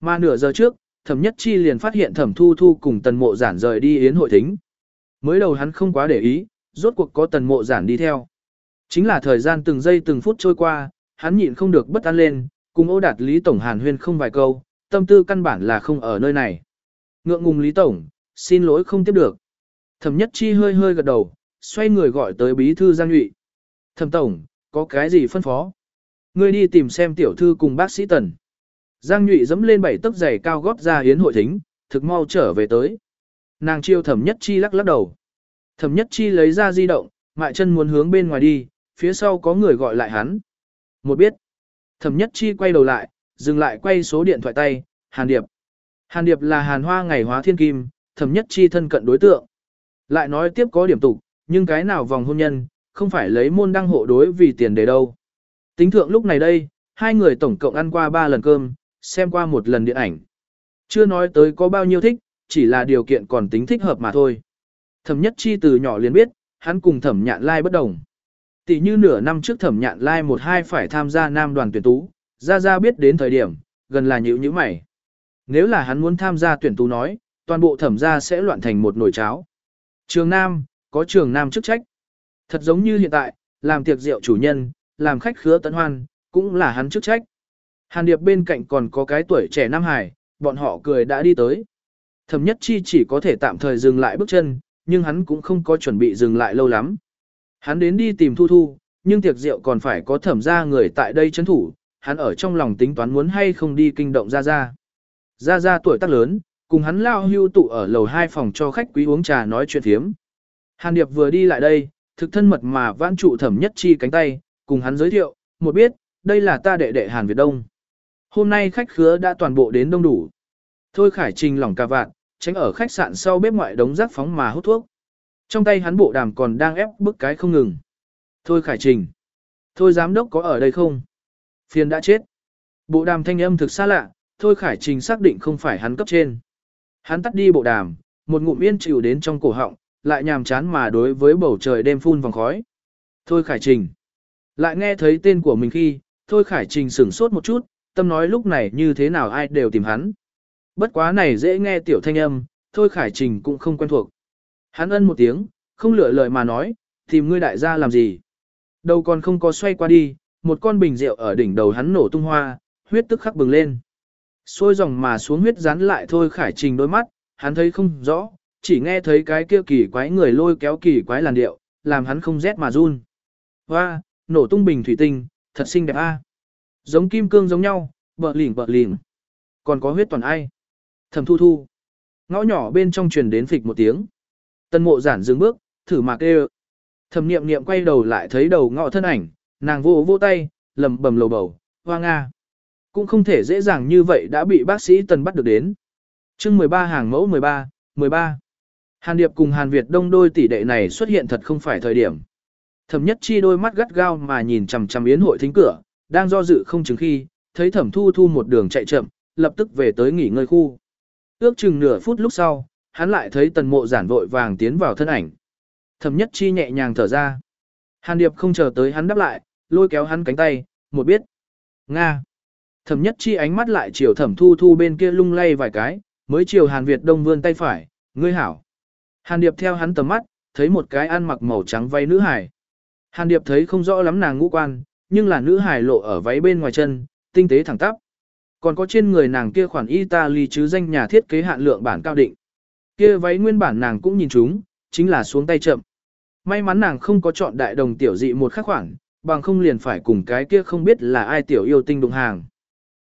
Mà nửa giờ trước, thẩm nhất chi liền phát hiện thẩm thu thu cùng tần mộ giản rời đi yến hội thính. Mới đầu hắn không quá để ý, rốt cuộc có tần mộ giản đi theo. Chính là thời gian từng giây từng phút trôi qua, hắn nhịn không được bất an lên, cùng ô đạt Lý Tổng Hàn huyên không vài câu, tâm tư căn bản là không ở nơi này. Ngượng ngùng Lý Tổng, xin lỗi không tiếp được. Thẩm nhất chi hơi hơi gật đầu, xoay người gọi tới bí thư Giang Nhụy. Thẩm Tổng, có cái gì phân phó? Ngươi đi tìm xem tiểu thư cùng bác sĩ Tần. Giang Nhụy dẫm lên bảy tấc giày cao gót ra yến hội thính, thực mau trở về tới. Nàng chiêu thẩm nhất chi lắc lắc đầu. Thẩm nhất chi lấy ra di động, mại chân muốn hướng bên ngoài đi, phía sau có người gọi lại hắn. Một biết. Thẩm nhất chi quay đầu lại, dừng lại quay số điện thoại tay, Hàn Điệp. Hàn Điệp là Hàn Hoa ngày hóa thiên kim, thẩm nhất chi thân cận đối tượng. Lại nói tiếp có điểm tục, nhưng cái nào vòng hôn nhân, không phải lấy môn đăng hộ đối vì tiền để đâu. Tính thượng lúc này đây, hai người tổng cộng ăn qua ba lần cơm, xem qua một lần điện ảnh. Chưa nói tới có bao nhiêu thích, chỉ là điều kiện còn tính thích hợp mà thôi. Thẩm nhất chi từ nhỏ liền biết, hắn cùng thẩm nhạn lai bất đồng. Tỷ như nửa năm trước thẩm nhạn lai một hai phải tham gia nam đoàn tuyển tú, ra ra biết đến thời điểm, gần là nhữ nhữ mày. Nếu là hắn muốn tham gia tuyển tú nói, toàn bộ thẩm gia sẽ loạn thành một nồi cháo. Trường Nam, có trường Nam chức trách. Thật giống như hiện tại, làm tiệc rượu chủ nhân, làm khách khứa tận hoan, cũng là hắn chức trách. Hàn Điệp bên cạnh còn có cái tuổi trẻ Nam Hải, bọn họ cười đã đi tới. Thẩm nhất chi chỉ có thể tạm thời dừng lại bước chân, nhưng hắn cũng không có chuẩn bị dừng lại lâu lắm. Hắn đến đi tìm Thu Thu, nhưng tiệc rượu còn phải có thẩm gia người tại đây chấn thủ, hắn ở trong lòng tính toán muốn hay không đi kinh động Gia Gia. Gia Gia tuổi tác lớn, cùng hắn lao hưu tụ ở lầu hai phòng cho khách quý uống trà nói chuyện thiếm. Hàn Điệp vừa đi lại đây, thực thân mật mà vãn trụ thẩm nhất chi cánh tay, cùng hắn giới thiệu, một biết, đây là ta đệ đệ Hàn Việt Đông. Hôm nay khách khứa đã toàn bộ đến đông đủ. Thôi Khải Trình lỏng cà vạn, tránh ở khách sạn sau bếp ngoại đống rác phóng mà hút thuốc. Trong tay hắn bộ đàm còn đang ép bức cái không ngừng. Thôi Khải Trình. Thôi giám đốc có ở đây không? Phiền đã chết. Bộ đàm thanh âm thực xa lạ, Thôi Khải Trình xác định không phải hắn cấp trên. Hắn tắt đi bộ đàm, một ngụm yên chịu đến trong cổ họng, lại nhàm chán mà đối với bầu trời đêm phun vòng khói. Thôi Khải Trình. Lại nghe thấy tên của mình khi, Thôi Khải Trình sửng sốt một chút, tâm nói lúc này như thế nào ai đều tìm hắn. Bất quá này dễ nghe tiểu thanh âm, Thôi Khải Trình cũng không quen thuộc. Hắn ân một tiếng, không lựa lời mà nói, tìm ngươi đại gia làm gì. Đầu còn không có xoay qua đi, một con bình rượu ở đỉnh đầu hắn nổ tung hoa, huyết tức khắc bừng lên. Xôi dòng mà xuống huyết rắn lại thôi khải trình đôi mắt, hắn thấy không rõ, chỉ nghe thấy cái kia kỳ quái người lôi kéo kỳ quái làn điệu, làm hắn không rét mà run. Hoa, nổ tung bình thủy tinh, thật xinh đẹp a. Giống kim cương giống nhau, bợ lỉnh bợ lỉnh. Còn có huyết toàn ai. Thầm thu thu. Ngõ nhỏ bên trong truyền đến phịch một tiếng. Tân mộ giản dừng bước, thử mà kêu. Thẩm niệm niệm quay đầu lại thấy đầu ngọ thân ảnh, nàng vô vô tay, lầm bầm lầu bầu, hoa nga. Cũng không thể dễ dàng như vậy đã bị bác sĩ Tần bắt được đến. chương 13 hàng mẫu 13, 13. Hàn Điệp cùng Hàn Việt Đông đôi tỷ đệ này xuất hiện thật không phải thời điểm. Thẩm nhất chi đôi mắt gắt gao mà nhìn chằm chằm yến hội thính cửa, đang do dự không chứng khi, thấy thẩm thu thu một đường chạy chậm, lập tức về tới nghỉ ngơi khu. Ước chừng nửa phút lúc sau, hắn lại thấy tần mộ giản vội vàng tiến vào thân ảnh. Thẩm nhất chi nhẹ nhàng thở ra. Hàn Điệp không chờ tới hắn đáp lại, lôi kéo hắn cánh tay, một biết. Nga. Thẩm nhất chi ánh mắt lại chiều thẩm thu thu bên kia lung lay vài cái, mới chiều Hàn Việt Đông vươn tay phải, ngươi hảo. Hàn Điệp theo hắn tầm mắt, thấy một cái ăn mặc màu trắng váy nữ hải. Hàn Điệp thấy không rõ lắm nàng ngũ quan, nhưng là nữ hải lộ ở váy bên ngoài chân, tinh tế thẳng tắp. Còn có trên người nàng kia khoản Italy chứ danh nhà thiết kế hạn lượng bản cao định. Kia váy nguyên bản nàng cũng nhìn chúng, chính là xuống tay chậm. May mắn nàng không có chọn đại đồng tiểu dị một khắc khoảng, bằng không liền phải cùng cái kia không biết là ai tiểu yêu tinh đụng hàng.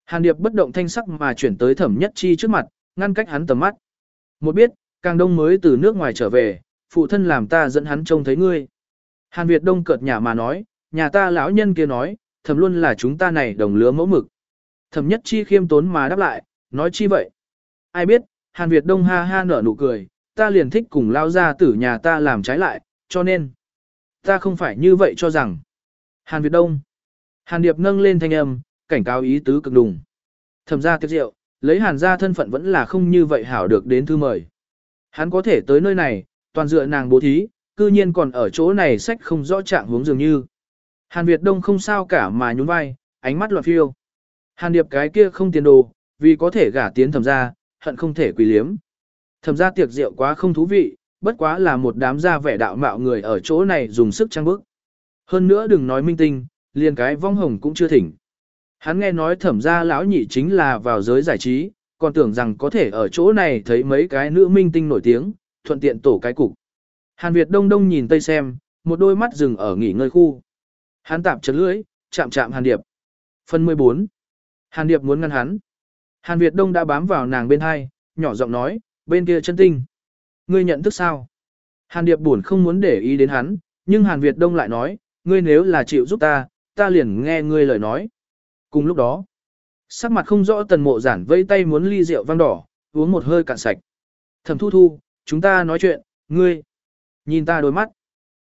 Hàn Điệp bất động thanh sắc mà chuyển tới thẩm nhất chi trước mặt, ngăn cách hắn tầm mắt. Một biết, càng đông mới từ nước ngoài trở về, phụ thân làm ta dẫn hắn trông thấy ngươi. Hàn Việt đông cợt nhả mà nói, nhà ta lão nhân kia nói, thẩm luôn là chúng ta này đồng lứa mẫu mực. Thẩm nhất chi khiêm tốn mà đáp lại, nói chi vậy? Ai biết, Hàn Việt đông ha ha nở nụ cười, ta liền thích cùng lao ra tử nhà ta làm trái lại, cho nên, ta không phải như vậy cho rằng. Hàn Việt Đông. Hàn Điệp nâng lên thanh âm, cảnh cáo ý tứ cực đùng. Thẩm ra tiệc rượu, lấy hàn ra thân phận vẫn là không như vậy hảo được đến thư mời. Hắn có thể tới nơi này, toàn dựa nàng bố thí, cư nhiên còn ở chỗ này sách không rõ trạng hướng dường như. Hàn Việt Đông không sao cả mà nhún vai, ánh mắt loạn phiêu. Hàn Điệp cái kia không tiền đồ, vì có thể gả tiến thẩm ra, hận không thể quỳ liếm. Thẩm ra tiệc rượu quá không thú vị, bất quá là một đám gia vẻ đạo mạo người ở chỗ này dùng sức trang bức. Hơn nữa đừng nói minh tinh, liền cái vong hồng cũng chưa thỉnh. Hắn nghe nói thẩm gia lão nhị chính là vào giới giải trí, còn tưởng rằng có thể ở chỗ này thấy mấy cái nữ minh tinh nổi tiếng, thuận tiện tổ cái cục. Hàn Việt đông đông nhìn tây xem, một đôi mắt dừng ở nghỉ ngơi khu. Hắn tạm chấn lưỡi, chạm chạm Hàn Điệp. Phần 14. Hàn Điệp muốn ngăn hắn. Hàn Việt đông đã bám vào nàng bên hai, nhỏ giọng nói, bên kia chân tinh. Ngươi nhận thức sao? Hàn Điệp buồn không muốn để ý đến hắn, nhưng Hàn Việt đông lại nói, ngươi nếu là chịu giúp ta, ta liền nghe ngươi lời nói. Cùng lúc đó, sắc mặt không rõ tần mộ giản vây tay muốn ly rượu vang đỏ, uống một hơi cạn sạch. Thẩm thu thu, chúng ta nói chuyện, ngươi. Nhìn ta đôi mắt.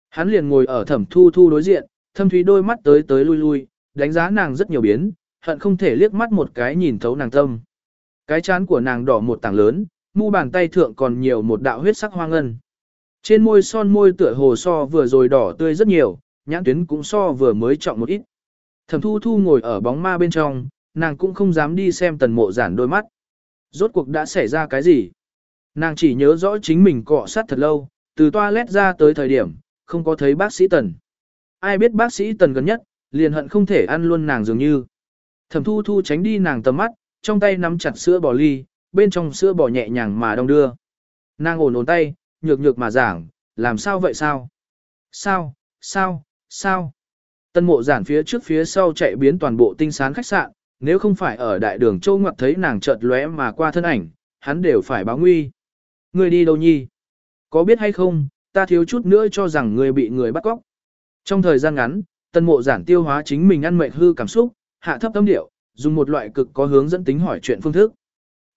Hắn liền ngồi ở thẩm thu thu đối diện, thâm thúy đôi mắt tới tới lui lui, đánh giá nàng rất nhiều biến, hận không thể liếc mắt một cái nhìn thấu nàng tâm. Cái chán của nàng đỏ một tảng lớn, mu bàn tay thượng còn nhiều một đạo huyết sắc hoa ngân. Trên môi son môi tựa hồ so vừa rồi đỏ tươi rất nhiều, nhãn tuyến cũng so vừa mới trọng một ít. Thẩm thu thu ngồi ở bóng ma bên trong, nàng cũng không dám đi xem tần mộ giản đôi mắt. Rốt cuộc đã xảy ra cái gì? Nàng chỉ nhớ rõ chính mình cọ sát thật lâu, từ toilet ra tới thời điểm, không có thấy bác sĩ tần. Ai biết bác sĩ tần gần nhất, liền hận không thể ăn luôn nàng dường như. Thẩm thu thu tránh đi nàng tầm mắt, trong tay nắm chặt sữa bò ly, bên trong sữa bò nhẹ nhàng mà đong đưa. Nàng ổn ổn tay, nhược nhược mà giảng, làm sao vậy sao? Sao, sao, sao? Tân mộ giản phía trước phía sau chạy biến toàn bộ tinh sán khách sạn, nếu không phải ở đại đường châu ngoặc thấy nàng chợt lóe mà qua thân ảnh, hắn đều phải báo nguy. Người đi đâu nhi? Có biết hay không, ta thiếu chút nữa cho rằng người bị người bắt cóc. Trong thời gian ngắn, tân mộ giản tiêu hóa chính mình ăn mệt hư cảm xúc, hạ thấp tâm điệu, dùng một loại cực có hướng dẫn tính hỏi chuyện phương thức.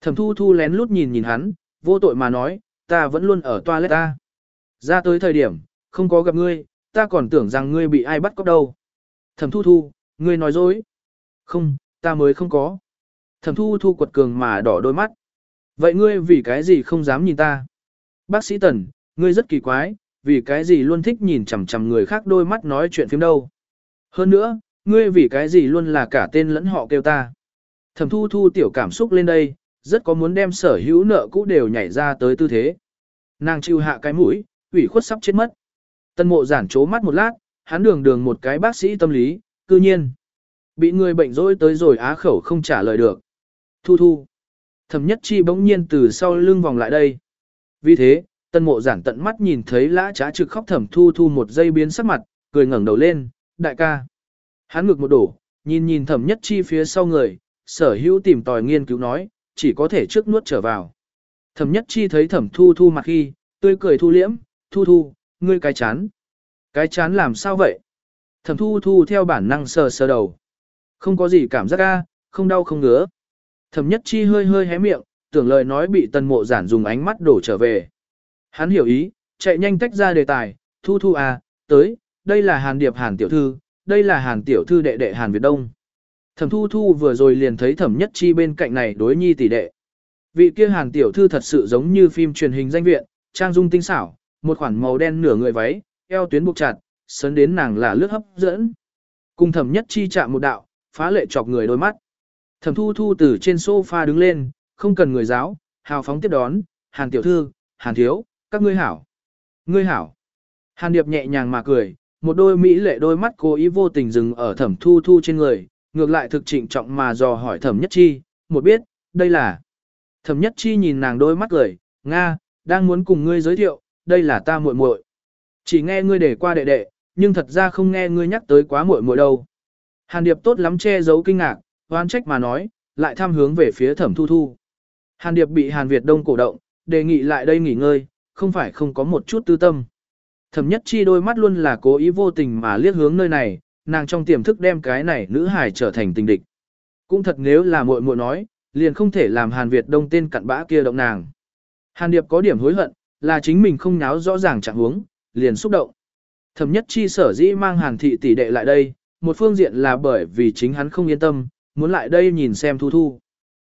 Thẩm thu thu lén lút nhìn nhìn hắn, vô tội mà nói, ta vẫn luôn ở toilet ta. Ra tới thời điểm, không có gặp ngươi, ta còn tưởng rằng ngươi bị ai bắt cóc đâu. Thẩm thu thu, ngươi nói dối. Không, ta mới không có. Thẩm thu thu quật cường mà đỏ đôi mắt. Vậy ngươi vì cái gì không dám nhìn ta? Bác sĩ Tần, ngươi rất kỳ quái, vì cái gì luôn thích nhìn chằm chằm người khác đôi mắt nói chuyện phim đâu. Hơn nữa, ngươi vì cái gì luôn là cả tên lẫn họ kêu ta. Thẩm thu thu tiểu cảm xúc lên đây, rất có muốn đem sở hữu nợ cũ đều nhảy ra tới tư thế. Nàng chịu hạ cái mũi, ủy khuất sắp chết mất. Tân mộ giản chố mắt một lát, hắn đường đường một cái bác sĩ tâm lý, cư nhiên. Bị người bệnh dối tới rồi á khẩu không trả lời được. Thu thu. Thẩm nhất chi bỗng nhiên từ sau lưng vòng lại đây. Vì thế, tân mộ giản tận mắt nhìn thấy lã trá trực khóc thẩm thu thu một giây biến sắc mặt, cười ngẩng đầu lên, đại ca. Hắn ngực một đổ, nhìn nhìn thẩm nhất chi phía sau người, sở hữu tìm tòi nghiên cứu nói, chỉ có thể trước nuốt trở vào. Thẩm nhất chi thấy thẩm thu thu mặt khi, tươi cười thu liễm, thu thu, ngươi cái chán. Cái chán làm sao vậy? Thẩm thu thu theo bản năng sờ sờ đầu. Không có gì cảm giác ga không đau không ngứa. Thẩm nhất chi hơi hơi hé miệng, tưởng lời nói bị tần mộ giản dùng ánh mắt đổ trở về. Hắn hiểu ý, chạy nhanh tách ra đề tài, thu thu à, tới, đây là hàn điệp hàn tiểu thư, đây là hàn tiểu thư đệ đệ hàn Việt Đông. Thẩm thu thu vừa rồi liền thấy thẩm nhất chi bên cạnh này đối nhi tỷ đệ. Vị kia hàn tiểu thư thật sự giống như phim truyền hình danh viện, trang dung tinh xảo, một khoản màu đen nửa người váy, eo tuyến buộc chặt, sấn đến nàng là lướt hấp dẫn. Cùng thẩm nhất chi chạm một đạo, phá lệ chọc người đôi mắt. Thẩm thu thu từ trên sofa đứng lên, không cần người giáo, hào phóng tiếp đón, hàn tiểu thư, hàn thiếu, các ngươi hảo. Ngươi hảo. Hàn điệp nhẹ nhàng mà cười, một đôi mỹ lệ đôi mắt cố ý vô tình dừng ở thẩm thu thu trên người, ngược lại thực trịnh trọng mà dò hỏi thẩm nhất chi, một biết, đây là. Thẩm nhất chi nhìn nàng đôi mắt cười, Nga, đang muốn cùng ngươi giới thiệu, đây là ta muội muội. Chỉ nghe ngươi để qua đệ đệ, nhưng thật ra không nghe ngươi nhắc tới quá muội muội đâu. Hàn Điệp tốt lắm che giấu kinh ngạc, hoan trách mà nói, lại tham hướng về phía thẩm thu thu. Hàn Điệp bị Hàn Việt Đông cổ động, đề nghị lại đây nghỉ ngơi, không phải không có một chút tư tâm. Thẩm nhất chi đôi mắt luôn là cố ý vô tình mà liếc hướng nơi này, nàng trong tiềm thức đem cái này nữ hài trở thành tình địch. Cũng thật nếu là muội muội nói, liền không thể làm Hàn Việt Đông tên cặn bã kia động nàng. Hàn Điệp có điểm hối hận, là chính mình không nháo rõ ràng trạng huống, liền xúc động. Thẩm nhất chi sở dĩ mang Hàn thị tỷ đệ lại đây, một phương diện là bởi vì chính hắn không yên tâm, muốn lại đây nhìn xem thu thu.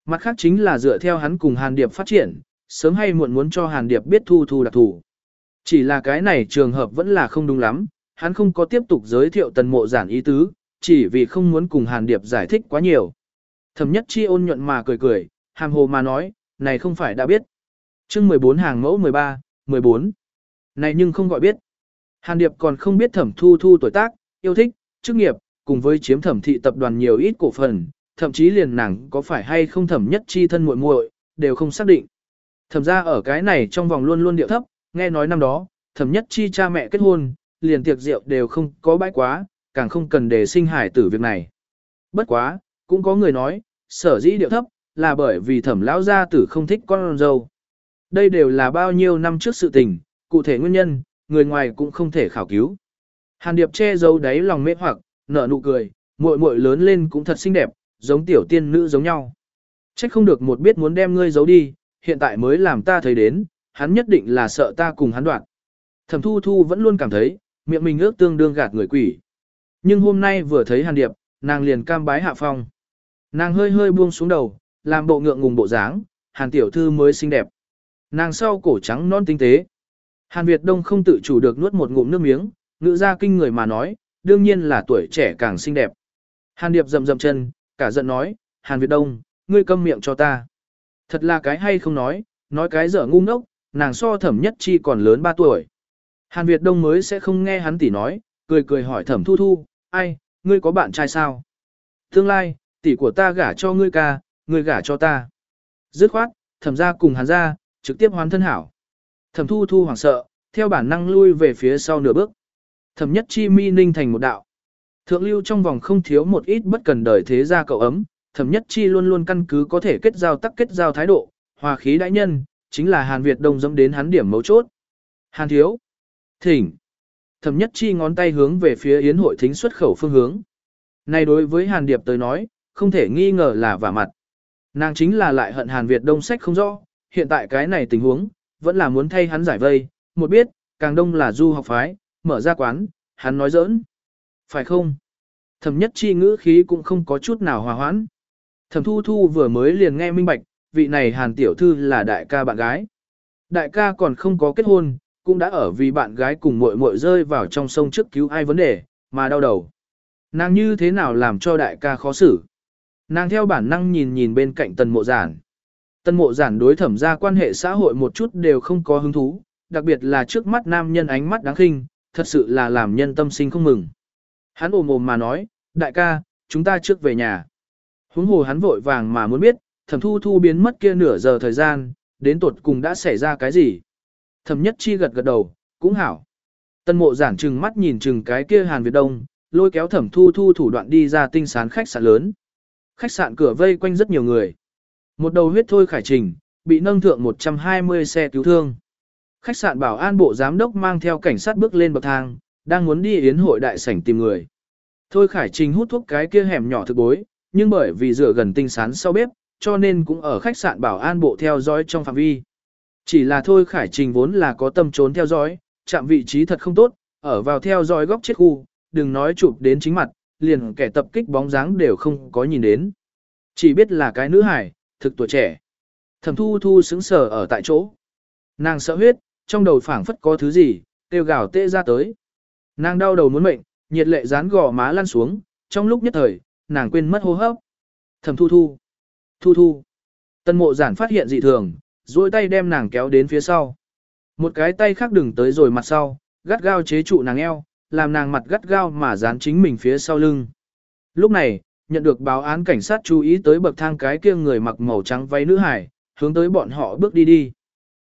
Mặt khác chính là dựa theo hắn cùng Hàn Điệp phát triển, sớm hay muộn muốn cho Hàn Điệp biết thu thu đặc thủ. Chỉ là cái này trường hợp vẫn là không đúng lắm, hắn không có tiếp tục giới thiệu tần mộ giản ý tứ, chỉ vì không muốn cùng Hàn Điệp giải thích quá nhiều. Thẩm nhất chi ôn nhuận mà cười cười, hàm hồ mà nói, này không phải đã biết. chương 14 hàng mẫu 13, 14. Này nhưng không gọi biết. Hàn Điệp còn không biết thẩm thu thu tuổi tác, yêu thích, chức nghiệp, cùng với chiếm thẩm thị tập đoàn nhiều ít cổ phần, thậm chí liền nàng có phải hay không thẩm nhất chi thân muội muội đều không xác định. Thẩm ra ở cái này trong vòng luôn luôn điệu thấp, nghe nói năm đó, thẩm nhất chi cha mẹ kết hôn, liền tiệc rượu đều không có bãi quá, càng không cần để sinh hải tử việc này. Bất quá, cũng có người nói, sở dĩ điệu thấp, là bởi vì thẩm lão gia tử không thích con dâu. Đây đều là bao nhiêu năm trước sự tình, cụ thể nguyên nhân, người ngoài cũng không thể khảo cứu. Hàn Điệp che giấu đáy lòng mê hoặc, nở nụ cười, muội muội lớn lên cũng thật xinh đẹp, giống tiểu tiên nữ giống nhau. Trách không được một biết muốn đem ngươi giấu đi, hiện tại mới làm ta thấy đến, hắn nhất định là sợ ta cùng hắn đoạn. Thẩm Thu Thu vẫn luôn cảm thấy, miệng mình ước tương đương gạt người quỷ. Nhưng hôm nay vừa thấy Hàn Điệp, nàng liền cam bái hạ phong. Nàng hơi hơi buông xuống đầu, làm bộ ngượng ngùng bộ dáng, Hàn tiểu thư mới xinh đẹp. Nàng sau cổ trắng non tinh tế. Hàn Việt Đông không tự chủ được nuốt một ngụm nước miếng, ngữ ra kinh người mà nói, đương nhiên là tuổi trẻ càng xinh đẹp. Hàn Điệp rầm rầm chân, cả giận nói, Hàn Việt Đông, ngươi câm miệng cho ta. Thật là cái hay không nói, nói cái dở ngu ngốc, nàng so thẩm nhất chi còn lớn 3 tuổi. Hàn Việt Đông mới sẽ không nghe hắn tỷ nói, cười cười hỏi thẩm thu thu, ai, ngươi có bạn trai sao? Tương lai, tỷ của ta gả cho ngươi ca, ngươi gả cho ta. Dứt khoát, thẩm ra cùng hàn ra, trực tiếp hoán thân hảo. Thẩm thu thu hoảng sợ, theo bản năng lui về phía sau nửa bước. Thẩm nhất chi mi ninh thành một đạo. Thượng lưu trong vòng không thiếu một ít bất cần đời thế gia cậu ấm, thẩm nhất chi luôn luôn căn cứ có thể kết giao tắc kết giao thái độ, hòa khí đại nhân, chính là Hàn Việt Đông dẫm đến hắn điểm mấu chốt. Hàn thiếu. Thỉnh. Thẩm nhất chi ngón tay hướng về phía yến hội thính xuất khẩu phương hướng. Này đối với Hàn Điệp tới nói, không thể nghi ngờ là vả mặt. Nàng chính là lại hận Hàn Việt Đông sách không rõ, hiện tại cái này tình huống, vẫn là muốn thay hắn giải vây, một biết, càng đông là du học phái, mở ra quán, hắn nói giỡn. Phải không? Thẩm nhất chi ngữ khí cũng không có chút nào hòa hoãn. Thẩm thu thu vừa mới liền nghe minh bạch, vị này hàn tiểu thư là đại ca bạn gái. Đại ca còn không có kết hôn, cũng đã ở vì bạn gái cùng muội muội rơi vào trong sông trước cứu ai vấn đề, mà đau đầu. Nàng như thế nào làm cho đại ca khó xử? Nàng theo bản năng nhìn nhìn bên cạnh tần mộ giản. Tần mộ giản đối thẩm ra quan hệ xã hội một chút đều không có hứng thú, đặc biệt là trước mắt nam nhân ánh mắt đáng khinh, thật sự là làm nhân tâm sinh không mừng. Hắn ồm ồm mà nói, đại ca, chúng ta trước về nhà. Huống hồ hắn vội vàng mà muốn biết, thẩm thu thu biến mất kia nửa giờ thời gian, đến tuột cùng đã xảy ra cái gì. Thẩm nhất chi gật gật đầu, cũng hảo. Tân mộ giản trừng mắt nhìn chừng cái kia Hàn Việt Đông, lôi kéo thẩm thu thu thủ đoạn đi ra tinh sán khách sạn lớn. Khách sạn cửa vây quanh rất nhiều người. Một đầu huyết thôi khải trình, bị nâng thượng 120 xe cứu thương. Khách sạn bảo an bộ giám đốc mang theo cảnh sát bước lên bậc thang, đang muốn đi yến hội đại sảnh tìm người. Thôi Khải Trình hút thuốc cái kia hẻm nhỏ thực bối, nhưng bởi vì dựa gần tinh sán sau bếp, cho nên cũng ở khách sạn bảo an bộ theo dõi trong phạm vi. Chỉ là Thôi Khải Trình vốn là có tâm trốn theo dõi, chạm vị trí thật không tốt, ở vào theo dõi góc chết khu, đừng nói chụp đến chính mặt, liền kẻ tập kích bóng dáng đều không có nhìn đến. Chỉ biết là cái nữ hải, thực tuổi trẻ. Thẩm thu thu sững sờ ở tại chỗ. Nàng sợ huyết, trong đầu phảng phất có thứ gì, tiêu gào tê ra tới. Nàng đau đầu muốn mệnh, nhiệt lệ dán gò má lăn xuống, trong lúc nhất thời, nàng quên mất hô hấp. Thẩm thu thu. Thu thu. Tân mộ giản phát hiện dị thường, duỗi tay đem nàng kéo đến phía sau. Một cái tay khác đừng tới rồi mặt sau, gắt gao chế trụ nàng eo, làm nàng mặt gắt gao mà dán chính mình phía sau lưng. Lúc này, nhận được báo án cảnh sát chú ý tới bậc thang cái kia người mặc màu trắng váy nữ hải, hướng tới bọn họ bước đi đi.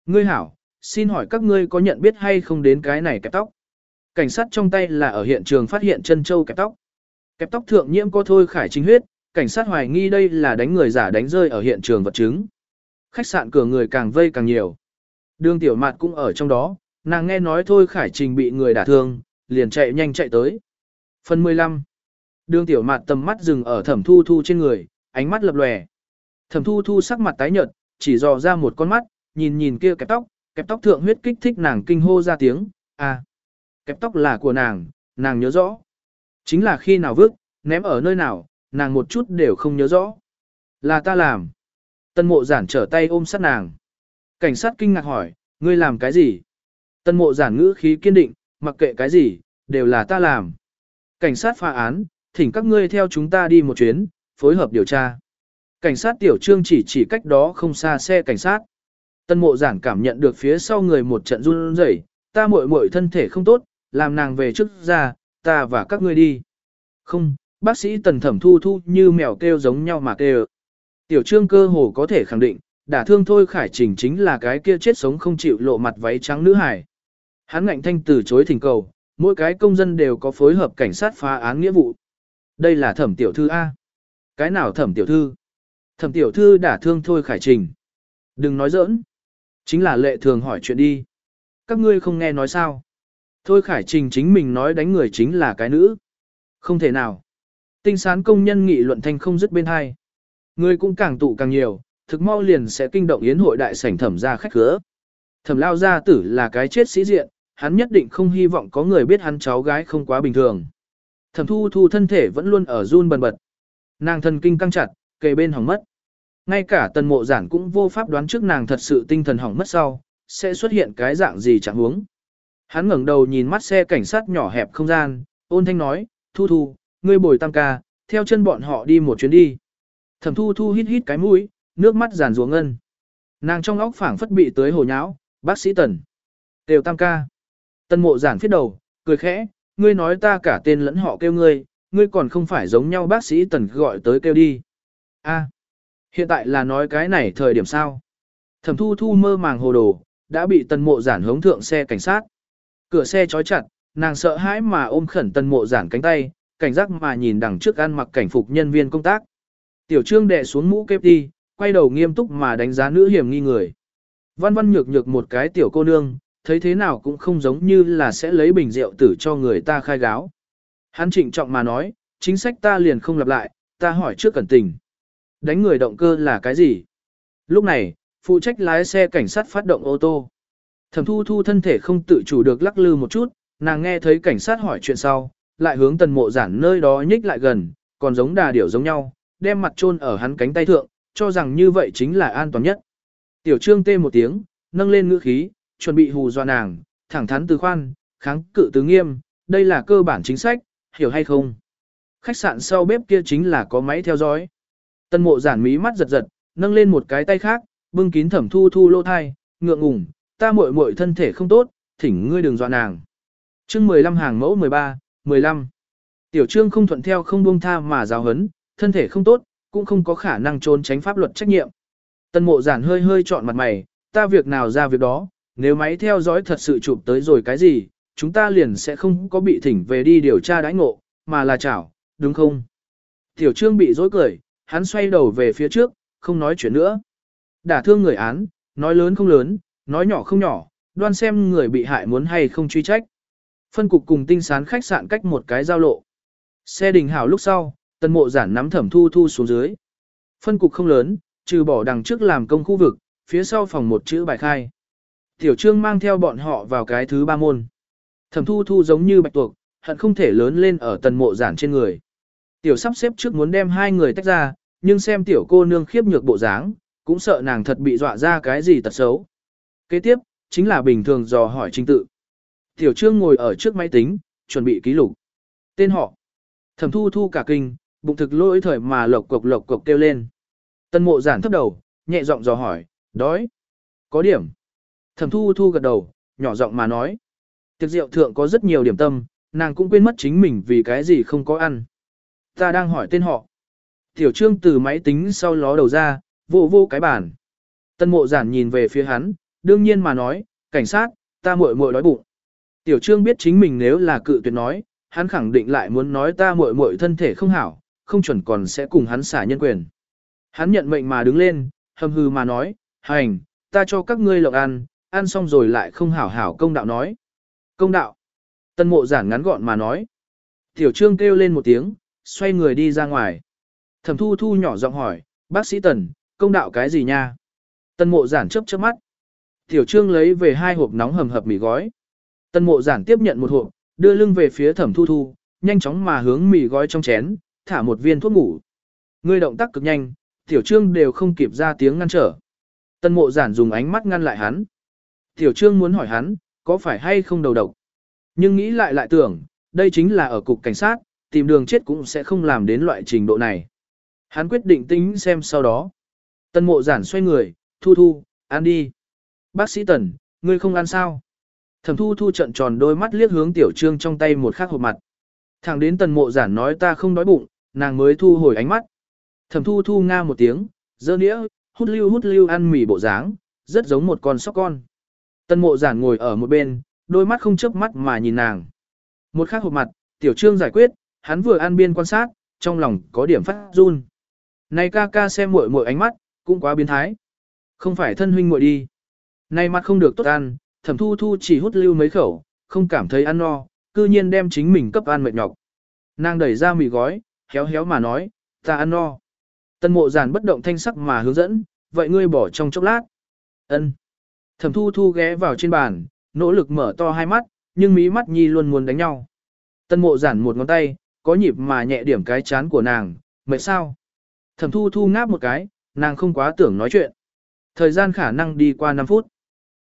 Ngươi hảo, xin hỏi các ngươi có nhận biết hay không đến cái này kẹp tóc? Cảnh sát trong tay là ở hiện trường phát hiện chân châu kẹp tóc. Kẹp tóc thượng nhiễm có thôi khải chính huyết, cảnh sát hoài nghi đây là đánh người giả đánh rơi ở hiện trường vật chứng. Khách sạn cửa người càng vây càng nhiều. Đường tiểu mạt cũng ở trong đó, nàng nghe nói thôi khải trình bị người đả thương, liền chạy nhanh chạy tới. Phần 15 Đường tiểu mạt tầm mắt dừng ở thẩm thu thu trên người, ánh mắt lập lòe. Thẩm thu thu sắc mặt tái nhợt, chỉ dò ra một con mắt, nhìn nhìn kia kẹp tóc, kẹp tóc thượng huyết kích thích nàng kinh hô ra tiếng, à. Kẹp tóc là của nàng, nàng nhớ rõ. Chính là khi nào vứt, ném ở nơi nào, nàng một chút đều không nhớ rõ. Là ta làm. Tân mộ giản trở tay ôm sát nàng. Cảnh sát kinh ngạc hỏi, ngươi làm cái gì? Tân mộ giản ngữ khí kiên định, mặc kệ cái gì, đều là ta làm. Cảnh sát phá án, thỉnh các ngươi theo chúng ta đi một chuyến, phối hợp điều tra. Cảnh sát tiểu trương chỉ chỉ cách đó không xa xe cảnh sát. Tân mộ giản cảm nhận được phía sau người một trận run rẩy, ta muội muội thân thể không tốt, làm nàng về trước ra, ta và các ngươi đi. Không, bác sĩ tần thẩm thu thu như mèo kêu giống nhau mà kêu. Tiểu trương cơ hồ có thể khẳng định, đả thương thôi khải trình chính là cái kia chết sống không chịu lộ mặt váy trắng nữ hải. Hắn ngạnh thanh từ chối thỉnh cầu, mỗi cái công dân đều có phối hợp cảnh sát phá án nghĩa vụ. Đây là thẩm tiểu thư A. Cái nào thẩm tiểu thư? Thẩm tiểu thư đả thương thôi khải trình. Đừng nói giỡn. Chính là lệ thường hỏi chuyện đi. Các ngươi không nghe nói sao. Thôi khải trình chính mình nói đánh người chính là cái nữ. Không thể nào. Tinh sán công nhân nghị luận thanh không dứt bên hai. Người cũng càng tụ càng nhiều, thực mau liền sẽ kinh động yến hội đại sảnh thẩm ra khách khứa. Thẩm lao gia tử là cái chết sĩ diện, hắn nhất định không hy vọng có người biết hắn cháu gái không quá bình thường. Thẩm thu thu thân thể vẫn luôn ở run bần bật. Nàng thần kinh căng chặt, kề bên hỏng mất. Ngay cả tần mộ giản cũng vô pháp đoán trước nàng thật sự tinh thần hỏng mất sau, sẽ xuất hiện cái dạng gì chẳng huống. Hắn ngẩng đầu nhìn mắt xe cảnh sát nhỏ hẹp không gian, ôn thanh nói, thu thu, ngươi bồi tam ca, theo chân bọn họ đi một chuyến đi. Thẩm thu thu hít hít cái mũi, nước mắt giàn ruộng ngân. Nàng trong óc phảng phất bị tới hồ nháo, bác sĩ tần. Đều tam ca. Tân mộ giản phiết đầu, cười khẽ, ngươi nói ta cả tên lẫn họ kêu ngươi, ngươi còn không phải giống nhau bác sĩ tần gọi tới kêu đi. A, hiện tại là nói cái này thời điểm sao? Thẩm thu thu mơ màng hồ đồ, đã bị tần mộ giản hống thượng xe cảnh sát. Cửa xe trói chặt, nàng sợ hãi mà ôm khẩn tần mộ giản cánh tay, cảnh giác mà nhìn đằng trước ăn mặc cảnh phục nhân viên công tác. Tiểu trương đệ xuống mũ kép đi, quay đầu nghiêm túc mà đánh giá nữ hiểm nghi người. Văn văn nhược nhược một cái tiểu cô nương, thấy thế nào cũng không giống như là sẽ lấy bình rượu tử cho người ta khai gáo. Hắn trịnh trọng mà nói, chính sách ta liền không lặp lại, ta hỏi trước cẩn tình. Đánh người động cơ là cái gì? Lúc này, phụ trách lái xe cảnh sát phát động ô tô. Thẩm thu thu thân thể không tự chủ được lắc lư một chút, nàng nghe thấy cảnh sát hỏi chuyện sau, lại hướng tần mộ giản nơi đó nhích lại gần, còn giống đà điểu giống nhau, đem mặt chôn ở hắn cánh tay thượng, cho rằng như vậy chính là an toàn nhất. Tiểu trương tê một tiếng, nâng lên ngữ khí, chuẩn bị hù dọa nàng, thẳng thắn từ khoan, kháng cự từ nghiêm, đây là cơ bản chính sách, hiểu hay không? Khách sạn sau bếp kia chính là có máy theo dõi. Tân mộ giản mí mắt giật giật, nâng lên một cái tay khác, bưng kín thẩm thu thu lô thai, ngượng ngùng, ta muội muội thân thể không tốt, thỉnh ngươi đừng dọa nàng. chương 15 hàng mẫu 13, 15. Tiểu trương không thuận theo không buông tha mà giáo hấn, thân thể không tốt, cũng không có khả năng trốn tránh pháp luật trách nhiệm. Tân mộ giản hơi hơi chọn mặt mày, ta việc nào ra việc đó, nếu máy theo dõi thật sự chụp tới rồi cái gì, chúng ta liền sẽ không có bị thỉnh về đi điều tra đãi ngộ, mà là chảo, đúng không? Tiểu trương bị dối cười, hắn xoay đầu về phía trước, không nói chuyện nữa. Đả thương người án, nói lớn không lớn, nói nhỏ không nhỏ, đoan xem người bị hại muốn hay không truy trách. Phân cục cùng tinh sán khách sạn cách một cái giao lộ. Xe đình hảo lúc sau, tân mộ giản nắm thẩm thu thu xuống dưới. Phân cục không lớn, trừ bỏ đằng trước làm công khu vực, phía sau phòng một chữ bài khai. Tiểu trương mang theo bọn họ vào cái thứ ba môn. Thẩm thu thu giống như bạch tuộc, hận không thể lớn lên ở tần mộ giản trên người. Tiểu sắp xếp trước muốn đem hai người tách ra, nhưng xem tiểu cô nương khiếp nhược bộ dáng, cũng sợ nàng thật bị dọa ra cái gì tật xấu. Kế tiếp, chính là bình thường dò hỏi trình tự. Tiểu trương ngồi ở trước máy tính, chuẩn bị ký lục. Tên họ. Thẩm thu thu cả kinh, bụng thực lỗi thời mà lộc cộc lộc cộc kêu lên. Tân mộ giản thấp đầu, nhẹ giọng dò hỏi, đói. Có điểm. Thẩm thu thu gật đầu, nhỏ giọng mà nói. Tiệc rượu thượng có rất nhiều điểm tâm, nàng cũng quên mất chính mình vì cái gì không có ăn. Ta đang hỏi tên họ. Tiểu trương từ máy tính sau ló đầu ra, vô vô cái bàn. Tân mộ giản nhìn về phía hắn, đương nhiên mà nói, cảnh sát, ta muội muội đói bụng. Tiểu trương biết chính mình nếu là cự tuyệt nói, hắn khẳng định lại muốn nói ta muội muội thân thể không hảo, không chuẩn còn sẽ cùng hắn xả nhân quyền. Hắn nhận mệnh mà đứng lên, hầm hừ mà nói, hành, ta cho các ngươi lộc ăn, ăn xong rồi lại không hảo hảo công đạo nói. Công đạo. Tân mộ giản ngắn gọn mà nói. Tiểu trương kêu lên một tiếng, xoay người đi ra ngoài. Thẩm thu thu nhỏ giọng hỏi, bác sĩ tần, công đạo cái gì nha? Tân mộ giản chớp chớp mắt. Tiểu trương lấy về hai hộp nóng hầm hập mì gói. Tân mộ giản tiếp nhận một hộp, đưa lưng về phía thẩm thu thu, nhanh chóng mà hướng mì gói trong chén, thả một viên thuốc ngủ. Ngươi động tác cực nhanh, tiểu trương đều không kịp ra tiếng ngăn trở. Tân mộ giản dùng ánh mắt ngăn lại hắn. Tiểu trương muốn hỏi hắn, có phải hay không đầu độc. Nhưng nghĩ lại lại tưởng, đây chính là ở cục cảnh sát, tìm đường chết cũng sẽ không làm đến loại trình độ này. Hắn quyết định tính xem sau đó. Tân mộ giản xoay người, thu thu, ăn đi. Bác sĩ Tần, ngươi không ăn sao? Thẩm thu thu trận tròn đôi mắt liếc hướng tiểu trương trong tay một khắc hộp mặt. Thẳng đến tần mộ giản nói ta không đói bụng, nàng mới thu hồi ánh mắt. Thẩm thu thu nga một tiếng, dơ nĩa, hút lưu hút lưu ăn mì bộ dáng, rất giống một con sóc con. Tần mộ giản ngồi ở một bên, đôi mắt không chớp mắt mà nhìn nàng. Một khắc hộp mặt, tiểu trương giải quyết, hắn vừa ăn biên quan sát, trong lòng có điểm phát run. Này ca ca xem muội muội ánh mắt, cũng quá biến thái. Không phải thân huynh muội đi. Này mặt không được tốt ăn, thẩm thu thu chỉ hút lưu mấy khẩu, không cảm thấy ăn no, cư nhiên đem chính mình cấp ăn mệt nhọc. Nàng đẩy ra mì gói, héo héo mà nói, ta ăn no. Tân mộ giản bất động thanh sắc mà hướng dẫn, vậy ngươi bỏ trong chốc lát. ân Thẩm thu thu ghé vào trên bàn, nỗ lực mở to hai mắt, nhưng mí mắt nhi luôn muốn đánh nhau. Tân mộ giản một ngón tay, có nhịp mà nhẹ điểm cái chán của nàng, mệt sao? Thẩm thu thu ngáp một cái, nàng không quá tưởng nói chuyện. Thời gian khả năng đi qua 5 phút.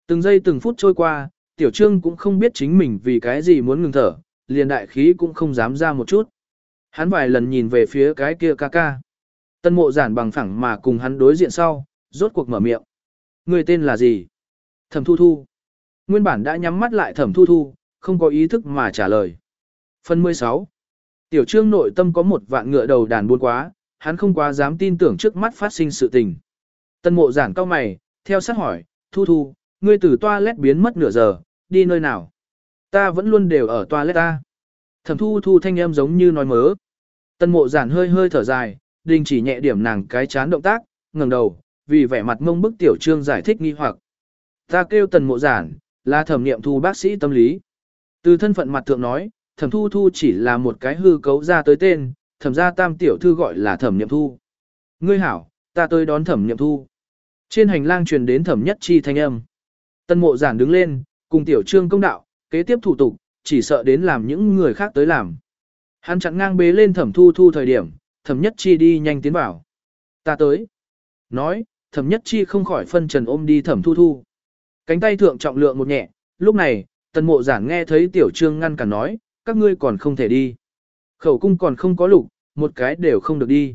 Từng giây từng phút trôi qua, tiểu trương cũng không biết chính mình vì cái gì muốn ngừng thở, liền đại khí cũng không dám ra một chút. Hắn vài lần nhìn về phía cái kia ca ca. Tân mộ giản bằng phẳng mà cùng hắn đối diện sau, rốt cuộc mở miệng. Người tên là gì? Thẩm thu thu. Nguyên bản đã nhắm mắt lại thẩm thu thu, không có ý thức mà trả lời. Phần 16. Tiểu trương nội tâm có một vạn ngựa đầu đàn buôn quá, hắn không quá dám tin tưởng trước mắt phát sinh sự tình. Tân mộ giản cao mày, theo sát hỏi, thu thu, ngươi từ toilet biến mất nửa giờ, đi nơi nào? Ta vẫn luôn đều ở toilet ta. Thẩm thu thu thanh em giống như nói mớ. Tân mộ giản hơi hơi thở dài, đình chỉ nhẹ điểm nàng cái chán động tác, ngẩng đầu, vì vẻ mặt mông bức tiểu trương giải thích nghi hoặc. Ta kêu tần mộ giản, là thẩm niệm thu bác sĩ tâm lý. Từ thân phận mặt thượng nói, thẩm thu thu chỉ là một cái hư cấu ra tới tên, thẩm gia tam tiểu thư gọi là thẩm niệm thu. Ngươi hảo, ta tới đón thẩm niệm thu. Trên hành lang truyền đến thẩm nhất chi thanh âm. Tân mộ giản đứng lên, cùng tiểu trương công đạo, kế tiếp thủ tục, chỉ sợ đến làm những người khác tới làm. Hắn chặn ngang bế lên thẩm thu thu thời điểm, thẩm nhất chi đi nhanh tiến vào. Ta tới. Nói, thẩm nhất chi không khỏi phân trần ôm đi thẩm thu thu. Cánh tay thượng trọng lượng một nhẹ, lúc này, tân mộ giản nghe thấy tiểu trương ngăn cản nói, các ngươi còn không thể đi. Khẩu cung còn không có lục, một cái đều không được đi.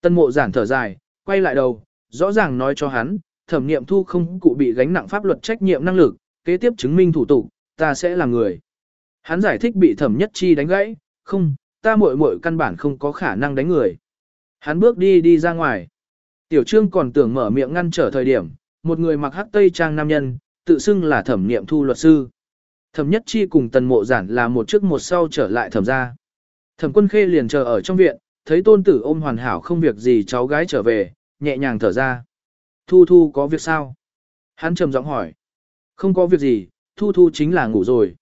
Tân mộ giản thở dài, quay lại đầu, rõ ràng nói cho hắn, thẩm nghiệm thu không cụ bị gánh nặng pháp luật trách nhiệm năng lực, kế tiếp chứng minh thủ tục, ta sẽ là người. Hắn giải thích bị thẩm nhất chi đánh gãy, không, ta muội muội căn bản không có khả năng đánh người. Hắn bước đi đi ra ngoài. Tiểu trương còn tưởng mở miệng ngăn trở thời điểm, một người mặc hắc tây trang nam nhân, tự xưng là thẩm nghiệm thu luật sư. Thẩm nhất chi cùng tần mộ giản là một trước một sau trở lại thẩm ra. Thẩm quân khê liền chờ ở trong viện, thấy tôn tử ôm hoàn hảo không việc gì cháu gái trở về, nhẹ nhàng thở ra. Thu Thu có việc sao? Hắn trầm giọng hỏi. Không có việc gì, Thu Thu chính là ngủ rồi.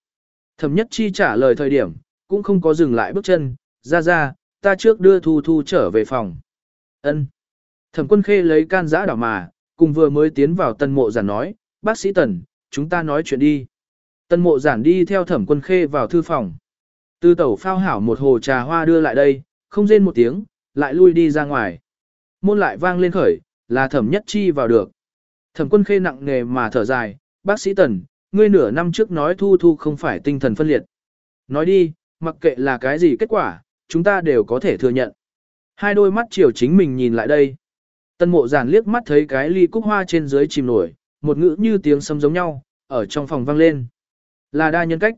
Thẩm nhất chi trả lời thời điểm, cũng không có dừng lại bước chân, ra ra, ta trước đưa Thu Thu trở về phòng. Ân. Thẩm quân khê lấy can giã đảo mà, cùng vừa mới tiến vào tân mộ giản nói, bác sĩ tần, chúng ta nói chuyện đi. Tân mộ giản đi theo thẩm quân khê vào thư phòng. Tư tẩu phao hảo một hồ trà hoa đưa lại đây, không rên một tiếng, lại lui đi ra ngoài. Môn lại vang lên khởi, là thẩm nhất chi vào được. Thẩm quân khê nặng nghề mà thở dài, bác sĩ tần, ngươi nửa năm trước nói thu thu không phải tinh thần phân liệt. Nói đi, mặc kệ là cái gì kết quả, chúng ta đều có thể thừa nhận. Hai đôi mắt chiều chính mình nhìn lại đây. Tân mộ giản liếc mắt thấy cái ly cúc hoa trên dưới chìm nổi, một ngữ như tiếng sấm giống nhau, ở trong phòng vang lên. Là đa nhân cách.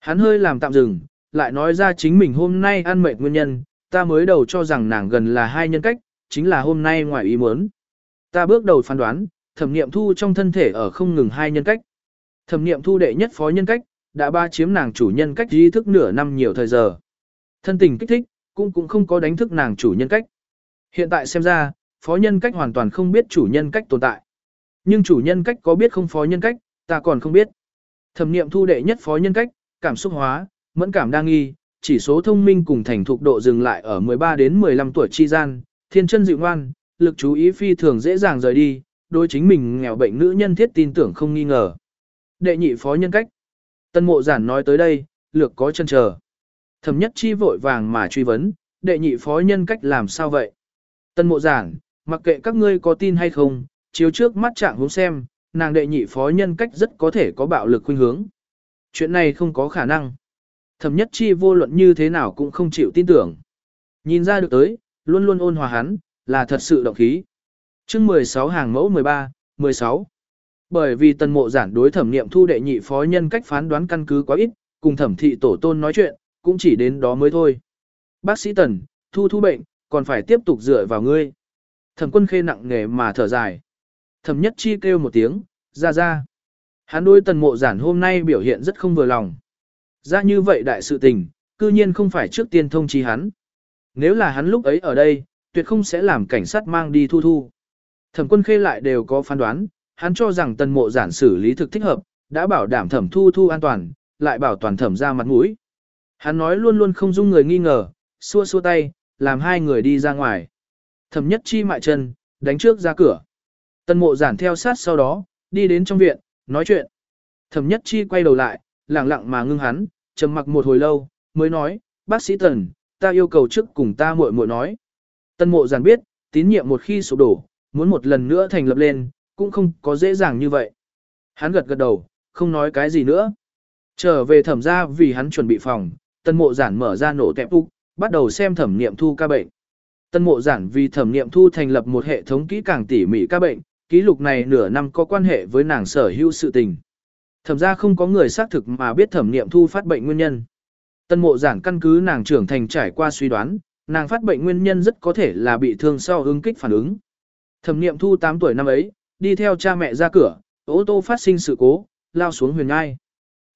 Hắn hơi làm tạm dừng, lại nói ra chính mình hôm nay ăn mệt nguyên nhân, ta mới đầu cho rằng nàng gần là hai nhân cách, chính là hôm nay ngoài ý muốn. Ta bước đầu phán đoán, thẩm nghiệm thu trong thân thể ở không ngừng hai nhân cách. Thẩm nghiệm thu đệ nhất phó nhân cách, đã ba chiếm nàng chủ nhân cách ý thức nửa năm nhiều thời giờ. Thân tình kích thích, cũng cũng không có đánh thức nàng chủ nhân cách. Hiện tại xem ra, phó nhân cách hoàn toàn không biết chủ nhân cách tồn tại. Nhưng chủ nhân cách có biết không phó nhân cách, ta còn không biết. Thẩm nghiệm thu đệ nhất phó nhân cách, cảm xúc hóa, mẫn cảm đa nghi, chỉ số thông minh cùng thành thục độ dừng lại ở 13 đến 15 tuổi chi gian, thiên chân dịu ngoan, lực chú ý phi thường dễ dàng rời đi, đối chính mình nghèo bệnh nữ nhân thiết tin tưởng không nghi ngờ. Đệ nhị phó nhân cách. Tân mộ giản nói tới đây, lược có chân chờ. Thẩm nhất chi vội vàng mà truy vấn, đệ nhị phó nhân cách làm sao vậy? Tân mộ giản, mặc kệ các ngươi có tin hay không, chiếu trước mắt trạng hướng xem, nàng đệ nhị phó nhân cách rất có thể có bạo lực khuynh hướng. Chuyện này không có khả năng. Thẩm nhất chi vô luận như thế nào cũng không chịu tin tưởng. Nhìn ra được tới, luôn luôn ôn hòa hắn, là thật sự động khí. chương 16 hàng mẫu 13, 16. Bởi vì tần mộ giản đối thẩm nghiệm thu đệ nhị phó nhân cách phán đoán căn cứ quá ít, cùng thẩm thị tổ tôn nói chuyện, cũng chỉ đến đó mới thôi. Bác sĩ tần, thu thu bệnh, còn phải tiếp tục dựa vào ngươi. Thẩm quân khê nặng nghề mà thở dài. Thẩm nhất chi kêu một tiếng, ra ra. Hắn đối tần mộ giản hôm nay biểu hiện rất không vừa lòng. Ra như vậy đại sự tình, cư nhiên không phải trước tiên thông chi hắn. Nếu là hắn lúc ấy ở đây, tuyệt không sẽ làm cảnh sát mang đi thu thu. Thẩm quân khê lại đều có phán đoán, hắn cho rằng tần mộ giản xử lý thực thích hợp, đã bảo đảm thẩm thu thu an toàn, lại bảo toàn thẩm ra mặt mũi. Hắn nói luôn luôn không dung người nghi ngờ, xua xua tay, làm hai người đi ra ngoài. Thẩm nhất chi mại chân, đánh trước ra cửa. Tần mộ giản theo sát sau đó, đi đến trong viện, nói chuyện. Thẩm nhất chi quay đầu lại, lặng lặng mà ngưng hắn, trầm mặc một hồi lâu, mới nói, bác sĩ Tần, ta yêu cầu trước cùng ta muội muội nói. Tân mộ giản biết, tín nhiệm một khi sụp đổ, muốn một lần nữa thành lập lên, cũng không có dễ dàng như vậy. Hắn gật gật đầu, không nói cái gì nữa. Trở về thẩm ra vì hắn chuẩn bị phòng, Tân mộ giản mở ra nổ tẹp úc, bắt đầu xem thẩm niệm thu ca bệnh. Tân mộ giản vì thẩm niệm thu thành lập một hệ thống kỹ càng tỉ mỉ ca bệnh, ký lục này nửa năm có quan hệ với nàng sở hữu sự tình. Thẩm ra không có người xác thực mà biết thẩm niệm thu phát bệnh nguyên nhân. Tân mộ giản căn cứ nàng trưởng thành trải qua suy đoán, nàng phát bệnh nguyên nhân rất có thể là bị thương sau ứng kích phản ứng. Thẩm niệm thu 8 tuổi năm ấy, đi theo cha mẹ ra cửa, ô tô phát sinh sự cố, lao xuống huyền ngai.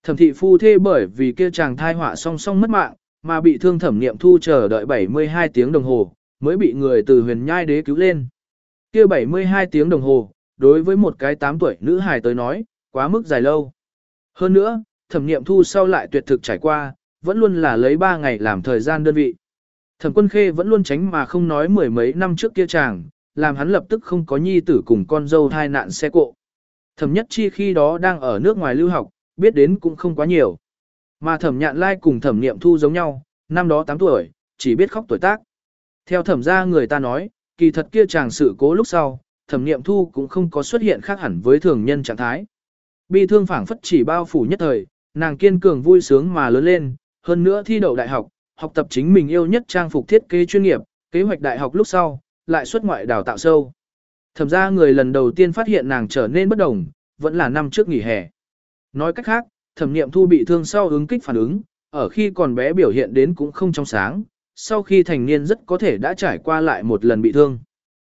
Thẩm thị phu thê bởi vì kia chàng thai họa song song mất mạng, mà bị thương thẩm niệm thu chờ đợi 72 tiếng đồng hồ, mới bị người từ huyền nhai đế cứu lên. Kia 72 tiếng đồng hồ, đối với một cái 8 tuổi nữ hài tới nói, quá mức dài lâu. Hơn nữa, thẩm niệm thu sau lại tuyệt thực trải qua, vẫn luôn là lấy 3 ngày làm thời gian đơn vị. Thẩm quân khê vẫn luôn tránh mà không nói mười mấy năm trước kia chàng, làm hắn lập tức không có nhi tử cùng con dâu thai nạn xe cộ. Thẩm nhất chi khi đó đang ở nước ngoài lưu học, biết đến cũng không quá nhiều. Mà thẩm nhạn lai cùng thẩm niệm thu giống nhau, năm đó 8 tuổi, chỉ biết khóc tuổi tác. Theo thẩm gia người ta nói, kỳ thật kia chàng sự cố lúc sau, thẩm niệm thu cũng không có xuất hiện khác hẳn với thường nhân trạng thái. Bi thương phảng phất chỉ bao phủ nhất thời, nàng kiên cường vui sướng mà lớn lên, hơn nữa thi đậu đại học, học tập chính mình yêu nhất trang phục thiết kế chuyên nghiệp, kế hoạch đại học lúc sau, lại xuất ngoại đào tạo sâu. Thẩm ra người lần đầu tiên phát hiện nàng trở nên bất đồng, vẫn là năm trước nghỉ hè. Nói cách khác, thẩm niệm thu bị thương sau ứng kích phản ứng, ở khi còn bé biểu hiện đến cũng không trong sáng, sau khi thành niên rất có thể đã trải qua lại một lần bị thương.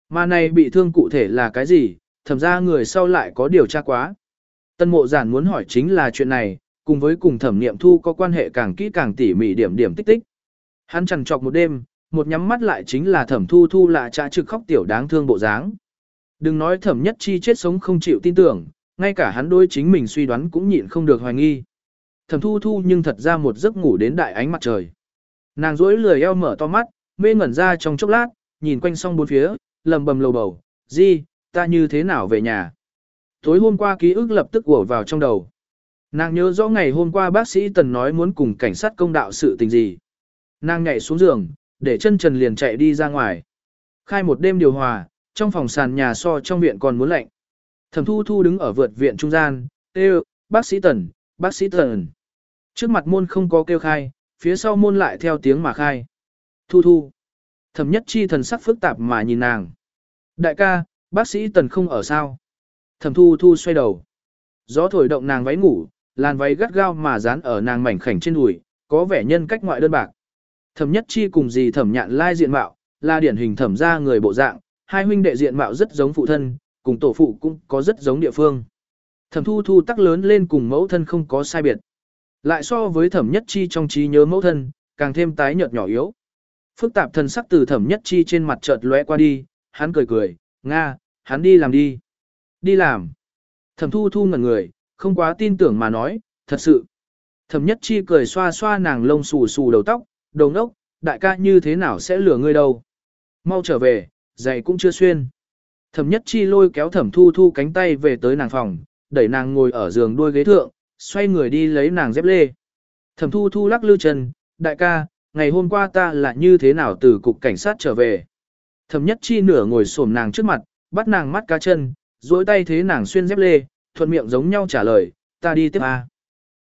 Mà này bị thương cụ thể là cái gì, thẩm ra người sau lại có điều tra quá. Tân mộ giản muốn hỏi chính là chuyện này, cùng với cùng thẩm niệm thu có quan hệ càng kỹ càng tỉ mỉ điểm điểm tích tích. Hắn trằn trọc một đêm, một nhắm mắt lại chính là thẩm thu thu lạ trả trực khóc tiểu đáng thương bộ dáng. Đừng nói thẩm nhất chi chết sống không chịu tin tưởng, ngay cả hắn đôi chính mình suy đoán cũng nhịn không được hoài nghi. Thẩm thu thu nhưng thật ra một giấc ngủ đến đại ánh mặt trời. Nàng rỗi lười eo mở to mắt, mê ngẩn ra trong chốc lát, nhìn quanh xong bốn phía, lầm bầm lầu bầu, gì, ta như thế nào về nhà. Tối hôm qua ký ức lập tức ùa vào trong đầu. Nàng nhớ rõ ngày hôm qua bác sĩ Tần nói muốn cùng cảnh sát công đạo sự tình gì. Nàng nhảy xuống giường, để chân trần liền chạy đi ra ngoài. Khai một đêm điều hòa, trong phòng sàn nhà so trong viện còn muốn lạnh. Thẩm thu thu đứng ở vượt viện trung gian, kêu, bác sĩ Tần, bác sĩ Tần. Trước mặt môn không có kêu khai, phía sau môn lại theo tiếng mà khai. Thu thu. Thẩm nhất chi thần sắc phức tạp mà nhìn nàng. Đại ca, bác sĩ Tần không ở sao. Thẩm thu thu xoay đầu. Gió thổi động nàng váy ngủ, làn váy gắt gao mà dán ở nàng mảnh khảnh trên đùi, có vẻ nhân cách ngoại đơn bạc. Thẩm nhất chi cùng gì thẩm nhạn lai diện mạo, là điển hình thẩm gia người bộ dạng, hai huynh đệ diện mạo rất giống phụ thân, cùng tổ phụ cũng có rất giống địa phương. Thẩm thu thu tắc lớn lên cùng mẫu thân không có sai biệt. Lại so với thẩm nhất chi trong trí nhớ mẫu thân, càng thêm tái nhợt nhỏ yếu. Phức tạp thần sắc từ thẩm nhất chi trên mặt chợt lóe qua đi, hắn cười cười, Nga, hắn đi làm đi. Đi làm. Thẩm thu thu ngẩn người, không quá tin tưởng mà nói, thật sự. Thẩm nhất chi cười xoa xoa nàng lông xù xù đầu tóc, đầu ngốc, đại ca như thế nào sẽ lừa ngươi đâu. Mau trở về, giày cũng chưa xuyên. Thẩm nhất chi lôi kéo thẩm thu thu cánh tay về tới nàng phòng, đẩy nàng ngồi ở giường đuôi ghế thượng, xoay người đi lấy nàng dép lê. Thẩm thu thu lắc lư chân, đại ca, ngày hôm qua ta là như thế nào từ cục cảnh sát trở về. Thẩm nhất chi nửa ngồi xổm nàng trước mặt, bắt nàng mắt cá chân, duỗi tay thế nàng xuyên dép lê, thuận miệng giống nhau trả lời, ta đi tiếp a.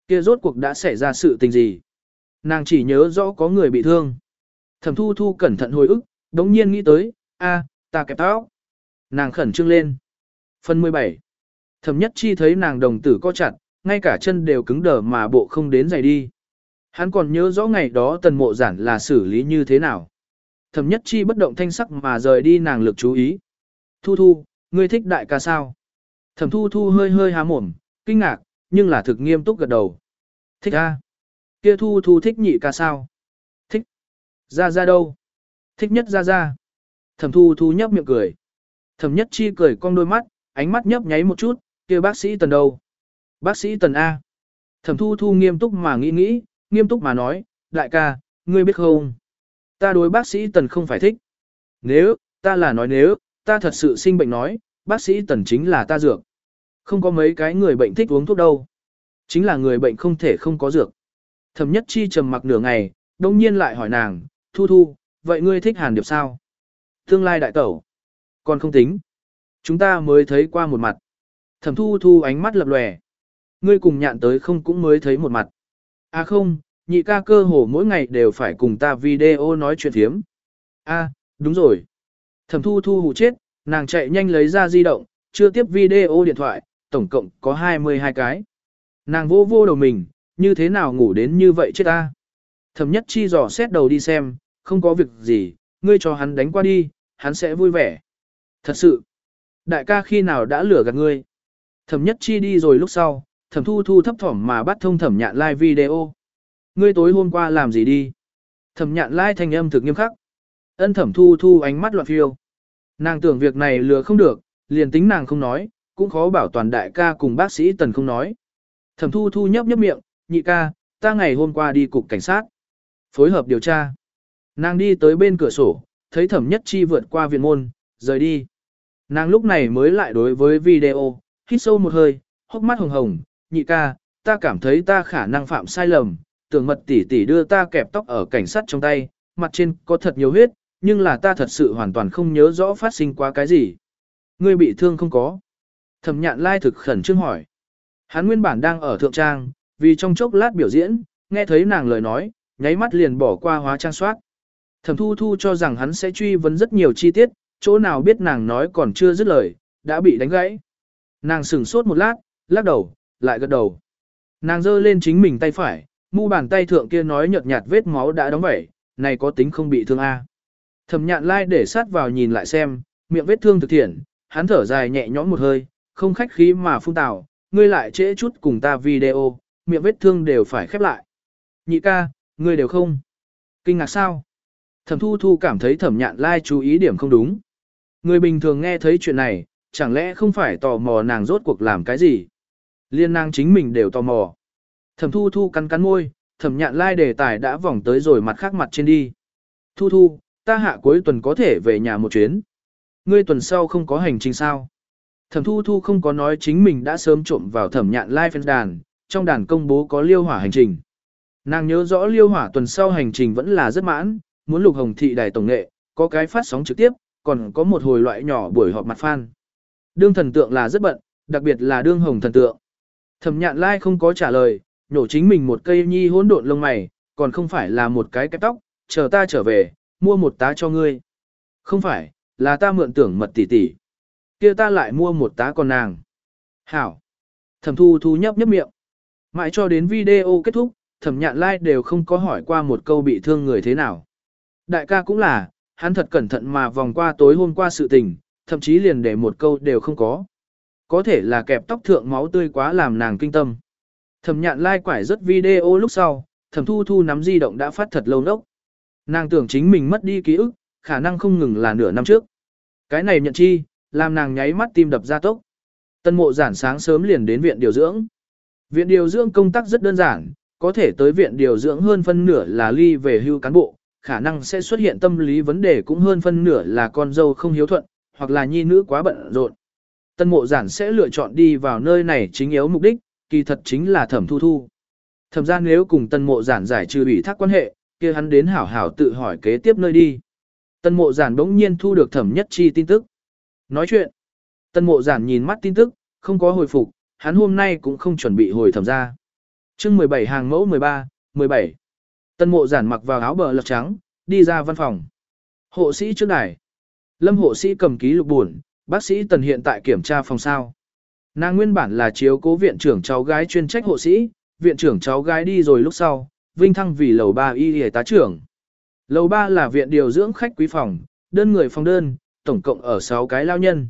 Kia rốt cuộc đã xảy ra sự tình gì? Nàng chỉ nhớ rõ có người bị thương. Thẩm thu thu cẩn thận hồi ức, Đống nhiên nghĩ tới, a, ta kẹp tóc. Nàng khẩn trương lên. Phần 17. Thẩm nhất chi thấy nàng đồng tử co chặt, ngay cả chân đều cứng đờ mà bộ không đến giày đi. Hắn còn nhớ rõ ngày đó tần mộ giản là xử lý như thế nào. Thẩm nhất chi bất động thanh sắc mà rời đi nàng lực chú ý. Thu thu, ngươi thích đại ca sao? Thẩm thu thu hơi hơi há mồm, kinh ngạc, nhưng là thực nghiêm túc gật đầu. Thích a? Kia thu thu thích nhị ca sao? Thích. Ra ra đâu? Thích nhất ra ra. Thẩm thu thu nhấp miệng cười. Thẩm nhất chi cười cong đôi mắt, ánh mắt nhấp nháy một chút, kia bác sĩ tần đâu? Bác sĩ tần A. Thẩm thu thu nghiêm túc mà nghĩ nghĩ, nghiêm túc mà nói, đại ca, ngươi biết không? Ta đối bác sĩ tần không phải thích. Nếu, ta là nói nếu, ta thật sự sinh bệnh nói, bác sĩ tần chính là ta dược. Không có mấy cái người bệnh thích uống thuốc đâu. Chính là người bệnh không thể không có dược. Thẩm nhất chi trầm mặc nửa ngày, đông nhiên lại hỏi nàng, thu thu, vậy ngươi thích hàn điệp sao? Tương lai đại tẩu. Còn không tính. Chúng ta mới thấy qua một mặt. Thẩm thu thu ánh mắt lập lòe. Ngươi cùng nhạn tới không cũng mới thấy một mặt. À không, nhị ca cơ hồ mỗi ngày đều phải cùng ta video nói chuyện thiếm. À, đúng rồi. Thẩm thu thu hù chết, nàng chạy nhanh lấy ra di động, chưa tiếp video điện thoại, tổng cộng có 22 cái. Nàng vô vô đầu mình, như thế nào ngủ đến như vậy chết ta. Thẩm nhất chi dò xét đầu đi xem, không có việc gì, ngươi cho hắn đánh qua đi, hắn sẽ vui vẻ. Thật sự, đại ca khi nào đã lừa gạt ngươi. Thẩm nhất chi đi rồi lúc sau, thẩm thu thu thấp thỏm mà bắt thông thẩm nhạn live video. Ngươi tối hôm qua làm gì đi? Thẩm nhạn like thanh âm thực nghiêm khắc. Ân thẩm thu thu ánh mắt loạn phiêu. Nàng tưởng việc này lừa không được, liền tính nàng không nói, cũng khó bảo toàn đại ca cùng bác sĩ tần không nói. Thẩm thu thu nhấp nhấp miệng, nhị ca, ta ngày hôm qua đi cục cảnh sát. Phối hợp điều tra. Nàng đi tới bên cửa sổ, thấy thẩm nhất chi vượt qua viện môn, rời đi. Nàng lúc này mới lại đối với video, hít sâu một hơi, hốc mắt hồng hồng, nhị ca, ta cảm thấy ta khả năng phạm sai lầm, tưởng mật tỷ tỷ đưa ta kẹp tóc ở cảnh sát trong tay, mặt trên có thật nhiều huyết, nhưng là ta thật sự hoàn toàn không nhớ rõ phát sinh qua cái gì. Ngươi bị thương không có. Thẩm nhạn lai thực khẩn trương hỏi. Hắn nguyên bản đang ở thượng trang, vì trong chốc lát biểu diễn, nghe thấy nàng lời nói, nháy mắt liền bỏ qua hóa trang soát. Thẩm thu thu cho rằng hắn sẽ truy vấn rất nhiều chi tiết, chỗ nào biết nàng nói còn chưa dứt lời, đã bị đánh gãy. Nàng sửng sốt một lát, lắc đầu, lại gật đầu. Nàng giơ lên chính mình tay phải, mu bàn tay thượng kia nói nhợt nhạt vết máu đã đóng vẩy, này có tính không bị thương a? Thẩm nhạn lai để sát vào nhìn lại xem, miệng vết thương thực thiện, hắn thở dài nhẹ nhõm một hơi, không khách khí mà phun tào, ngươi lại trễ chút cùng ta video, miệng vết thương đều phải khép lại. Nhị ca, ngươi đều không. Kinh ngạc sao? Thẩm thu thu cảm thấy thẩm nhạn lai chú ý điểm không đúng. Người bình thường nghe thấy chuyện này, chẳng lẽ không phải tò mò nàng rốt cuộc làm cái gì? Liên nàng chính mình đều tò mò. Thẩm thu thu cắn cắn môi, thẩm nhạn lai đề tài đã vòng tới rồi mặt khác mặt trên đi. Thu thu, ta hạ cuối tuần có thể về nhà một chuyến. Ngươi tuần sau không có hành trình sao? Thẩm thu thu không có nói chính mình đã sớm trộm vào thẩm nhạn live fan đàn, trong đàn công bố có liêu hỏa hành trình. Nàng nhớ rõ liêu hỏa tuần sau hành trình vẫn là rất mãn, muốn lục hồng thị đài tổng nghệ, có cái phát sóng trực tiếp, còn có một hồi loại nhỏ buổi họp mặt fan. Đương thần tượng là rất bận, đặc biệt là đương hồng thần tượng. Thẩm nhạn lai không có trả lời, nhổ chính mình một cây nhi hỗn độn lông mày, còn không phải là một cái kẹp tóc, chờ ta trở về, mua một tá cho ngươi. Không phải, là ta mượn tưởng mật tỷ tỷ. kia ta lại mua một tá con nàng. Hảo. Thẩm thu thu nhấp nhấp miệng. Mãi cho đến video kết thúc, thẩm nhạn lai đều không có hỏi qua một câu bị thương người thế nào. Đại ca cũng là, hắn thật cẩn thận mà vòng qua tối hôm qua sự tình, thậm chí liền để một câu đều không có. Có thể là kẹp tóc thượng máu tươi quá làm nàng kinh tâm. Thẩm nhạn lai like quải rất video lúc sau, thẩm thu thu nắm di động đã phát thật lâu nốc. Nàng tưởng chính mình mất đi ký ức, khả năng không ngừng là nửa năm trước. Cái này nhận chi, làm nàng nháy mắt tim đập ra tốc. Tân mộ giản sáng sớm liền đến viện điều dưỡng. Viện điều dưỡng công tác rất đơn giản, có thể tới viện điều dưỡng hơn phân nửa là ly về hưu cán bộ, khả năng sẽ xuất hiện tâm lý vấn đề cũng hơn phân nửa là con dâu không hiếu thuận, hoặc là nhi nữ quá bận rộn. Tân mộ giản sẽ lựa chọn đi vào nơi này chính yếu mục đích, kỳ thật chính là thẩm thu thu. Thẩm ra nếu cùng tân mộ giản giải trừ ủy thác quan hệ, kia hắn đến hảo hảo tự hỏi kế tiếp nơi đi. Tân mộ giản bỗng nhiên thu được thẩm nhất chi tin tức. Nói chuyện. Tân mộ giản nhìn mắt tin tức, không có hồi phục, hắn hôm nay cũng không chuẩn bị hồi thẩm ra. chương 17 hàng mẫu 13, 17. Tân mộ giản mặc vào áo bờ lật trắng, đi ra văn phòng. Hộ sĩ trước đài. Lâm hộ sĩ cầm ký lục buồn, bác sĩ Tần hiện tại kiểm tra phòng sao. Nàng nguyên bản là chiếu cố viện trưởng cháu gái chuyên trách hộ sĩ, viện trưởng cháu gái đi rồi lúc sau, vinh thăng vì lầu ba y y tá trưởng. Lầu ba là viện điều dưỡng khách quý phòng, đơn người phòng đơn, tổng cộng ở 6 cái lao nhân.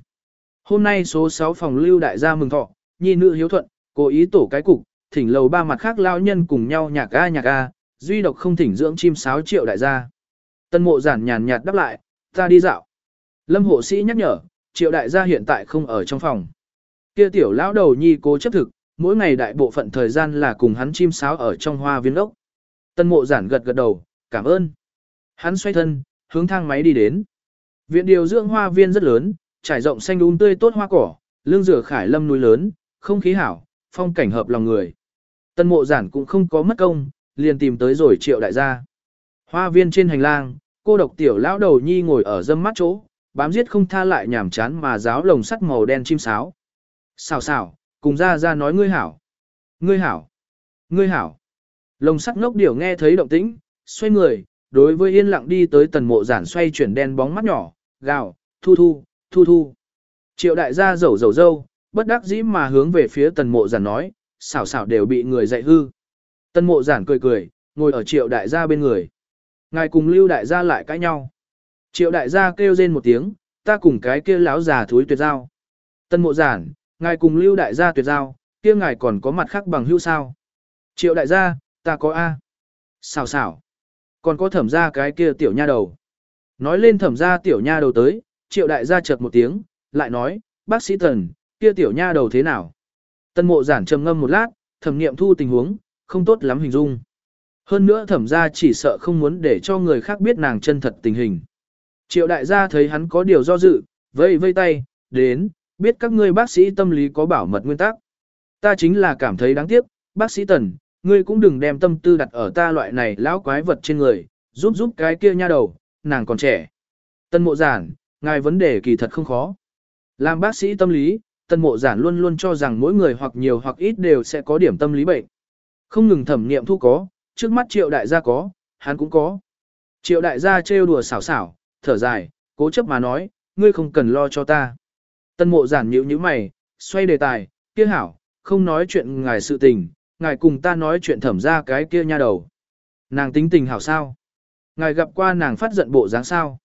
Hôm nay số 6 phòng lưu đại gia mừng thọ, nhi nữ hiếu thuận, cố ý tổ cái cục, thỉnh lầu ba mặt khác lao nhân cùng nhau nhạc a nhạc a, duy độc không thỉnh dưỡng chim 6 triệu đại gia. Tân mộ giản nhàn nhạt đáp lại, ta đi dạo. Lâm hộ sĩ nhắc nhở, triệu đại gia hiện tại không ở trong phòng. Kia tiểu lão đầu nhi cố chấp thực, mỗi ngày đại bộ phận thời gian là cùng hắn chim sáo ở trong hoa viên ốc. Tân mộ giản gật gật đầu, cảm ơn. Hắn xoay thân, hướng thang máy đi đến. Viện điều dưỡng hoa viên rất lớn, trải rộng xanh đun tươi tốt hoa cỏ, lương rửa khải lâm núi lớn, không khí hảo, phong cảnh hợp lòng người. Tân mộ giản cũng không có mất công, liền tìm tới rồi triệu đại gia. Hoa viên trên hành lang, cô độc tiểu lão đầu nhi ngồi ở dâm mắt chỗ, bám giết không tha lại nhảm chán mà giáo lồng sắt màu đen chim sáo. Xào xào, cùng ra ra nói ngươi hảo. Ngươi hảo. Ngươi hảo. Lồng sắt ngốc điểu nghe thấy động tĩnh, xoay người, đối với yên lặng đi tới tần mộ giản xoay chuyển đen bóng mắt nhỏ, gào, thu thu, thu thu. Triệu đại gia rầu rầu râu, bất đắc dĩ mà hướng về phía tần mộ giản nói, xảo xảo đều bị người dạy hư. Tần mộ giản cười cười, ngồi ở triệu đại gia bên người. Ngài cùng lưu đại gia lại cãi nhau. Triệu đại gia kêu rên một tiếng, ta cùng cái kia láo già thúi tuyệt giao. Tần mộ giản, ngài cùng lưu đại gia tuyệt giao, kia ngài còn có mặt khác bằng hữu sao. Triệu đại gia, ta có A. Xào xào. Còn có thẩm ra cái kia tiểu nha đầu. Nói lên thẩm ra tiểu nha đầu tới, triệu đại gia chợt một tiếng, lại nói, bác sĩ tần, kia tiểu nha đầu thế nào? Tân mộ giản trầm ngâm một lát, thẩm nghiệm thu tình huống, không tốt lắm hình dung. Hơn nữa thẩm ra chỉ sợ không muốn để cho người khác biết nàng chân thật tình hình. Triệu đại gia thấy hắn có điều do dự, vây vây tay, đến, biết các ngươi bác sĩ tâm lý có bảo mật nguyên tắc. Ta chính là cảm thấy đáng tiếc, bác sĩ tần, ngươi cũng đừng đem tâm tư đặt ở ta loại này lão quái vật trên người, giúp giúp cái kia nha đầu, nàng còn trẻ. Tân mộ giản, ngài vấn đề kỳ thật không khó. Làm bác sĩ tâm lý, tân mộ giản luôn luôn cho rằng mỗi người hoặc nhiều hoặc ít đều sẽ có điểm tâm lý bệnh. Không ngừng thẩm nghiệm thu có, trước mắt triệu đại gia có, hắn cũng có. Triệu đại gia trêu đùa xảo xảo, thở dài, cố chấp mà nói, ngươi không cần lo cho ta. Tân mộ giản nhíu như mày, xoay đề tài, kia hảo, không nói chuyện ngài sự tình, ngài cùng ta nói chuyện thẩm ra cái kia nha đầu. Nàng tính tình hảo sao? Ngài gặp qua nàng phát giận bộ dáng sao?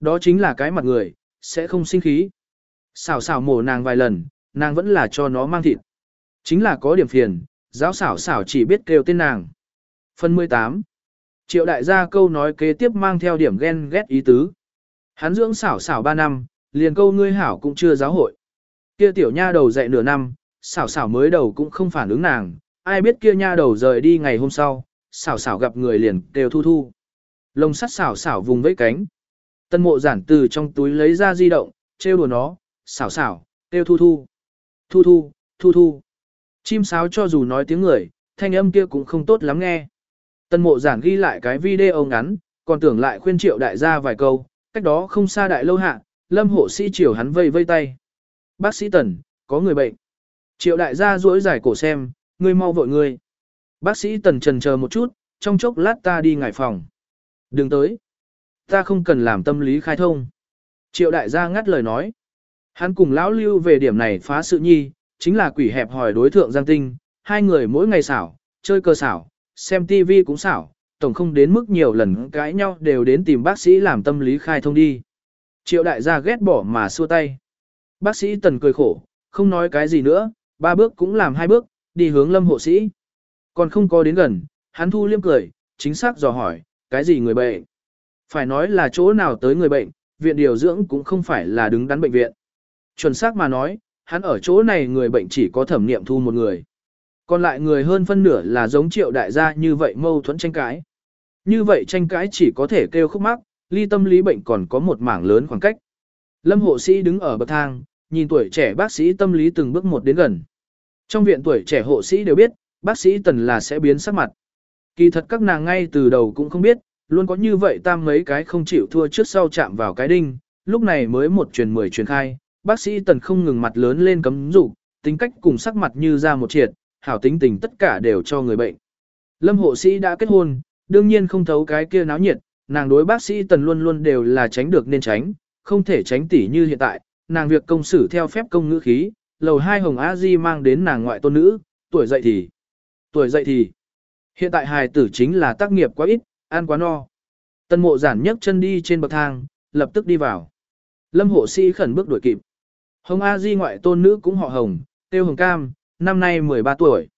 Đó chính là cái mặt người, sẽ không sinh khí. Xảo xảo mổ nàng vài lần, nàng vẫn là cho nó mang thịt. Chính là có điểm phiền, giáo xảo xảo chỉ biết kêu tên nàng. Phần 18 Triệu đại gia câu nói kế tiếp mang theo điểm ghen ghét ý tứ. Hắn dưỡng xảo xảo 3 năm, liền câu ngươi hảo cũng chưa giáo hội. Kia tiểu nha đầu dạy nửa năm, xảo xảo mới đầu cũng không phản ứng nàng, ai biết kia nha đầu rời đi ngày hôm sau, xảo xảo gặp người liền đều thu thu. Lồng sắt xảo xảo vùng vẫy cánh. Tân mộ giản từ trong túi lấy ra di động, trêu đùa nó, xảo xảo, kêu thu thu. Thu thu, thu thu. Chim sáo cho dù nói tiếng người, thanh âm kia cũng không tốt lắm nghe. Tân mộ giản ghi lại cái video ngắn, còn tưởng lại khuyên triệu đại gia vài câu, cách đó không xa đại lâu hạ, lâm hộ sĩ chiều hắn vây vây tay. Bác sĩ Tần, có người bệnh. Triệu đại gia duỗi giải cổ xem, ngươi mau vội ngươi. Bác sĩ Tần trần chờ một chút, trong chốc lát ta đi ngải phòng. Đừng tới. Ta không cần làm tâm lý khai thông. Triệu đại gia ngắt lời nói. Hắn cùng lão lưu về điểm này phá sự nhi, chính là quỷ hẹp hỏi đối thượng Giang Tinh, hai người mỗi ngày xảo, chơi cơ xảo, xem TV cũng xảo, tổng không đến mức nhiều lần cãi nhau đều đến tìm bác sĩ làm tâm lý khai thông đi. Triệu đại gia ghét bỏ mà xua tay. Bác sĩ tần cười khổ, không nói cái gì nữa, ba bước cũng làm hai bước, đi hướng lâm hộ sĩ. Còn không có đến gần, hắn thu liêm cười, chính xác dò hỏi, cái gì người bệnh? Phải nói là chỗ nào tới người bệnh, viện điều dưỡng cũng không phải là đứng đắn bệnh viện. Chuẩn xác mà nói, hắn ở chỗ này người bệnh chỉ có thẩm niệm thu một người. Còn lại người hơn phân nửa là giống triệu đại gia như vậy mâu thuẫn tranh cãi. Như vậy tranh cãi chỉ có thể kêu khúc mắc, ly tâm lý bệnh còn có một mảng lớn khoảng cách. Lâm hộ sĩ đứng ở bậc thang, nhìn tuổi trẻ bác sĩ tâm lý từng bước một đến gần. Trong viện tuổi trẻ hộ sĩ đều biết, bác sĩ tần là sẽ biến sắc mặt. Kỳ thật các nàng ngay từ đầu cũng không biết, luôn có như vậy tam mấy cái không chịu thua trước sau chạm vào cái đinh, lúc này mới một truyền mười truyền khai, bác sĩ tần không ngừng mặt lớn lên cấm rủ, tính cách cùng sắc mặt như ra một triệt, hảo tính tình tất cả đều cho người bệnh. Lâm hộ sĩ đã kết hôn, đương nhiên không thấu cái kia náo nhiệt, nàng đối bác sĩ tần luôn luôn đều là tránh được nên tránh, không thể tránh tỉ như hiện tại, nàng việc công xử theo phép công ngữ khí, lầu hai hồng a di mang đến nàng ngoại tôn nữ, tuổi dậy thì, tuổi dậy thì, hiện tại hài tử chính là tác nghiệp quá ít, ăn quá no. Tân mộ giản nhấc chân đi trên bậc thang, lập tức đi vào. Lâm hộ sĩ khẩn bước đuổi kịp. Hồng A Di ngoại tôn nữ cũng họ Hồng, tiêu Hồng Cam, năm nay 13 tuổi.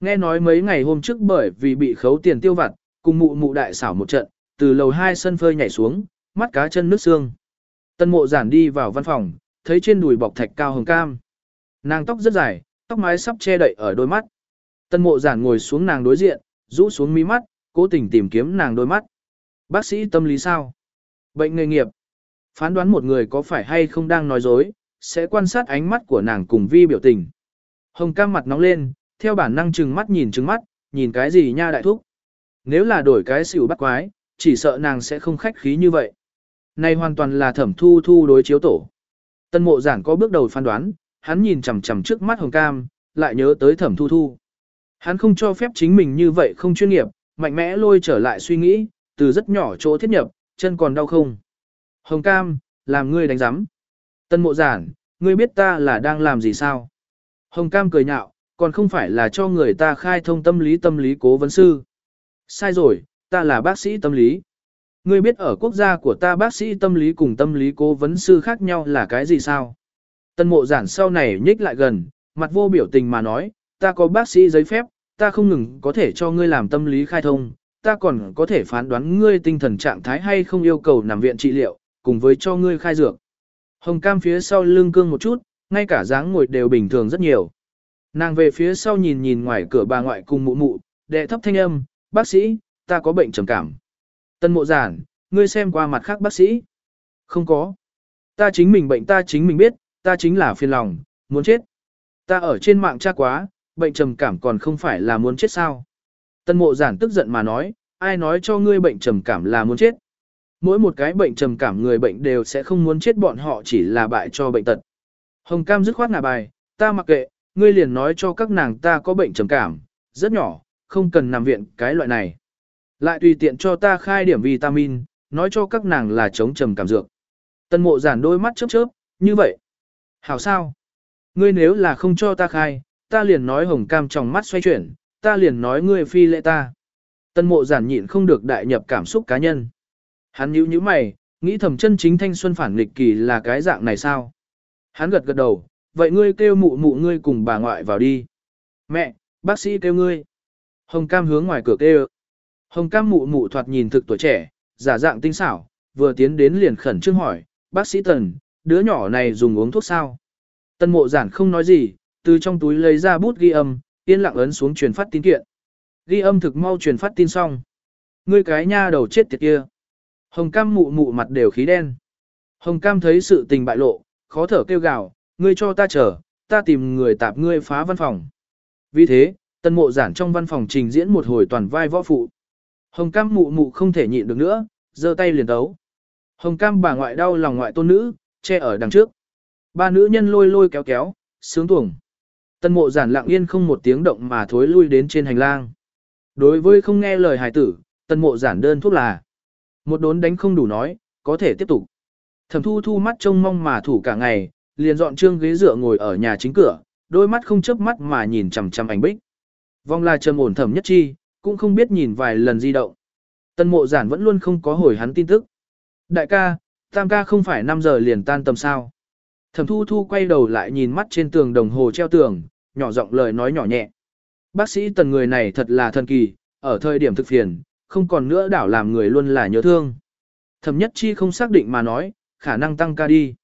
Nghe nói mấy ngày hôm trước bởi vì bị khấu tiền tiêu vặt, cùng mụ mụ đại xảo một trận, từ lầu hai sân phơi nhảy xuống, mắt cá chân nước xương. Tân mộ giản đi vào văn phòng, thấy trên đùi bọc thạch cao Hồng Cam. Nàng tóc rất dài, tóc mái sắp che đậy ở đôi mắt. Tân mộ giản ngồi xuống nàng đối diện, rũ xuống mí mắt, cố tình tìm kiếm nàng đôi mắt. Bác sĩ tâm lý sao? Bệnh nghề nghiệp. Phán đoán một người có phải hay không đang nói dối, sẽ quan sát ánh mắt của nàng cùng vi biểu tình. Hồng cam mặt nóng lên, theo bản năng chừng mắt nhìn chừng mắt, nhìn cái gì nha đại thúc. Nếu là đổi cái xỉu bắt quái, chỉ sợ nàng sẽ không khách khí như vậy. Này hoàn toàn là thẩm thu thu đối chiếu tổ. Tân mộ giản có bước đầu phán đoán, hắn nhìn chằm chằm trước mắt hồng cam, lại nhớ tới thẩm thu thu. Hắn không cho phép chính mình như vậy không chuyên nghiệp, mạnh mẽ lôi trở lại suy nghĩ, từ rất nhỏ chỗ thiết nhập, chân còn đau không. Hồng cam, làm ngươi đánh giám. Tân mộ giản, ngươi biết ta là đang làm gì sao? Hồng cam cười nhạo, còn không phải là cho người ta khai thông tâm lý tâm lý cố vấn sư. Sai rồi, ta là bác sĩ tâm lý. Ngươi biết ở quốc gia của ta bác sĩ tâm lý cùng tâm lý cố vấn sư khác nhau là cái gì sao? Tân mộ giản sau này nhích lại gần, mặt vô biểu tình mà nói, ta có bác sĩ giấy phép, ta không ngừng có thể cho ngươi làm tâm lý khai thông, ta còn có thể phán đoán ngươi tinh thần trạng thái hay không yêu cầu nằm viện trị liệu, cùng với cho ngươi khai dược. Hồng cam phía sau lưng cương một chút, ngay cả dáng ngồi đều bình thường rất nhiều. Nàng về phía sau nhìn nhìn ngoài cửa bà ngoại cùng mụ mụ, đệ thấp thanh âm, bác sĩ, ta có bệnh trầm cảm. Tân mộ giản, ngươi xem qua mặt khác bác sĩ. Không có. Ta chính mình bệnh ta chính mình biết, ta chính là phiền lòng, muốn chết. Ta ở trên mạng tra quá, bệnh trầm cảm còn không phải là muốn chết sao. Tân mộ giản tức giận mà nói, ai nói cho ngươi bệnh trầm cảm là muốn chết. Mỗi một cái bệnh trầm cảm người bệnh đều sẽ không muốn chết bọn họ chỉ là bại cho bệnh tật. Hồng Cam dứt khoát ngả bài, ta mặc kệ, ngươi liền nói cho các nàng ta có bệnh trầm cảm, rất nhỏ, không cần nằm viện cái loại này. Lại tùy tiện cho ta khai điểm vitamin, nói cho các nàng là chống trầm cảm dược. Tân mộ giản đôi mắt chớp chớp, như vậy. Hảo sao? Ngươi nếu là không cho ta khai, ta liền nói hồng cam trong mắt xoay chuyển, ta liền nói ngươi phi lệ ta. Tân mộ giản nhịn không được đại nhập cảm xúc cá nhân. Hắn nhíu nhíu mày, nghĩ thầm chân chính thanh xuân phản nghịch kỳ là cái dạng này sao? Hắn gật gật đầu, vậy ngươi kêu mụ mụ ngươi cùng bà ngoại vào đi. Mẹ, bác sĩ kêu ngươi. Hồng Cam hướng ngoài cửa kêu. Hồng Cam mụ mụ thoạt nhìn thực tuổi trẻ, giả dạng tinh xảo, vừa tiến đến liền khẩn trương hỏi, bác sĩ Tần, đứa nhỏ này dùng uống thuốc sao? Tân mộ giản không nói gì, từ trong túi lấy ra bút ghi âm, yên lặng ấn xuống truyền phát tin kiện. Ghi âm thực mau truyền phát tin xong. Ngươi cái nha đầu chết tiệt kia. Hồng Cam mụ mụ mặt đều khí đen. Hồng Cam thấy sự tình bại lộ, khó thở kêu gào, ngươi cho ta chờ, ta tìm người tạp ngươi phá văn phòng. Vì thế, tân mộ giản trong văn phòng trình diễn một hồi toàn vai võ phụ. Hồng Cam mụ mụ không thể nhịn được nữa, giơ tay liền tấu. Hồng Cam bà ngoại đau lòng ngoại tôn nữ, che ở đằng trước. Ba nữ nhân lôi lôi kéo kéo, sướng tuồng. Tân mộ giản lặng yên không một tiếng động mà thối lui đến trên hành lang. Đối với không nghe lời hài tử, tân mộ giản đơn thuốc là. Một đốn đánh không đủ nói, có thể tiếp tục. Thẩm thu thu mắt trông mong mà thủ cả ngày, liền dọn trương ghế dựa ngồi ở nhà chính cửa, đôi mắt không chớp mắt mà nhìn chằm chằm ảnh bích. Vong la trầm ổn thẩm nhất chi, cũng không biết nhìn vài lần di động. Tân mộ giản vẫn luôn không có hồi hắn tin tức. Đại ca, tam ca không phải 5 giờ liền tan tầm sao. Thẩm thu thu quay đầu lại nhìn mắt trên tường đồng hồ treo tường, nhỏ giọng lời nói nhỏ nhẹ. Bác sĩ tần người này thật là thần kỳ, ở thời điểm thực phiền, không còn nữa đảo làm người luôn là nhớ thương. Thẩm nhất chi không xác định mà nói, khả năng tăng ca đi.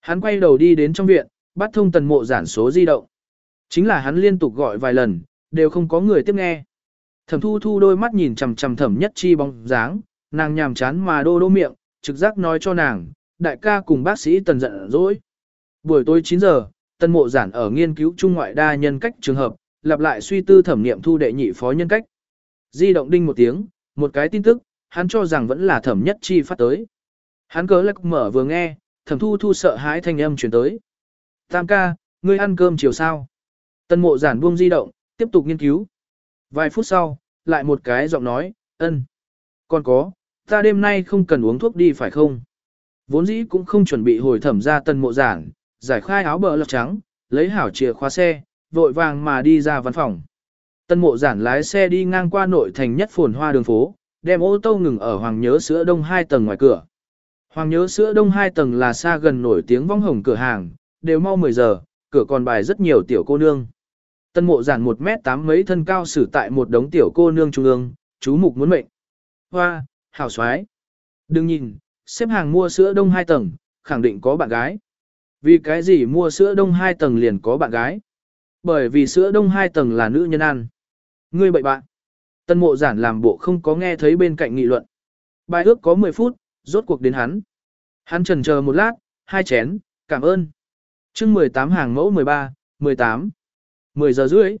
Hắn quay đầu đi đến trong viện, bắt thông tần mộ giản số di động. Chính là hắn liên tục gọi vài lần, đều không có người tiếp nghe. Thẩm thu thu đôi mắt nhìn chằm chằm thẩm nhất chi bóng dáng, nàng nhàm chán mà đô đô miệng, trực giác nói cho nàng, đại ca cùng bác sĩ tần giận dỗi. Buổi tối 9 giờ, tân mộ giản ở nghiên cứu trung ngoại đa nhân cách trường hợp, lặp lại suy tư thẩm nghiệm thu đệ nhị phó nhân cách. Di động đinh một tiếng, một cái tin tức, hắn cho rằng vẫn là thẩm nhất chi phát tới. Hắn cớ lắc mở vừa nghe, thẩm thu thu sợ hãi thanh âm chuyển tới. Tam ca, ngươi ăn cơm chiều sao? Tân mộ giản buông di động, tiếp tục nghiên cứu. Vài phút sau, lại một cái giọng nói, ân. Còn có, Ta đêm nay không cần uống thuốc đi phải không? Vốn dĩ cũng không chuẩn bị hồi thẩm ra tân mộ giản, giải khai áo bờ lọc trắng, lấy hảo chìa khóa xe, vội vàng mà đi ra văn phòng. Tân mộ giản lái xe đi ngang qua nội thành nhất phồn hoa đường phố, đem ô tô ngừng ở Hoàng Nhớ Sữa Đông hai tầng ngoài cửa. Hoàng Nhớ Sữa Đông hai tầng là xa gần nổi tiếng vong hồng cửa hàng, đều mau 10 giờ, cửa còn bài rất nhiều tiểu cô nương. Tân mộ giản 1 mét 8 mấy thân cao xử tại một đống tiểu cô nương trung ương, chú mục muốn mệnh. Hoa, hảo xoái. Đừng nhìn, xếp hàng mua sữa đông hai tầng, khẳng định có bạn gái. Vì cái gì mua sữa đông hai tầng liền có bạn gái? Bởi vì sữa đông hai tầng là nữ nhân ăn. Ngươi bậy bạn. Tân mộ giản làm bộ không có nghe thấy bên cạnh nghị luận. Bài ước có 10 phút, rốt cuộc đến hắn. Hắn trần chờ một lát, hai chén, cảm ơn. chương 18 hàng mẫu 13, 18. 10 giờ rưỡi.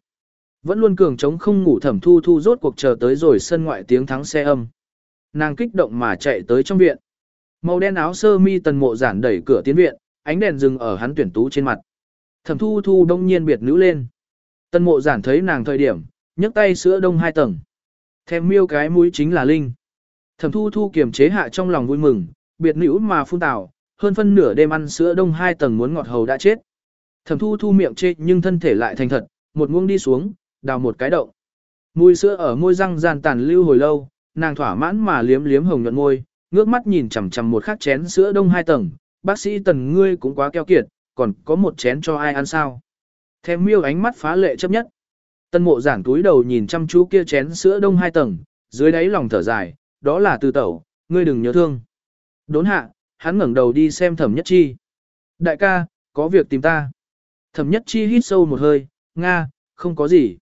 Vẫn luôn cường trống không ngủ thẩm thu thu rốt cuộc chờ tới rồi sân ngoại tiếng thắng xe âm. Nàng kích động mà chạy tới trong viện. Màu đen áo sơ mi tần mộ giản đẩy cửa tiến viện, ánh đèn dừng ở hắn tuyển tú trên mặt. Thẩm thu thu đông nhiên biệt nữ lên. Tần mộ giản thấy nàng thời điểm, nhấc tay sữa đông hai tầng. Thèm miêu cái mũi chính là Linh. Thẩm thu thu kiềm chế hạ trong lòng vui mừng, biệt nữ mà phun tảo, hơn phân nửa đêm ăn sữa đông hai tầng muốn ngọt hầu đã chết. Thẩm thu thu miệng chê nhưng thân thể lại thành thật, một muông đi xuống, đào một cái động. Mùi sữa ở môi răng giàn tàn lưu hồi lâu, nàng thỏa mãn mà liếm liếm hồng nhuận môi, ngước mắt nhìn chằm chằm một khát chén sữa đông hai tầng, bác sĩ tần ngươi cũng quá keo kiệt, còn có một chén cho ai ăn sao. Thèm miêu ánh mắt phá lệ chấp nhất. Tân mộ giản túi đầu nhìn chăm chú kia chén sữa đông hai tầng, dưới đáy lòng thở dài, đó là từ tẩu, ngươi đừng nhớ thương. Đốn hạ, hắn ngẩng đầu đi xem thẩm nhất chi. Đại ca, có việc tìm ta. Thẩm nhất chi hít sâu một hơi, Nga, không có gì.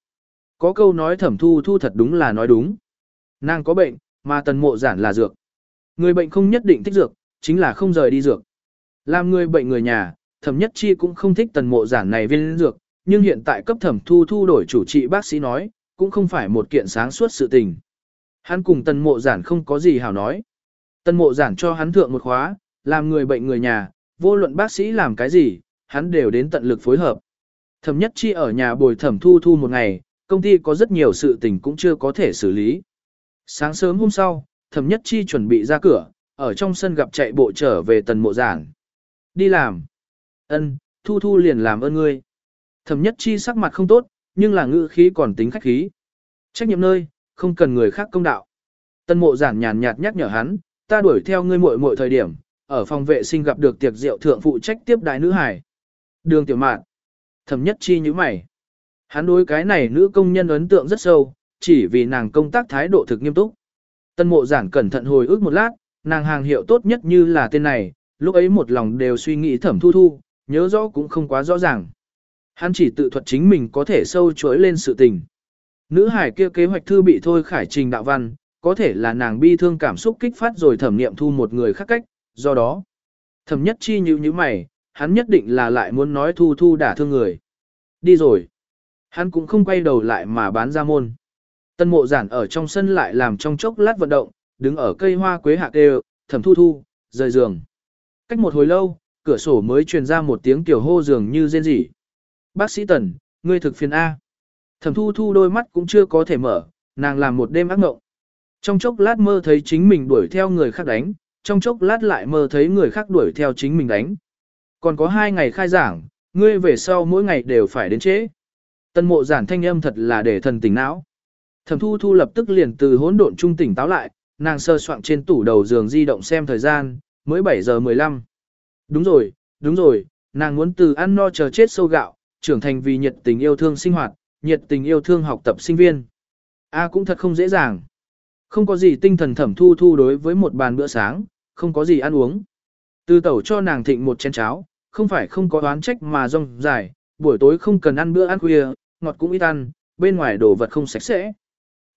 Có câu nói thẩm thu thu thật đúng là nói đúng. Nàng có bệnh, mà tần mộ giản là dược. Người bệnh không nhất định thích dược, chính là không rời đi dược. Làm người bệnh người nhà, thẩm nhất chi cũng không thích tần mộ giản này viên dược, nhưng hiện tại cấp thẩm thu thu đổi chủ trị bác sĩ nói, cũng không phải một kiện sáng suốt sự tình. Hắn cùng tần mộ giản không có gì hảo nói. Tần mộ giản cho hắn thượng một khóa, làm người bệnh người nhà, vô luận bác sĩ làm cái gì, hắn đều đến tận lực phối hợp. Thẩm nhất chi ở nhà bồi thẩm thu thu một ngày, công ty có rất nhiều sự tình cũng chưa có thể xử lý. Sáng sớm hôm sau, thẩm nhất chi chuẩn bị ra cửa, ở trong sân gặp chạy bộ trở về tần mộ giản. Đi làm. ân thu thu liền làm ơn ngươi. Thẩm nhất chi sắc mặt không tốt, nhưng là ngữ khí còn tính khách khí. Trách nhiệm nơi, không cần người khác công đạo. Tần mộ giản nhàn nhạt nhắc nhở hắn, ta đuổi theo ngươi muội muội thời điểm, ở phòng vệ sinh gặp được tiệc rượu thượng phụ trách tiếp đại nữ hải. Đường tiểu mạn. Thẩm nhất chi như mày. Hắn đối cái này nữ công nhân ấn tượng rất sâu, chỉ vì nàng công tác thái độ thực nghiêm túc. Tân mộ giản cẩn thận hồi ức một lát, nàng hàng hiệu tốt nhất như là tên này, lúc ấy một lòng đều suy nghĩ thẩm thu thu, nhớ rõ cũng không quá rõ ràng. Hắn chỉ tự thuật chính mình có thể sâu chuỗi lên sự tình. Nữ hải kia kế hoạch thư bị thôi khải trình đạo văn, có thể là nàng bi thương cảm xúc kích phát rồi thẩm nghiệm thu một người khác cách, do đó. Thẩm nhất chi như như mày, hắn nhất định là lại muốn nói thu thu đả thương người. Đi rồi. Hắn cũng không quay đầu lại mà bán ra môn. Tân mộ giản ở trong sân lại làm trong chốc lát vận động, đứng ở cây hoa quế hạ kêu, thẩm thu thu, rời giường. Cách một hồi lâu, cửa sổ mới truyền ra một tiếng tiểu hô giường như rên rỉ. Bác sĩ Tần, ngươi thực phiền A. Thẩm thu thu đôi mắt cũng chưa có thể mở, nàng làm một đêm ác mộng. Trong chốc lát mơ thấy chính mình đuổi theo người khác đánh, trong chốc lát lại mơ thấy người khác đuổi theo chính mình đánh. Còn có hai ngày khai giảng, ngươi về sau mỗi ngày đều phải đến trễ. Tân mộ giản thanh âm thật là để thần tỉnh não. Thẩm thu thu lập tức liền từ hỗn độn trung tỉnh táo lại, nàng sơ soạn trên tủ đầu giường di động xem thời gian, mới 7 giờ 15. Đúng rồi, đúng rồi, nàng muốn từ ăn no chờ chết sâu gạo, trưởng thành vì nhiệt tình yêu thương sinh hoạt, nhiệt tình yêu thương học tập sinh viên. A cũng thật không dễ dàng. Không có gì tinh thần thẩm thu thu đối với một bàn bữa sáng, không có gì ăn uống. Từ tẩu cho nàng thịnh một chén cháo, không phải không có đoán trách mà rong dài, buổi tối không cần ăn bữa ăn khuya, ngọt cũng ít ăn, bên ngoài đồ vật không sạch sẽ.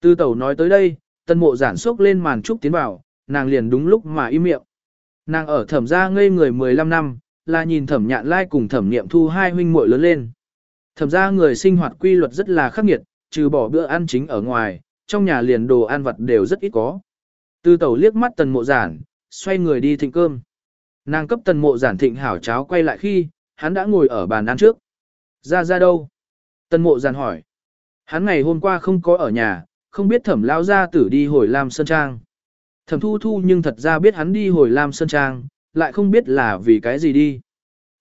Tư tẩu nói tới đây, tân mộ giản sốc lên màn trúc tiến vào, nàng liền đúng lúc mà im miệng. Nàng ở thẩm gia ngây người 15 năm, là nhìn thẩm nhạn lai cùng thẩm niệm thu hai huynh muội lớn lên. Thẩm gia người sinh hoạt quy luật rất là khắc nghiệt, trừ bỏ bữa ăn chính ở ngoài, trong nhà liền đồ ăn vặt đều rất ít có. Tư tẩu liếc mắt tần mộ giản, xoay người đi thịnh cơm. Nàng cấp tần mộ giản thịnh hảo cháo quay lại khi, hắn đã ngồi ở bàn ăn trước. Ra ra đâu? Tần mộ giản hỏi. Hắn ngày hôm qua không có ở nhà, không biết thẩm lao ra tử đi hồi Lam Sơn Trang. Thẩm thu thu nhưng thật ra biết hắn đi hồi Lam Sơn Trang, lại không biết là vì cái gì đi.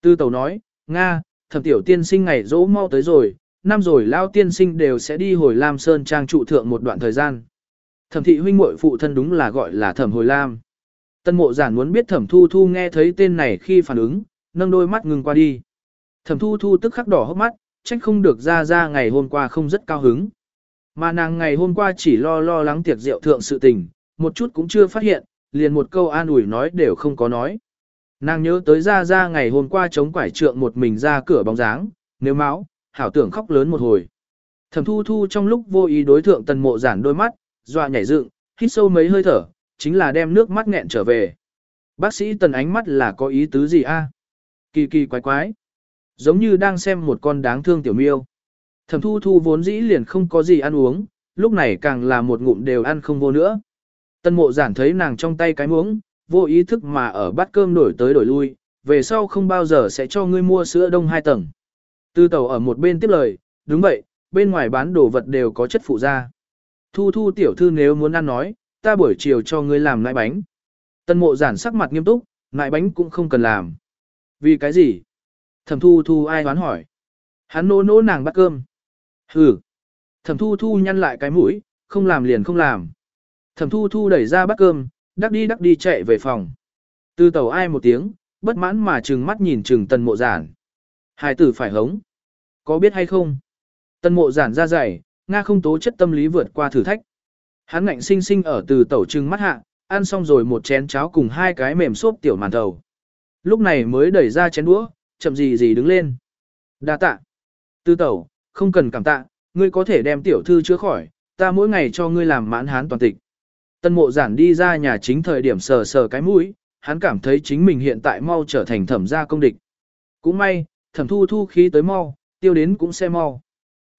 Tư tẩu nói, Nga, thẩm tiểu tiên sinh ngày dỗ mau tới rồi, năm rồi lao tiên sinh đều sẽ đi hồi Lam Sơn Trang trụ thượng một đoạn thời gian. Thẩm thị huynh muội phụ thân đúng là gọi là thẩm hồi Lam. Tân mộ giản muốn biết thẩm thu thu nghe thấy tên này khi phản ứng, nâng đôi mắt ngừng qua đi. Thẩm thu thu tức khắc đỏ hốc mắt, trách không được ra ra ngày hôm qua không rất cao hứng. Mà nàng ngày hôm qua chỉ lo lo lắng tiệc rượu thượng sự tình, một chút cũng chưa phát hiện, liền một câu an ủi nói đều không có nói. Nàng nhớ tới ra ra ngày hôm qua chống quải trượng một mình ra cửa bóng dáng, nếu máu, hảo tưởng khóc lớn một hồi. Thẩm thu thu trong lúc vô ý đối thượng tần mộ giản đôi mắt, dọa nhảy dựng, hít sâu mấy hơi thở, chính là đem nước mắt nghẹn trở về. Bác sĩ tần ánh mắt là có ý tứ gì a? Kỳ kỳ quái quái. Giống như đang xem một con đáng thương tiểu miêu. Thẩm thu thu vốn dĩ liền không có gì ăn uống, lúc này càng là một ngụm đều ăn không vô nữa. Tân mộ giản thấy nàng trong tay cái muỗng, vô ý thức mà ở bát cơm đổi tới đổi lui, về sau không bao giờ sẽ cho ngươi mua sữa đông hai tầng. Tư tàu ở một bên tiếp lời, đúng vậy, bên ngoài bán đồ vật đều có chất phụ da. Thu thu tiểu thư nếu muốn ăn nói, ta buổi chiều cho ngươi làm nại bánh. Tân mộ giản sắc mặt nghiêm túc, nại bánh cũng không cần làm. Vì cái gì? Thẩm thu thu ai đoán hỏi. Hắn nô nô nàng bắt cơm. Hừ. Thẩm thu thu nhăn lại cái mũi, không làm liền không làm. Thẩm thu thu đẩy ra bát cơm, đắc đi đắc đi chạy về phòng. Từ tàu ai một tiếng, bất mãn mà trừng mắt nhìn trừng tần mộ giản. Hai tử phải hống. Có biết hay không? Tần mộ giản ra dày, Nga không tố chất tâm lý vượt qua thử thách. Hắn ngạnh sinh sinh ở từ tẩu trừng mắt hạ, ăn xong rồi một chén cháo cùng hai cái mềm xốp tiểu màn thầu. Lúc này mới đẩy ra chén đũa, chậm gì gì đứng lên. Đa tạ. Từ tẩu, không cần cảm tạ, ngươi có thể đem tiểu thư chữa khỏi, ta mỗi ngày cho ngươi làm mãn hán toàn tịch. Tân mộ giản đi ra nhà chính thời điểm sờ sờ cái mũi, hắn cảm thấy chính mình hiện tại mau trở thành thẩm gia công địch. Cũng may, thẩm thu thu khí tới mau, tiêu đến cũng sẽ mau.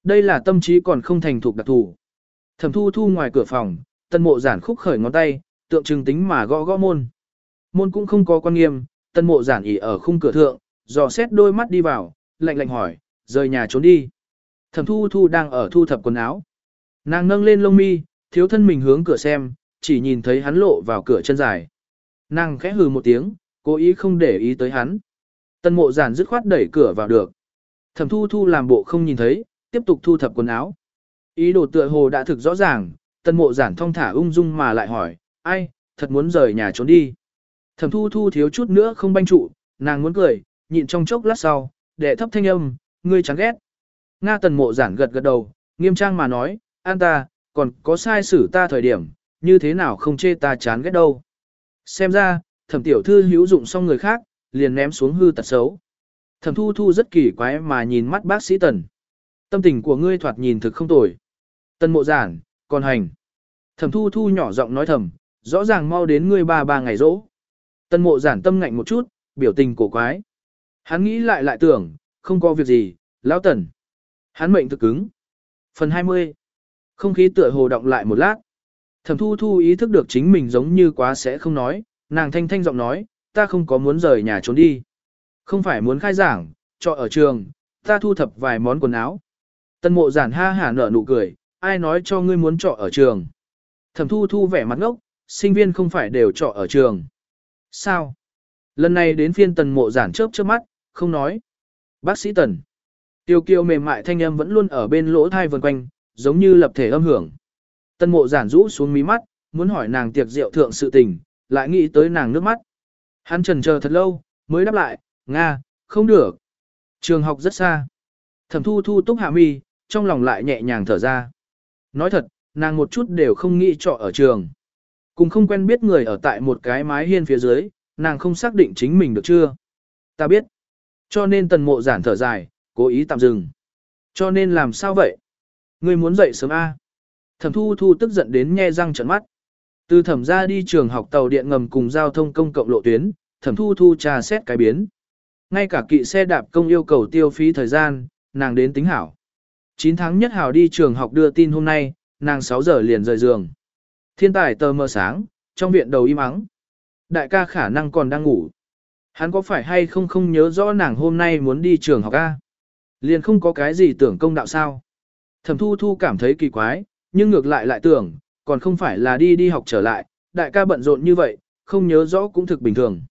Đây là tâm trí còn không thành thục đặc thù. Thẩm thu thu ngoài cửa phòng, tân mộ giản khúc khởi ngón tay, tượng trưng tính mà gõ gõ môn. Môn cũng không có quan nghiêm, tân mộ giản ỉ ở khung cửa thượng, dò xét đôi mắt đi vào, lạnh lạnh hỏi, rời nhà trốn đi. Thẩm thu thu đang ở thu thập quần áo. Nàng nâng lên lông mi, thiếu thân mình hướng cửa xem, chỉ nhìn thấy hắn lộ vào cửa chân dài. Nàng khẽ hừ một tiếng, cố ý không để ý tới hắn. Tân mộ giản dứt khoát đẩy cửa vào được. Thẩm thu thu làm bộ không nhìn thấy, tiếp tục thu thập quần áo. Ý đồ tựa hồ đã thực rõ ràng, tân mộ giản thong thả ung dung mà lại hỏi, ai, thật muốn rời nhà trốn đi. Thẩm thu thu thiếu chút nữa không banh trụ, nàng muốn cười, nhịn trong chốc lát sau, để thấp thanh âm, ngươi chán ghét. Nga tần mộ giản gật gật đầu, nghiêm trang mà nói, an ta, còn có sai xử ta thời điểm, như thế nào không chê ta chán ghét đâu. Xem ra, thẩm tiểu thư hữu dụng xong người khác, liền ném xuống hư tật xấu. Thẩm thu thu rất kỳ quái mà nhìn mắt bác sĩ tần. Tâm tình của ngươi thoạt nhìn thực không tồi. Tần mộ giản, còn hành. Thẩm thu thu nhỏ giọng nói thầm, rõ ràng mau đến ngươi ba ba ngày rỗ. Tần mộ giản tâm ngạnh một chút, biểu tình cổ quái. Hắn nghĩ lại lại tưởng, không có việc gì, lão tần. Hắn mệnh thực cứng. Phần 20. Không khí tựa hồ động lại một lát. Thẩm thu thu ý thức được chính mình giống như quá sẽ không nói, nàng thanh thanh giọng nói, ta không có muốn rời nhà trốn đi. Không phải muốn khai giảng, cho ở trường, ta thu thập vài món quần áo. Tân mộ giản ha hả nở nụ cười, ai nói cho ngươi muốn trọ ở trường. Thẩm thu thu vẻ mặt ngốc, sinh viên không phải đều trọ ở trường. Sao? Lần này đến phiên tần mộ giản chớp chớp mắt, không nói. Bác sĩ tần. Tiêu kiêu mềm mại thanh âm vẫn luôn ở bên lỗ thai vần quanh, giống như lập thể âm hưởng. Tân mộ giản rũ xuống mí mắt, muốn hỏi nàng tiệc rượu thượng sự tình, lại nghĩ tới nàng nước mắt. Hắn trần chờ thật lâu, mới đáp lại, Nga, không được. Trường học rất xa. Thẩm thu thu túc hạ mi, trong lòng lại nhẹ nhàng thở ra. Nói thật, nàng một chút đều không nghĩ trọ ở trường. Cùng không quen biết người ở tại một cái mái hiên phía dưới, nàng không xác định chính mình được chưa. Ta biết. Cho nên tần mộ giản thở dài, cố ý tạm dừng. Cho nên làm sao vậy? Ngươi muốn dậy sớm A. Thẩm thu thu tức giận đến nhe răng trợn mắt. Từ thẩm ra đi trường học tàu điện ngầm cùng giao thông công cộng lộ tuyến, thẩm thu thu trà xét cái biến. Ngay cả kỵ xe đạp công yêu cầu tiêu phí thời gian, nàng đến tính hảo. 9 tháng nhất hảo đi trường học đưa tin hôm nay, nàng 6 giờ liền rời giường. Thiên tài tờ mờ sáng, trong viện đầu im ắng. Đại ca khả năng còn đang ngủ. Hắn có phải hay không không nhớ rõ nàng hôm nay muốn đi trường học A? Liền không có cái gì tưởng công đạo sao. Thẩm thu thu cảm thấy kỳ quái, nhưng ngược lại lại tưởng, còn không phải là đi đi học trở lại, đại ca bận rộn như vậy, không nhớ rõ cũng thực bình thường.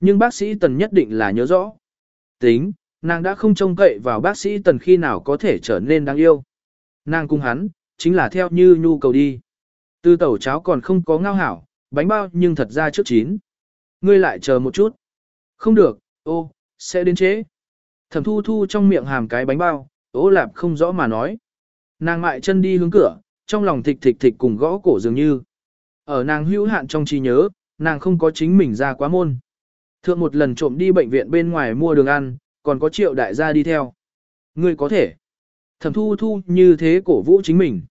Nhưng bác sĩ Tần nhất định là nhớ rõ. Tính, nàng đã không trông cậy vào bác sĩ Tần khi nào có thể trở nên đáng yêu. Nàng cung hắn, chính là theo như nhu cầu đi. Tư tẩu cháo còn không có ngao hảo, bánh bao nhưng thật ra trước chín. Ngươi lại chờ một chút. Không được, ô, sẽ đến chế. Thẩm thu thu trong miệng hàm cái bánh bao, ố lạp không rõ mà nói. Nàng mại chân đi hướng cửa, trong lòng thịch thịch thịch cùng gõ cổ dường như. Ở nàng hữu hạn trong trí nhớ, nàng không có chính mình ra quá môn. Thượng một lần trộm đi bệnh viện bên ngoài mua đường ăn, còn có triệu đại gia đi theo. Ngươi có thể. Thẩm thu thu như thế cổ vũ chính mình.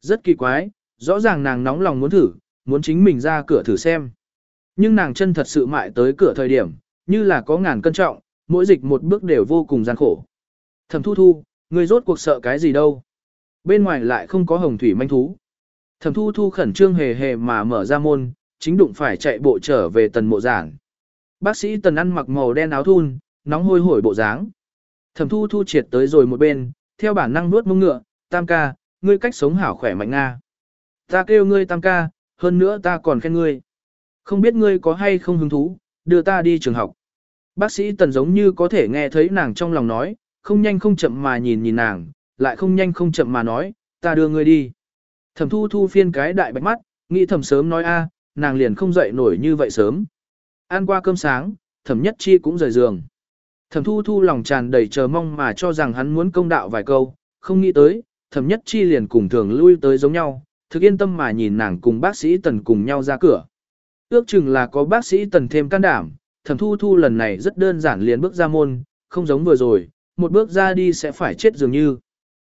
Rất kỳ quái, rõ ràng nàng nóng lòng muốn thử, muốn chính mình ra cửa thử xem. Nhưng nàng chân thật sự mại tới cửa thời điểm, như là có ngàn cân trọng, mỗi dịch một bước đều vô cùng gian khổ. Thẩm thu thu, ngươi rốt cuộc sợ cái gì đâu. Bên ngoài lại không có hồng thủy manh thú. Thẩm thu thu khẩn trương hề hề mà mở ra môn, chính đụng phải chạy bộ trở về tần mộ giảng. Bác sĩ tần ăn mặc màu đen áo thun, nóng hôi hổi bộ dáng. Thẩm thu thu triệt tới rồi một bên, theo bản năng nuốt mông ngựa, tam ca, ngươi cách sống hảo khỏe mạnh nga. Ta kêu ngươi tam ca, hơn nữa ta còn khen ngươi. Không biết ngươi có hay không hứng thú, đưa ta đi trường học. Bác sĩ tần giống như có thể nghe thấy nàng trong lòng nói, không nhanh không chậm mà nhìn nhìn nàng, lại không nhanh không chậm mà nói, ta đưa ngươi đi. Thẩm thu thu phiên cái đại bạch mắt, nghĩ thầm sớm nói a, nàng liền không dậy nổi như vậy sớm. Ăn qua cơm sáng, thẩm nhất chi cũng rời giường. Thẩm thu thu lòng tràn đầy chờ mong mà cho rằng hắn muốn công đạo vài câu, không nghĩ tới, thẩm nhất chi liền cùng thường lui tới giống nhau, thực yên tâm mà nhìn nàng cùng bác sĩ tần cùng nhau ra cửa. Ước chừng là có bác sĩ tần thêm can đảm, thẩm thu thu lần này rất đơn giản liền bước ra môn, không giống vừa rồi, một bước ra đi sẽ phải chết dường như.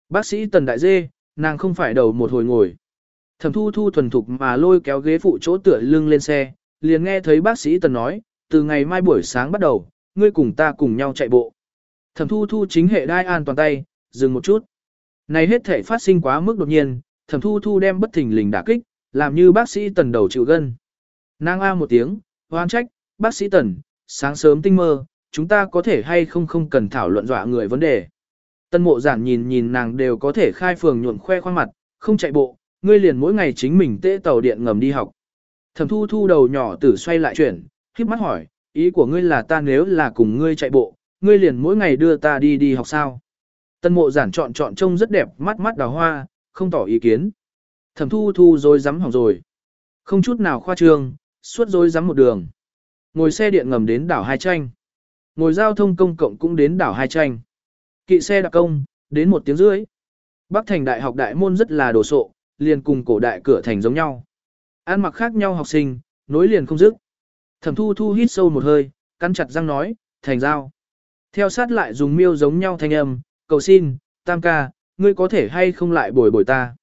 Bác sĩ tần đại dê, nàng không phải đầu một hồi ngồi. Thẩm thu thu thuần thục mà lôi kéo ghế phụ chỗ tựa lưng lên xe, liền nghe thấy bác sĩ tần nói, từ ngày mai buổi sáng bắt đầu, ngươi cùng ta cùng nhau chạy bộ. Thẩm thu thu chính hệ đai an toàn tay, dừng một chút. Này hết thể phát sinh quá mức đột nhiên, thẩm thu thu đem bất thình lình đả kích, làm như bác sĩ tần đầu chịu gân. Nàng a một tiếng, hoan trách, bác sĩ tần, sáng sớm tinh mơ, chúng ta có thể hay không không cần thảo luận dọa người vấn đề. Tân mộ giản nhìn nhìn nàng đều có thể khai phường nhuộm khoe khoang mặt, không chạy bộ, ngươi liền mỗi ngày chính mình tê tàu điện ngầm đi học. Thẩm thu thu đầu nhỏ tử xoay lại chuyển, khiếp mắt hỏi, ý của ngươi là ta nếu là cùng ngươi chạy bộ, ngươi liền mỗi ngày đưa ta đi đi học sao. Tân mộ giản chọn chọn trông rất đẹp, mắt mắt đào hoa, không tỏ ý kiến. Thẩm thu thu rồi dám hỏng rồi. Không chút nào khoa trương, suốt rồi dám một đường. Ngồi xe điện ngầm đến đảo Hai Tranh. Ngồi giao thông công cộng cũng đến đảo Hai Tranh. Kỵ xe đặc công, đến một tiếng rưỡi. Bắc thành đại học đại môn rất là đồ sộ, liền cùng cổ đại cửa thành giống nhau. Ăn mặc khác nhau học sinh, nối liền không dứt. Thẩm thu thu hít sâu một hơi, cắn chặt răng nói, thành giao. Theo sát lại dùng miêu giống nhau thanh âm, cầu xin, tam ca, ngươi có thể hay không lại bồi bồi ta.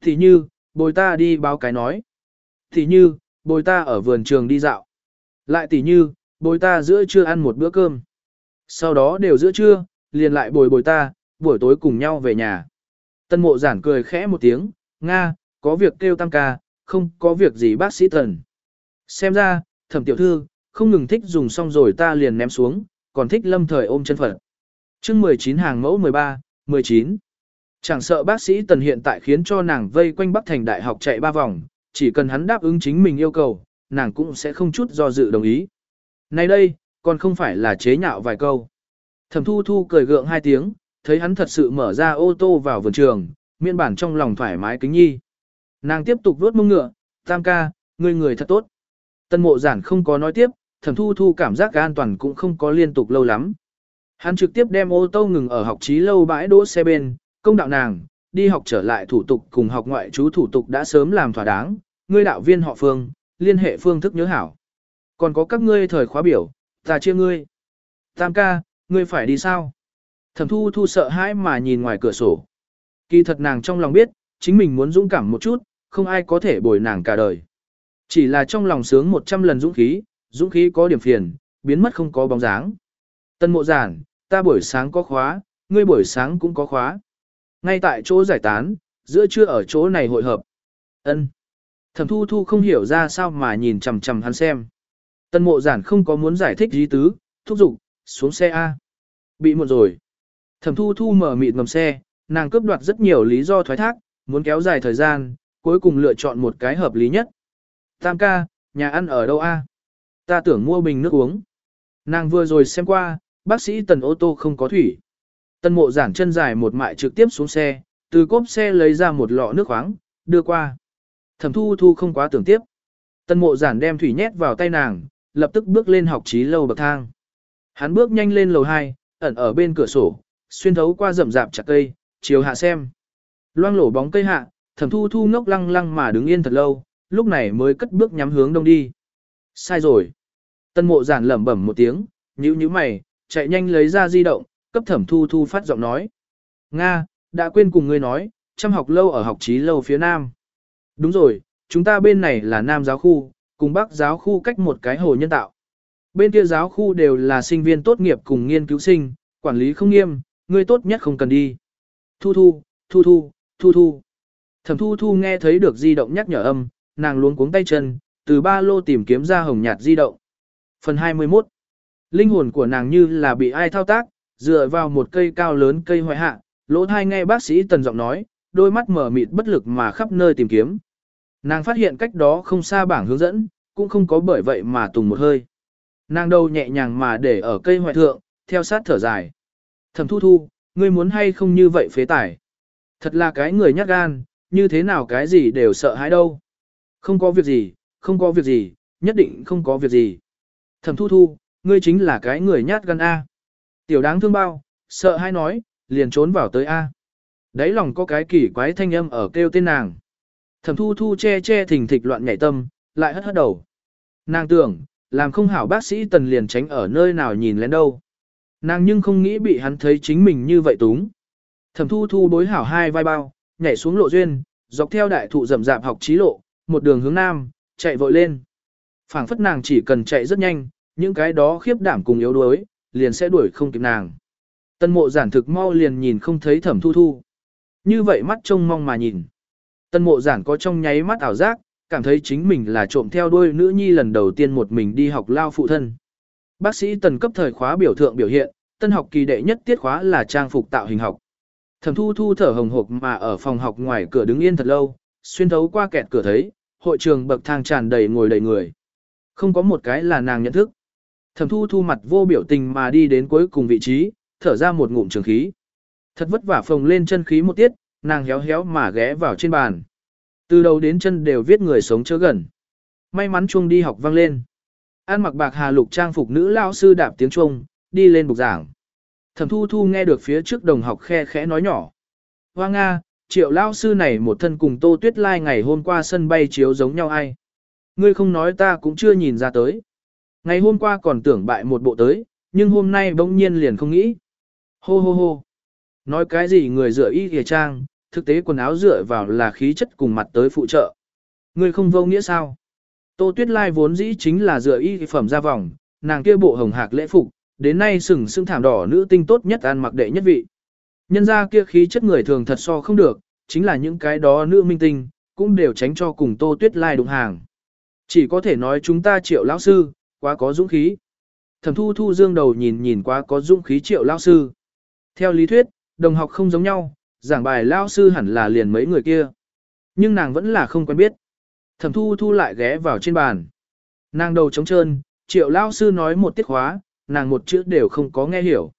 Thì như, bồi ta đi báo cái nói. Thì như, bồi ta ở vườn trường đi dạo. Lại tỷ như, bồi ta giữa trưa ăn một bữa cơm. Sau đó đều giữa trưa, liền lại bồi bồi ta, buổi tối cùng nhau về nhà. Tân mộ giản cười khẽ một tiếng, Nga, có việc kêu tam ca, không có việc gì bác sĩ tần. Xem ra, thẩm tiểu thư, không ngừng thích dùng xong rồi ta liền ném xuống, còn thích lâm thời ôm chân phật. chương 19 hàng mẫu 13, 19. Chẳng sợ bác sĩ tần hiện tại khiến cho nàng vây quanh Bắc Thành Đại học chạy ba vòng, chỉ cần hắn đáp ứng chính mình yêu cầu, nàng cũng sẽ không chút do dự đồng ý. Nay đây, còn không phải là chế nhạo vài câu. Thẩm thu thu cười gượng hai tiếng, thấy hắn thật sự mở ra ô tô vào vườn trường, miên bản trong lòng thoải mái kính nhi. Nàng tiếp tục vuốt mông ngựa, tam ca, ngươi người thật tốt. Tân mộ giản không có nói tiếp, thẩm thu thu cảm giác an toàn cũng không có liên tục lâu lắm. Hắn trực tiếp đem ô tô ngừng ở học trí lâu bãi đỗ xe bên, công đạo nàng, đi học trở lại thủ tục cùng học ngoại chú thủ tục đã sớm làm thỏa đáng, ngươi đạo viên họ phương, liên hệ phương thức nhớ hảo. Còn có các ngươi thời khóa biểu, ta chia ngươi. Tam ca, ngươi phải đi sao? Thẩm thu thu sợ hãi mà nhìn ngoài cửa sổ. Kỳ thật nàng trong lòng biết, chính mình muốn dũng cảm một chút, không ai có thể bồi nàng cả đời. Chỉ là trong lòng sướng 100 lần dũng khí, dũng khí có điểm phiền, biến mất không có bóng dáng. Tân mộ giản, ta buổi sáng có khóa, ngươi buổi sáng cũng có khóa. Ngay tại chỗ giải tán, giữa trưa ở chỗ này hội hợp. ân Thẩm thu thu không hiểu ra sao mà nhìn chằm chằm hắn xem. Tân mộ giản không có muốn giải thích gì tứ, thúc giục, xuống xe A. Bị muộn rồi. Thẩm thu thu mở mịt ngầm xe, nàng cướp đoạt rất nhiều lý do thoái thác, muốn kéo dài thời gian, cuối cùng lựa chọn một cái hợp lý nhất. Tam ca, nhà ăn ở đâu a? Ta tưởng mua bình nước uống. Nàng vừa rồi xem qua, bác sĩ tần ô tô không có thủy. Tân mộ giản chân dài một mại trực tiếp xuống xe, từ cốp xe lấy ra một lọ nước khoáng, đưa qua. Thẩm thu thu không quá tưởng tiếp. Tân mộ giản đem thủy nhét vào tay nàng, lập tức bước lên học trí lâu bậc thang. Hắn bước nhanh lên lầu 2, ẩn ở bên cửa sổ, xuyên thấu qua rậm rạp chặt cây, chiều hạ xem. Loang lổ bóng cây hạ, thẩm thu thu ngốc lăng lăng mà đứng yên thật lâu, lúc này mới cất bước nhắm hướng đông đi. Sai rồi. Tân mộ giản lẩm bẩm một tiếng, nhíu nhíu mày, chạy nhanh lấy ra di động, cấp thẩm thu thu phát giọng nói. Nga, đã quên cùng ngươi nói, chăm học lâu ở học trí lâu phía nam. Đúng rồi, chúng ta bên này là nam giáo khu, cùng bắc giáo khu cách một cái hồ nhân tạo. Bên kia giáo khu đều là sinh viên tốt nghiệp cùng nghiên cứu sinh, quản lý không nghiêm, người tốt nhất không cần đi. Thu thu, thu thu, thu thu. Thẩm thu thu nghe thấy được di động nhắc nhở âm, nàng luống cuống tay chân, từ ba lô tìm kiếm ra hồng nhạt di động. Phần 21 Linh hồn của nàng như là bị ai thao tác, dựa vào một cây cao lớn cây hoại hạ, lỗ thai nghe bác sĩ tần giọng nói, đôi mắt mở mịt bất lực mà khắp nơi tìm kiếm. Nàng phát hiện cách đó không xa bảng hướng dẫn, cũng không có bởi vậy mà tùng một hơi. Nàng đầu nhẹ nhàng mà để ở cây hoại thượng, theo sát thở dài. Thẩm thu thu, ngươi muốn hay không như vậy phế tải. Thật là cái người nhát gan, như thế nào cái gì đều sợ hãi đâu. Không có việc gì, không có việc gì, nhất định không có việc gì. Thẩm thu thu, ngươi chính là cái người nhát gan A. Tiểu đáng thương bao, sợ hãi nói, liền trốn vào tới A. Đấy lòng có cái kỳ quái thanh âm ở kêu tên nàng. Thẩm thu thu che che thình thịch loạn nhảy tâm, lại hất hất đầu. Nàng tưởng, làm không hảo bác sĩ tần liền tránh ở nơi nào nhìn lên đâu. Nàng nhưng không nghĩ bị hắn thấy chính mình như vậy túng. Thẩm thu thu bối hảo hai vai bao, nhảy xuống lộ duyên, dọc theo đại thụ rậm rạp học trí lộ, một đường hướng nam, chạy vội lên. phảng phất nàng chỉ cần chạy rất nhanh, những cái đó khiếp đảm cùng yếu đuối, liền sẽ đuổi không kịp nàng. Tân mộ giản thực mau liền nhìn không thấy thẩm thu thu. Như vậy mắt trông mong mà nhìn. Tân mộ giản có trong nháy mắt ảo giác, cảm thấy chính mình là trộm theo đuôi nữ nhi lần đầu tiên một mình đi học lao phụ thân. Bác sĩ tần cấp thời khóa biểu thượng biểu hiện, tân học kỳ đệ nhất tiết khóa là trang phục tạo hình học. Thẩm thu thu thở hồng hộc mà ở phòng học ngoài cửa đứng yên thật lâu, xuyên thấu qua kẹt cửa thấy, hội trường bậc thang tràn đầy ngồi đầy người. Không có một cái là nàng nhận thức. Thẩm thu thu mặt vô biểu tình mà đi đến cuối cùng vị trí, thở ra một ngụm trường khí. Thật vất vả phồng lên chân khí một tiết, nàng héo héo mà ghé vào trên bàn. Từ đầu đến chân đều viết người sống chớ gần. May mắn chuông đi học vang lên. An mặc bạc hà lục trang phục nữ lao sư đạp tiếng chuông, đi lên bục giảng. Thẩm thu thu nghe được phía trước đồng học khe khẽ nói nhỏ. Hoa Nga, triệu lao sư này một thân cùng tô tuyết lai ngày hôm qua sân bay chiếu giống nhau ai. Ngươi không nói ta cũng chưa nhìn ra tới. Ngày hôm qua còn tưởng bại một bộ tới, nhưng hôm nay bỗng nhiên liền không nghĩ. Hô hô hô. Nói cái gì người dựa y kìa trang, thực tế quần áo dựa vào là khí chất cùng mặt tới phụ trợ. Ngươi không vô nghĩa sao? Tô Tuyết Lai vốn dĩ chính là dựa y phẩm ra vòng, nàng kia bộ hồng hạc lễ phục, đến nay sừng sững thảm đỏ nữ tinh tốt nhất ăn mặc đệ nhất vị. Nhân ra kia khí chất người thường thật so không được, chính là những cái đó nữ minh tinh, cũng đều tránh cho cùng Tô Tuyết Lai đụng hàng. Chỉ có thể nói chúng ta triệu lão sư, quá có dũng khí. Thẩm thu thu dương đầu nhìn nhìn quá có dũng khí triệu lão sư. Theo lý thuyết, đồng học không giống nhau, giảng bài lão sư hẳn là liền mấy người kia. Nhưng nàng vẫn là không quen biết. Thẩm thu thu lại ghé vào trên bàn. Nàng đầu trống trơn, triệu lão sư nói một tiết khóa, nàng một chữ đều không có nghe hiểu.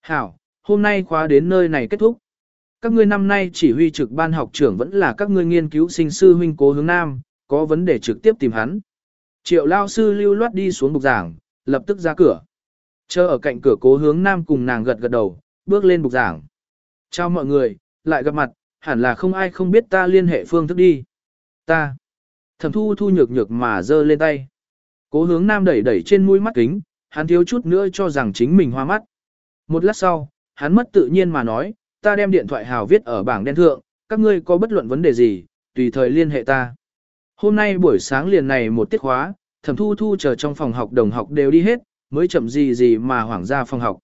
Hảo, hôm nay khóa đến nơi này kết thúc. Các ngươi năm nay chỉ huy trực ban học trưởng vẫn là các ngươi nghiên cứu sinh sư huynh cố hướng nam, có vấn đề trực tiếp tìm hắn. Triệu lao sư lưu loát đi xuống bục giảng, lập tức ra cửa. Chờ ở cạnh cửa cố hướng nam cùng nàng gật gật đầu, bước lên bục giảng. Chào mọi người, lại gặp mặt, hẳn là không ai không biết ta liên hệ phương thức đi. Ta. Thẩm thu thu nhược nhược mà giơ lên tay. Cố hướng nam đẩy đẩy trên mũi mắt kính, hắn thiếu chút nữa cho rằng chính mình hoa mắt. Một lát sau, hắn mất tự nhiên mà nói, ta đem điện thoại hào viết ở bảng đen thượng, các ngươi có bất luận vấn đề gì, tùy thời liên hệ ta. Hôm nay buổi sáng liền này một tiết khóa, thẩm thu thu chờ trong phòng học đồng học đều đi hết, mới chậm gì gì mà hoảng ra phòng học.